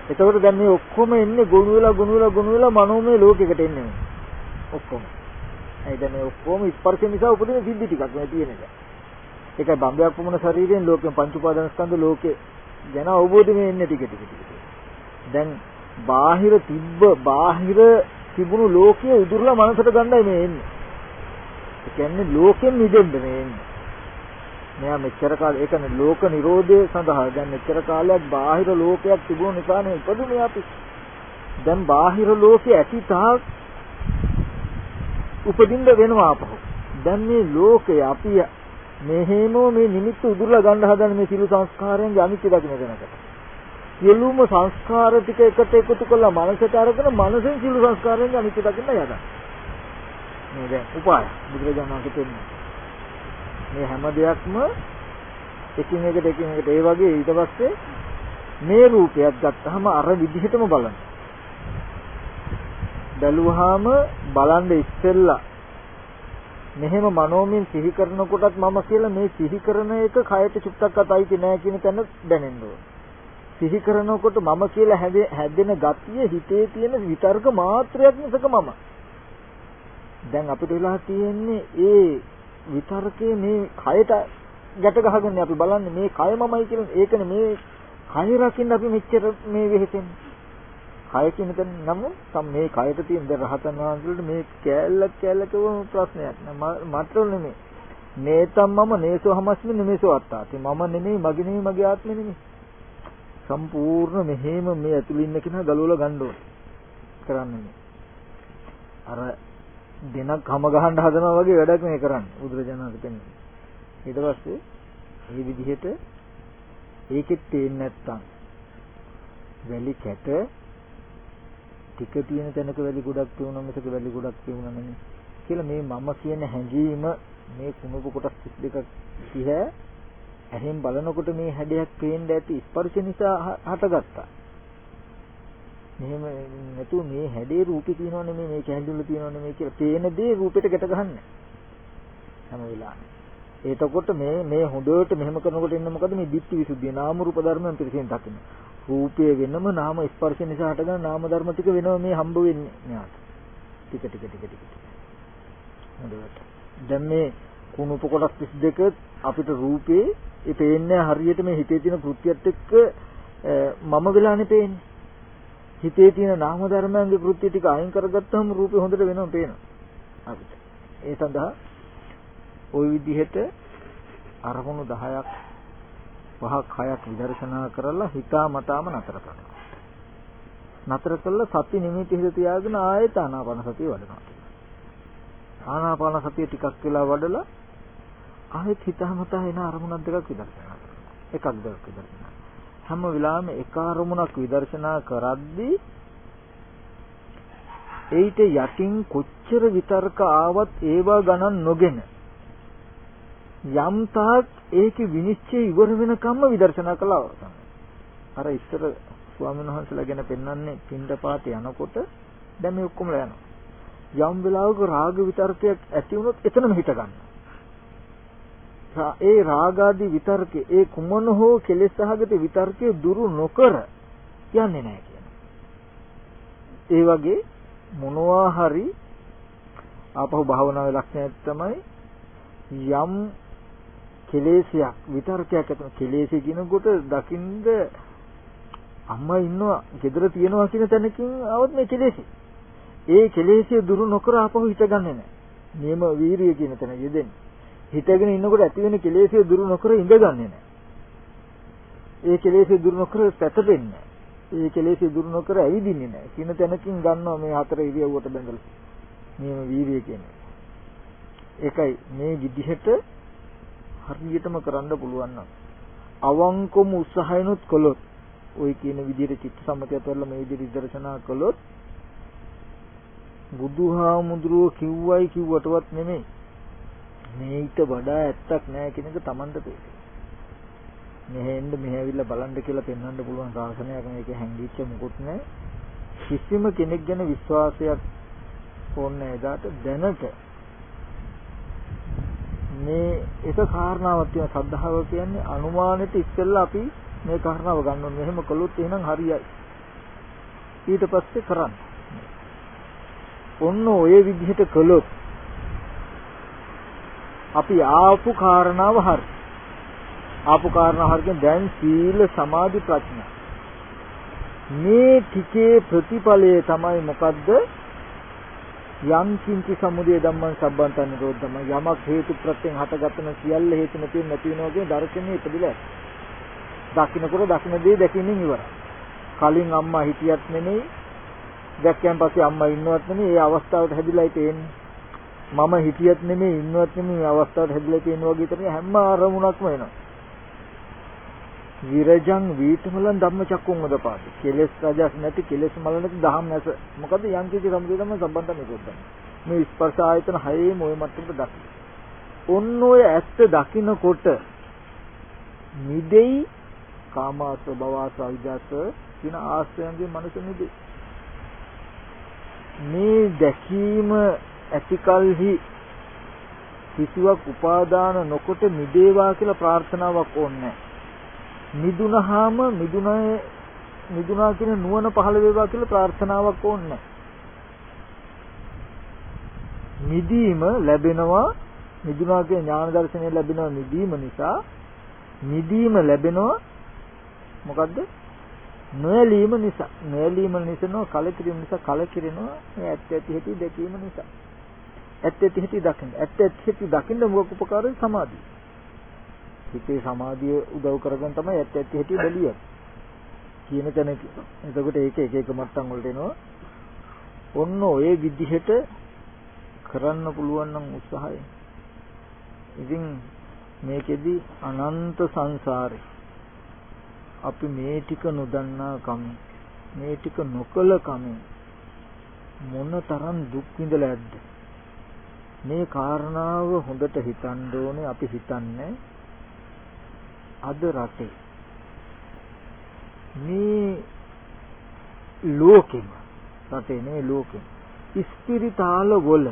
එතකොට දැන් මේ ඔක්කොම එන්නේ ගොනු වෙලා ගොනු වෙලා ගොනු වෙලා මනෝමය ලෝකයකට එන්නේ. ඔක්කොම. ඒ දැන් මේ ඔක්කොම ස්පර්ශ නිසා උපදින සිද්ධි ටිකක් මේ තියෙන එක. ඒකයි බම්බයක් වුණ ශරීරයෙන් ලෝකෙන් පංච උපාදාන ස්කන්ධ ලෝකේ ගැන අවබෝධය එන්නේ ටික ටික ටික. දැන් බාහිර තිබ්බ බාහිර තිබුණු ලෝකයේ උදුරලා මනසට ගන්නයි මේ එන්නේ. ඒ කියන්නේ ලෝකෙන් මිදෙන්න මේ එන්නේ. මෙයා මෙච්චර කාලේ ඒ කියන්නේ ලෝක නිරෝධය සඳහා දැන් මෙච්චර කාලයක් බාහිර ලෝකයක් තිබුණු නිසානේ ඉපදුනේ අපි. දැන් බාහිර ලෝකේ ඇති තාක් උපදින්න වෙනවා අපහු. දැන් මේ ලෝකේ අපි මෙහෙම මේ නිමිත්ත උදුරලා ගන්න හදන මේ සිළු සංස්කාරයන්ගේ අනිත්‍ය දකින්න දැනකට. සියලුම සංස්කාර ටික එකට එකතු කරලා මනසට අරගෙන මනසෙන් සිළු සංස්කාරයන්ගේ අනිත්‍ය දකින්න යනවා. මේ දැන් උපාය බුදුරජාණන් වහන්සේ පෙන්නනවා. මේ හැම දෙයක්ම එකින් එකට එකින් එකට ඒ වගේ ඊට පස්සේ මේ රූපයක් ගත්තාම අර විදිහටම බලන්න. බැලුවාම බලන්න ඉස්සෙල්ලා මෙහෙම මනෝමයෙන් සිහි කරනකොටත් මම කියලා මේ සිහි කරන එක කයට චුට්ටක්වත් අයිති නෑ කියන තැන දැනෙන්න ඕන. සිහි කරනකොට මම කියලා හැදෙන ගතිය හිතේ තියෙන විතර්ක මාත්‍රයක් මිසක මම. දැන් අපිට වෙලා තියෙන්නේ ඒ විතර්කේ මේ කයට ගැට ගහගන්නේ අපි බලන්නේ මේ කය මමයි කියලා ඒකනේ මේ කය රකින්න අපි මෙච්චර මේ වෙහෙසෙන්නේ. කය කියන තැන නම් සම් මේ කයට තියෙන ද රහතන් වහන්සේට මේ කෑල්ලක් කෑල්ලකම ප්‍රශ්නයක් නෑ. මට නෙමෙයි. නේතම් මම නේසෝ හමස්මි නෙමෙසෝ අත්තාති මම නෙමෙයි මගේ නෙමෙයි මගේ ආත්මෙ නෙමෙයි. සම්පූර්ණ මෙහෙම මේ ඇතුළේ ඉන්න කෙනා ගලවලා ගන්න ඕනේ. කරන්නේ අර දෙනක් හැම ගහන්න හදනවා වගේ වැඩක් මේ කරන්නේ බුදුරජාණන් වහන්සේ කියන්නේ ඊට පස්සේ මේ විදිහට ඒකෙත් තේින්නේ නැත්තම් වැලි කැට ටික තියෙන තැනක වැලි ගොඩක් තියුණා මිසක වැලි ගොඩක් තියුණා නෙමෙයි කියලා මේ මම කියන හැඟීම මේ කුණුප කොටස් 32ක් තිහැ ඇහෙන් බලනකොට මේ හැඩයක් පේන්න ඇති ස්පර්ශ නිසා හටගත්තා. මෙහෙම නැතු මේ හැඩේ රූපේ තියෙනව නෙමෙයි මේ කැඳුල තියෙනව නෙමෙයි කියලා පේන දේ රූපෙට ගැට ගන්න. හැම වෙලාවෙම. එතකොට මේ මේ හොඳට මෙහෙම කරනකොට එන්නේ මොකද මේ ditthi visuddhiය නාම රූප ධර්මයන් පිළිසෙන් දකින්න. රූපය වෙනම නාම ස්පර්ශ නිසා හටගන්න නාම ධර්ම ටික වෙනම මේ හම්බ වෙන්නේ න්යාට. ටික ටික ටික ටික ටික. හොඳට. දැන් මේ කුණුප කොටස් 32 අපිට රූපේ ඒ පේන්නේ හරියට මේ හිතේ තියෙන කෘත්‍යයත් එක්ක මම වෙලානේ පේන්නේ. හිතේ තියෙන නාම ධර්මයන්ගේ කෘත්‍ය ටික අයින් කරගත්තාම රූපේ හොඳට වෙනම පේනවා. අපිට. ඒ සඳහා ওই විදිහට අරමුණු 10ක් පහක් හයක් විදර්ශනා කරලා හිතා මතාම නතර කරනවා. නතර කළා සති නිමිති හිත තියාගෙන ආයෙත් ආනාපාන සතිය වඩනවා. ආනාපාන සතිය ටිකක් වෙලා වඩලා ආයෙත් හිතා මතා එන අරමුණක් දෙකක් විදර්ශනා කරනවා. එකක් දෙකක් විදර්ශනා. හැම වෙලාවෙම එක අරමුණක් විදර්ශනා කරද්දී ඒිට යටින් කොච්චර විතර්ක ආවත් ඒවා ගණන් නොගෙන යම් තාක් ඒකේ විනිශ්චය ඉවර වෙනකම්ම විදර්ශනා කළා තමයි. අර ඉස්සර ස්වාමීන් වහන්සේලා ගැන පෙන්වන්නේ පින්ඩපාත යනකොට දැන් මේ ඔක්කොම යනවා. යම් වෙලාවක රාග විතර්කයක් ඇති වුණොත් එතනම හිට ගන්නවා. ඒ රාගාදී විතර්කේ ඒ කුමන හෝ කෙලෙස් සහගත විතර්කයේ දුරු නොකර යන්නේ නැහැ කියන. ඒ වගේ මොනවා හරි ආපහු භාවනාවේ ලක්ෂණය තමයි යම් කෙලෙසයක් විතර්කයක් ඇති කෙලෙසි කියනකොට දකින්ද අම්මා ඉන්නවා gedara තියනවා කියන තැනකින් આવත් මේ කෙලෙසි. ඒ කෙලෙසිය දුරු නොකර ආපහු හිතගන්නේ නැහැ. නියම වීරිය කියන තැන යෙදෙන්නේ. හිතගෙන ඉන්නකොට ඇති වෙන කෙලෙසිය දුරු නොකර ඉඳගන්නේ නැහැ. ඒ කෙලෙසිය දුරු නොකර පැතපෙන්නේ නැහැ. ඒ කෙලෙසිය දුරු නොකර ඇවිදින්නේ නැහැ. කියන තැනකින් ගන්නවා මේ හතර ඉරියව්වට බැඳලා. නියම වීරිය කියන්නේ. ඒකයි මේ විදිහට හරියටම කරන්න පුළුවන් නම් අවංකවම උත්සාහයනොත් කළොත් ওই කියන විදිහට චිත්ත සම්මතය කරලා මේ විදිහට විදර්ශනා කළොත් බුදුහාමුදුරුවෝ කිව්වයි කිව්වටවත් නෙමෙයි මේිට වඩා ඇත්තක් නැහැ කියන එක Tamanට තේරෙයි. මෙහෙන්න මෙහෙ ඇවිල්ලා බලන්න කියලා පෙන්වන්න පුළුවන් සාසනයක් මේක හැංගිච්ච මුකුත් නැහැ. කිසිම කෙනෙක් ගැන විශ්වාසයක් ඕනේ එදාට දැනට මේ එක කාරණාවක් තියෙන සද්ධාව කියන්නේ අනුමානෙට ඉස්සෙල්ලා අපි මේ කාරණාව ගන්න ඕනේ. මෙහෙම කළොත් එහෙනම් හරියයි. ඊට පස්සේ කරන්න. ඔන්න ඔය විදිහට කළොත් අපි ආපු කාරණාව හරි. ආපු කාරණාව හරියට දැන් සීල සමාධි ප්‍රඥා. මේ ටිකේ ප්‍රතිඵලය තමයි මොකද්ද? යම් කිංචි සමුදය ධම්මං සම්බන්තන් නිරෝධම යමක් හේතු ප්‍රත්‍යයෙන් හටගත්තන සියල්ල හේතු නැති නැති වෙනවා කියන දර්ශනයේ ඉපදිලා දකින්නකොට දකින්න දේ දැකීමෙන් ඉවරයි. කලින් අම්මා හිටියත් නෙමෙයි දැක්කයන් පස්සේ අම්මා ඉන්නවත් නෙමෙයි ඒ අවස්ථාවට හැදිලායි තේන්නේ. මම හිටියත් නෙමෙයි ඉන්නවත් නෙමෙයි මේ අවස්ථාවට හැදිලා තියෙන වගේ තමයි හැම අරමුණක්ම එනවා. විරජං වීතමලං ධම්මචක්කුං උදපාති. කෙලෙස් රජස් නැති කෙලෙස් මල නැති දහම් නැස. මොකද යම් කිසි සම්බන්ධ තමයි සම්බන්ධ නිරෝධය. මේ ස්පර්ශ ආයතන හයේම ওই මට්ටමට දකින්න. ඔන්න ඔය ඇත්ත දකින්නකොට නිදෙයි කාමාස භවාස අවිජාත කියන ආශ්‍රයන්ගේ මනස නිදෙයි. මේ දැකීම ඇතිකල්හි කිසිවක් උපාදාන නොකොට මිදේවා කියලා ප්‍රාර්ථනාවක් ඕනේ මිදුනහම මිදුනේ මිදුනා කියන නුවණ පහළ වේවා කියලා ප්‍රාර්ථනාවක් ඕනේ මිදීම ලැබෙනවා මිදුනා කියන ඥාන දර්ශනය ලැබෙනවා මිදීම නිසා. මිදීම ලැබෙනවා මොකද්ද? නොයලීම නිසා. නොයලීම නිසා කලකිරීම නිසා කලකිරෙනවා. මේ ඇත්ත ඇති හැටි දැකීම නිසා. ඇත්ත ඇති හැටි දකින්න. ඇත්ත ඇති හැටි දකින්න මොකක් උපකාරයි සමාධිය. හිතේ සමාධිය උදව් කරගෙන තමයි ඇත්ත ඇති හැටි බැලිය. කියන තැනක. එතකොට ඒක එක එක මට්ටම් වලට එනවා. ඔන්න ඔය විදිහට කරන්න පුළුවන් නම් උත්සාහය. ඉතින් මේකෙදි අනන්ත සංසාරේ අපි මේ ටික නොදන්නා කම මේ ටික නොකල කම මොන තරම් දුක් විඳලා ඇද්ද? මේ කාරණාව හොඳට හිතන්න ඕනේ අපි හිතන්නේ. අද රටේ. මේ ලෝකෙම රටේ නේ ලෝකෙම ස්පිරිතාල වල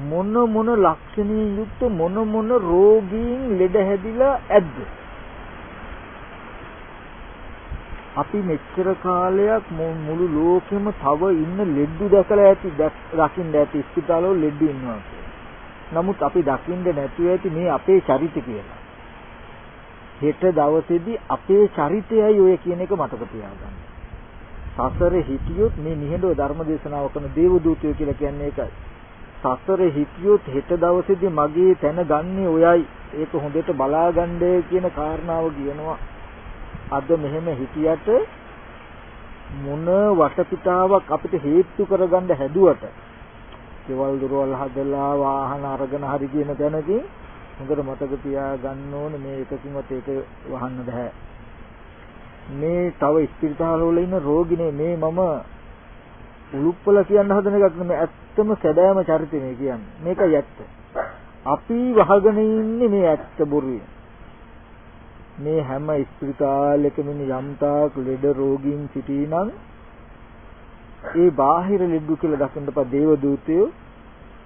මොන මොන ලක්ෂණින් යුක්ත මොන මොන රෝගීන් ලෙඩ හැදිලා ඇද්ද? අපි මෙච්චර කාලයක් මුළු ලෝකෙම තව ඉන්න ලෙඩ්ඩු දැකලා ඇති දකින්න ඇති ස්පිතාලවල ලෙඩ්ඩු ඉන්නවා නමුත් අපි දකින්න නැතුව ඇති මේ අපේ චරිත කියලා. හෙට දවසේදී අපේ චරිතයයි ඔය කියන එක මතක තියාගන්න. සසරේ හිටියොත් මේ නිහඬව ධර්ම දේශනාව කරන දේව දූතයෝ කියලා කියන්නේ ඒකයි. සසරේ හිටියොත් හෙට දවසේදී මගේ තැන ගන්නේ ඔයයි. ඒක හොඳට බලාගන්නේ කියන කාරණාව කියනවා. අද මෙහෙම හිටියට මොන වටපිටාවක් අපිට හේතු කරගන්න හැදුවට කෙවල් දොරවල් හදලා වාහන අරගෙන හරි කියන තැනකින් හොඳට මතක තියාගන්න ඕනේ මේ එකකින්වත් ඒක වහන්න බෑ මේ තව ස්පිරිතාල වල ඉන්න රෝගිනේ මේ මම උලුප්පල කියන්න හදන එකක් නෙමෙයි ඇත්තම සැබෑම චරිතය මේ කියන්නේ. මේකයි ඇත්ත. අපි වහගෙන ඉන්නේ මේ ඇත්ත බොරුවේ. මේ හැම ස්පිරිතාලයකම යම්තාක් ලෙඩ රෝගීන් සිටිනම් ඒ බාහිර ලෙඩු කියලා දකින්නපා දේව දූතයෝ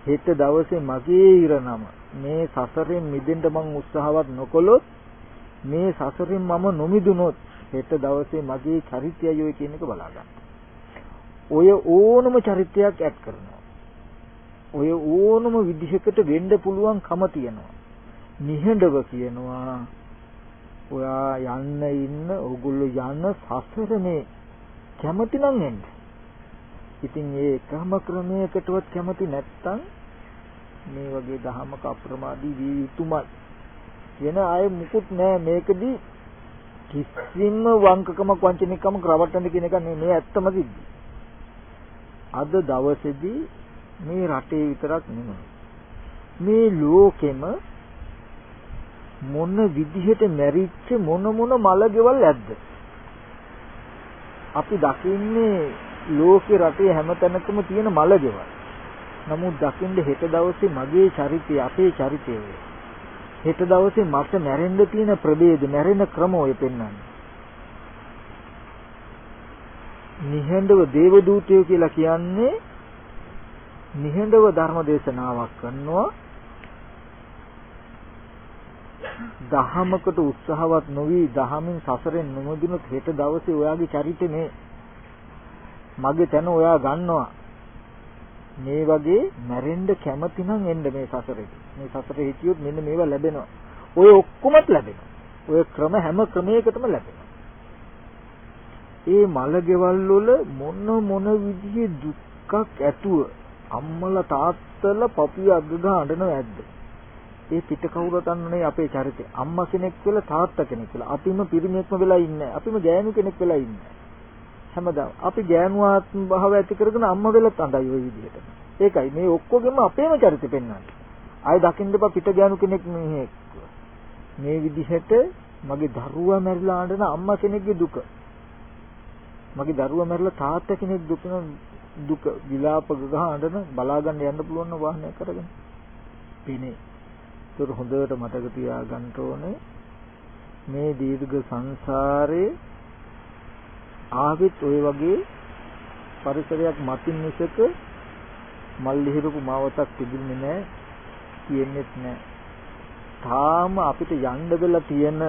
හෙට දවසේ මගේ ඉරනම මේ සසරෙන් මිදෙන්න මං උත්සාහවත් නොකළොත් මේ සසරෙන් මම නොමිදුනොත් හෙට දවසේ මගේ චරිතයයි ඔය කියන එක බලා ගන්න. ඔය ඕනම චරිතයක් ඇඩ් කරනවා. ඔය ඕනම විදිහකට වෙන්න පුළුවන් කම තියෙනවා. නිහඬව කියනවා ඔයා යන්න ඉන්න ඕගොල්ලෝ යන සසරනේ කැමති නම් එන්න. ඉතින් ඒ එකම ක්‍රමයකටවත් කැමති නැත්තම් මේ වගේ දහමක අප්‍රමාදී වී යුතුමයි. වෙන අය මුකුත් නෑ මේකදී කිසිම වංකකමක් වංචනිකකමක් රවට්ටන්න කියන එක නෙමෙයි ඇත්තම සිද්ධි. අද දවසේදී මේ රටේ විතරක් නෙමෙයි. මේ ලෝකෙම මොන විදිහට මැරිච්ච මොන මොන මල ගෙවල් ඇද්ද? අපි දකින්නේ ලෝකේ රටේ හැමතැනකම තියෙන මල ගෙවල්. නමුත් දකින්න හෙට දවසේ මගේ චරිතය අපේ චරිතය. හෙට දවසේ මට මැරෙන්න තියෙන ප්‍රභේද මැරෙන ක්‍රම ඔය පෙන්වන්නේ. නිහඬව දේවදූතයෝ කියලා කියන්නේ නිහඬව ධර්ම දේශනාවක් කරනවා. දහමකට උත්සාහවත් නොවි දහමින් සසරෙන් නොමුදුනොත් හෙට දවසේ ඔයාගේ චරිතේ මේ මගේ තැන ඔයා ගන්නවා. මේ වගේ මැරෙන්න කැමති නම් එන්න මේ සසරේ මේ සසරේ හිටියොත් මෙන්න මේවා ලැබෙනවා ඔය ඔක්කොමත් ලැබෙනවා ඔය ක්‍රම හැම ක්‍රමයකටම ලැබෙනවා ඒ මල ගෙවල් වල මොන මොන විදිහේ දුක්ඛක් ඇතුව අම්මලා තාත්තලා පපුව අග්ග අඬනව ඇද්ද ඒ පිට කවුරුත් අන්නනේ අපේ චරිතය. අම්මා කෙනෙක් වෙලා තාත්තා කෙනෙක් වෙලා අපිම පිරිමියෙක්ම වෙලා ඉන්නේ. අපිම ගෑනු කෙනෙක් වෙලා ඉන්නේ. හැමදාම අපි ගෑනු ආත්ම භාව ඇති කරගෙන අම්මා වෙලත් අඳයි ওই විදිහට. ඒකයි මේ ඔක්කොගෙම අපේම චරිතය පෙන්වන්නේ. ආයි දකින්න එපා පිට ගෑනු කෙනෙක් මේ මේ විදිහට මගේ දරුවා මැරිලා ආඬන අම්මා කෙනෙක්ගේ දුක. මගේ දරුවා මැරිලා තාත්තා කෙනෙක් දුක දුක විලාප ගහ ආඬන බලා ගන්න යන්න පුළුවන් වාහනයක් කරගෙන. පිනේ ඒක හොඳට මතක තියාගන්න ඕනේ මේ දීර්ඝ සංසාරේ ආවෙත් ওই වගේ පරිසරයක් මතින් මිසක මල් ලිහිරපු මාවතක් තිබුණේ නැහැ තියෙන්නේත් නැහැ. තාම අපිට යන්න වෙලා තියෙන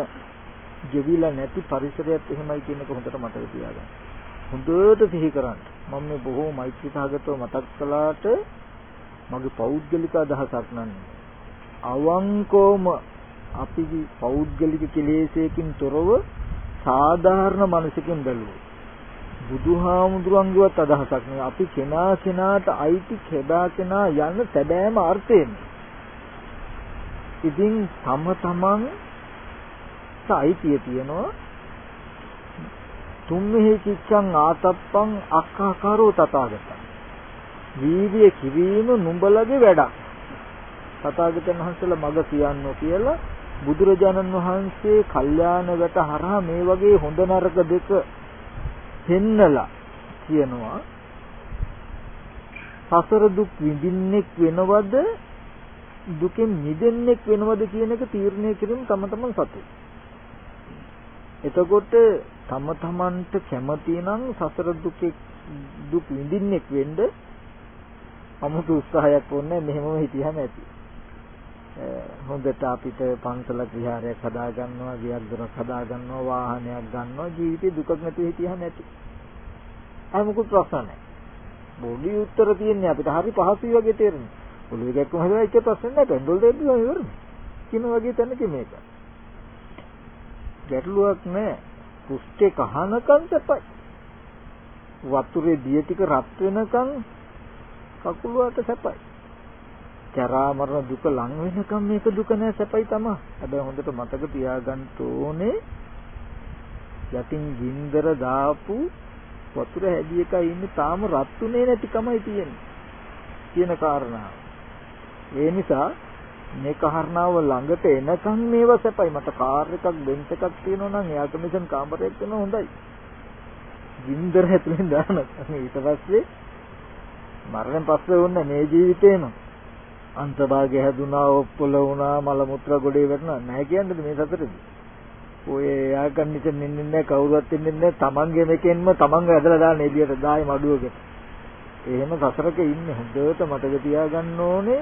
ගෙවිලා නැති පරිසරයක් එහෙමයි කියන එක හොඳට මතක තියාගන්න. හොඳට සිහි කරන්න. මම මේ බොහෝ මෛත්‍රී සහගතව මතක් කළාට මගේ පෞද්ගලික අදහසක් නන්නේ. අවංකවම අපි පෞද්ගලික කෙලෙසයකින් තොරව සාධාරණ මනසකින් බැලුවොත් බුදුහාමුදුරන්ගේවත් අදහසක් නෙවෙයි අපි කෙනා කෙනාට අයිති කෙදා කෙනා යන සැබෑම අර්ථයෙන්. ඉතින් තම තමන් අයිතිය තියනවා. තුම්මෙහි කිච්ඡං ආතප්පං අක්ඛාකාරෝ තථාගතං වීර්ය කිරීම නුඹලගේ වැඩක්. තථාගතයන් වහන්සේලා මග කියන්නෝ කියලා බුදුරජාණන් වහන්සේ කල්යාණ වැට හරහා මේ වගේ හොඳ නරක දෙක පෙන්නලා කියනවා සසර දුක් විඳින්නෙක් වෙනවද දුකෙන් මිදෙන්නෙක් වෙනවද කියන එක තීරණය කිරීම තම තමන් සතුයි. එතකොට තම තමන්ට කැමති නම් සසර දුකේ දුක් විඳින්නෙක් වෙන්න අමුතු උත්සාහයක් ඕනේ මෙහෙමම හිටියම ඇති. හොඳට අපිට පන්සලක් විහාරයක් හදා ගන්නවා, ගියක් දොරක් හදා ගන්නවා, වාහනයක් ගන්නවා, ජීවිතේ දුකක් නැතුව හිටියම ඇති. අය මොකුත් ප්‍රශ්න නැහැ. බොඩි උත්තර තියන්නේ අපිට හරි පහසුයි වගේ තේරෙනවා. ඔළුව ගැක්කම හදලා එක ප්‍රශ්න නැහැ. පෙන්ඩෝල් දෙන්නවා ඉවරනේ. කින වගේ තැනක මේක. ගැටලුවක් නැහැ. කුෂ්ඨේ කහනකන් තපයි. වතුරේ දිය ටික රත් වෙනකන් කකුලුවට සැපයි. ජරා මරණ දුක ලං වෙනකම් මේක දුක නෑ සැපයි තමයි. හැබැයි හොඳට මතක තියාගන්න ඕනේ යටින් ගින්දර දාපු වතුර හැදි එකයි ඉන්නේ තාම රත්ුනේ නැතිකමයි තියෙන්නේ. කියන කාරණාව. ඒ නිසා මේ කාරණාව ළඟට එනකන් මේවා සැපයි. මට කාර් එකක් බෙන්ස් එකක් තියෙනවා නම් එයා කමිෂන් කාමරයක් තියෙනවා හොඳයි. ගින්දර ඇතුලෙන් දාන ඊට පස්සේ මරණයෙන් පස්සේ වුණ මේ ජීවිතේම අන්තභාගය හැදුනා ඔප්පල වුණා මල මුත්‍රා ගොඩේ වැටුණා නැහැ කියන්නේ මේ සතරදී. ඔය එයා කන්නිට නින්නේ නැහැ කවුරුවත් ඉන්නේ නැහැ තමන්ගේ මේකෙන්ම තමන්ව ඇදලා දාන්න එළියට දායි මඩුවකට. එහෙම සසරක ඉන්නේ හොඳට මතක තියාගන්න ඕනේ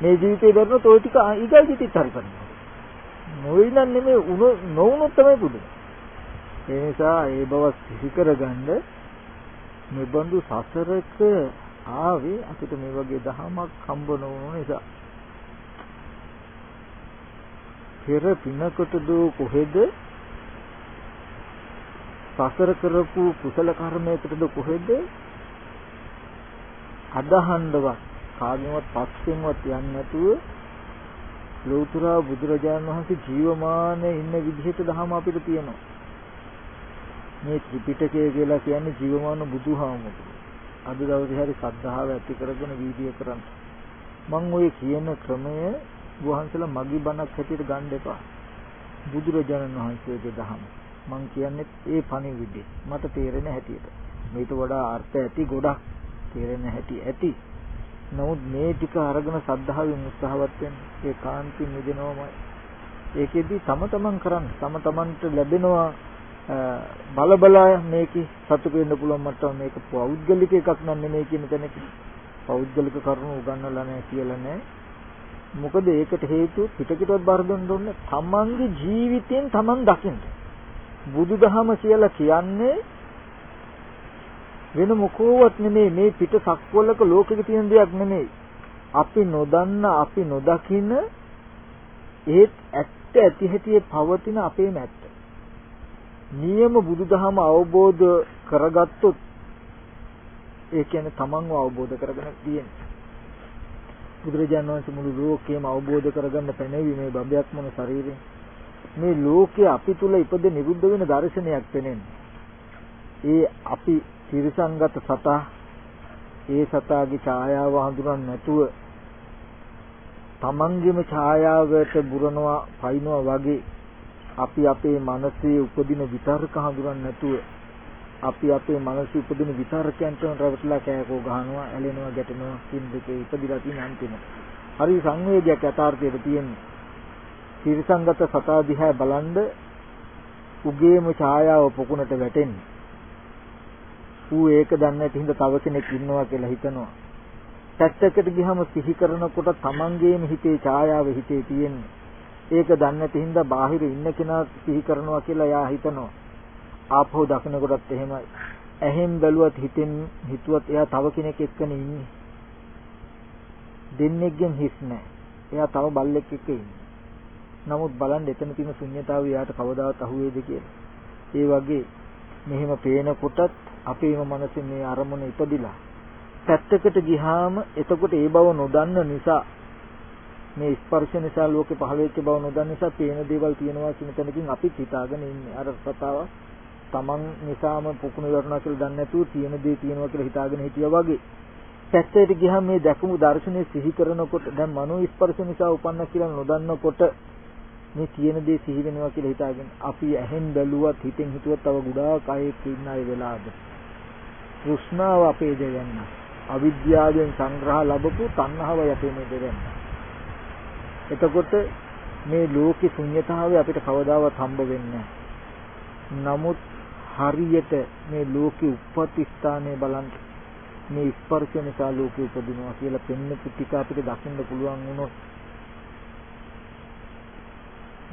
මේ ජීවිතේ දරනොත් ওই ටික ඊගල් ජීවිතෙත් හරිපන්නේ. නොවිනන් නෙමෙයි උන නොවුනොත් තමයි පුදුම. ඒ නිසා ඒ බව සිහි කරගන්න මෙබඳු සසරක ආවේ අපිට මේ වගේ දහමක් හම්බ නොවුන නිසා. පෙර පිනකටද කොහෙද සසර කරපු කුසල කර්මයකටද කොහෙද අදහන්නවත් කාගෙන්වත් පස්සෙන්වත් යන්නේ නැතුව ලෞතර බුදුරජාණන් වහන්සේ ජීවමාන ඉන්න විදිහට දහම අපිට තියෙනවා. මේ ත්‍රිපිටකය කියලා කියන්නේ ජීවමාන බුදුහාමුදුරුවෝ. අද දවසේ හරි සද්ධාව ඇති කරගෙන වීඩියෝ කරන්න. මම ඔය කියන ක්‍රමය වහන්සලා මගී බණක් හැටියට ගන්න එපා. බුදුරජාණන් වහන්සේගේ දහම. මම කියන්නේ ඒ පණිවිඩය. මට තේරෙන හැටියට. මේට වඩා අර්ථ ඇති ගොඩක් තේරෙන හැටි ඇති. නමුත් මේ ටික අරගෙන සද්ධාවෙන් උත්සාහවත් වෙන්න ඒ කාන්ති නිදෙනවමයි. ඒකෙදි තම තමන් කරන්න තම තමන්ට ලැබෙනවා බල බල මේකේ සතුට වෙන්න පුළුවන් මට්ටම මේක පෞද්ගලික එකක් නෙමෙයි කියන තැනක පෞද්ගලික කරුණු උගන්වලා නැහැ කියලා නෑ. මොකද ඒකට හේතුව පිටකටවත් බාර දෙන්න ඕනේ තමන්ගේ ජීවිතයෙන් තමන් දකින්න. බුදුදහම කියලා කියන්නේ වෙන මොකෝවත් නෙමෙයි මේ පිට සක්වලක ලෝකෙක තියෙන දෙයක් නෙමෙයි. අපි නොදන්න අපි නොදකින ඒත් ඇත්ත ඇති හැටි පවතින අපේම ඇත්ත. නියම බුදුදහම අවබෝධ කරගත්තොත් ඒ කියන්නේ තමන්ව අවබෝධ කරගෙන තියෙන්නේ. බුදුරජාණන් වහන්සේ මුළු ලෝකයම අවබෝධ කරගන්න පැනවි මේ බඹයක් මොන ශරීරයෙන් මේ ලෝකයේ අපි තුල ඉපද නිරුද්ධ වෙන දර්ශනයක් පෙනෙන්නේ. ඒ අපි තිරසංගත සතා ඒ සතාගේ ඡායාව හඳුනන්නේ නැතුව තමන්ගේම ඡායාවට බුරනවා පයින්නවා වගේ අපි අපේ මනසේ උපදින විතර්ක හඳුනන්නේ නැතුව අපි අපේ මනසේ උපදින විතර්කයන්ට රැවටලා කෑකෝ ගහනවා ඇලෙනවා ගැටෙනවා කින් දෙකේ ඉපදිලා තියෙන අන්තිම හරි සංවේගයක් යථාර්ථයට තියෙන්නේ තිරසංගත සතා දිහා බලන්ද උගේම ඡායාව පොකුණට වැටෙන්නේ ඌ ඒක දන්නේ නැති හින්දා තව කෙනෙක් ඉන්නවා කියලා හිතනවා. පැත්තකට ගියම සිහි කරනකොට තමන්ගේම හිතේ ඡායාව හිතේ තියෙන්නේ. ඒක දන්නේ නැති හින්දා බාහිර ඉන්න කෙනා සිහි කරනවා කියලා එයා හිතනවා. ආපහු දකින්නකොටත් එහෙමයි. ඇහෙන් බැලුවත් හිතෙන් හිතුවත් එයා තව කෙනෙක් එක්කනේ ඉන්නේ. දෙන්නෙක්ගෙන් හිස් නැහැ. එයා තව බල්ලෙක් එක්ක ඉන්නේ. නමුත් බලන්න එතන තියෙන ශුන්්‍යතාවය එයාට කවදාවත් අහුවේද කියලා. ඒ වගේ මෙහෙම පේනකොටත් අපේම මනසේ මේ අරමුණ ඉපදිලා පැත්තකට ගියාම එතකොට ඒ බව නොදන්න නිසා මේ ස්පර්ශ නිසා ලෝකේ පහළ වෙච්ච බව නොදන්න නිසා පේන දේවල් තියෙනවා කියන තැනකින් අපිත් හිතාගෙන ඉන්නේ. අර සතාව තමන් නිසාම පුකුණු වරනවා කියලා දන්නේ නැතුව තියෙන දේ තියෙනවා කියලා හිතාගෙන හිටියා වගේ. පැත්තට ගියාම මේ දැකමු දර්ශනය සිහි කරනකොට දැන් මනෝ ස්පර්ශ නිසා උපන්න කියලා නොදන්නකොට මේ තියෙන දේ සිහි වෙනවා කියලා හිතාගෙන අපි ඇහෙන් බැලුවත් හිතෙන් හිතුවත් තව ගොඩාක් අයෙක් ඉන්න අය වෙලාද? තෘෂ්ණාව අපේ දෙවන්න. අවිද්‍යාවෙන් සංග්‍රහ ලැබපු තණ්හාවයි අපේ මේ දෙවන්න. එතකොට මේ ලෝකේ ශුන්්‍යතාවය අපිට කවදාවත් හම්බ වෙන්නේ නමුත් හරියට මේ ලෝකේ උප්පත්ති ස්ථානය බලන්න මේ ස්පර්ශ නිසා ලෝකේ උපදිනවා කියලා පෙන්න ටික අපිට දකින්න පුළුවන් වුණොත්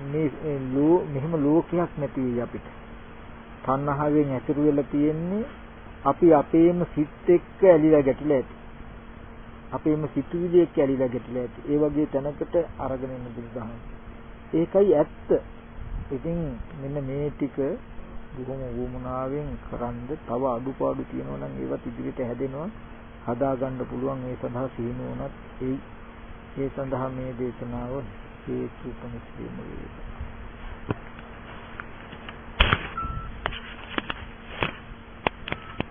මේ ලෝ මෙහෙම ලෝකයක් නැති වෙයි අපිට. තණ්හාවෙන් ඇතිරු වෙලා තියෙන්නේ අපි අපේම සිත් එක්ක ඇලිලා ගැටිලා ඇති. අපේම සිතුවිලි එක්ක ඇලිලා ගැටිලා ඇති. ඒ වගේ තැනකට අරගෙන ඉන්න බුදුදහම. ඒකයි ඇත්ත. ඉතින් මෙන්න මේ ටික බොහොම වුමනාවෙන් කරන්ද තව අඩුපාඩු තියෙනවා නම් ඒවත් ඉදිරියට හැදෙනවා හදාගන්න පුළුවන් ඒ සඳහා සීනුවණත් ඒ ඒ සඳහා මේ දේශනාව හේතු උපනිශ්‍රේම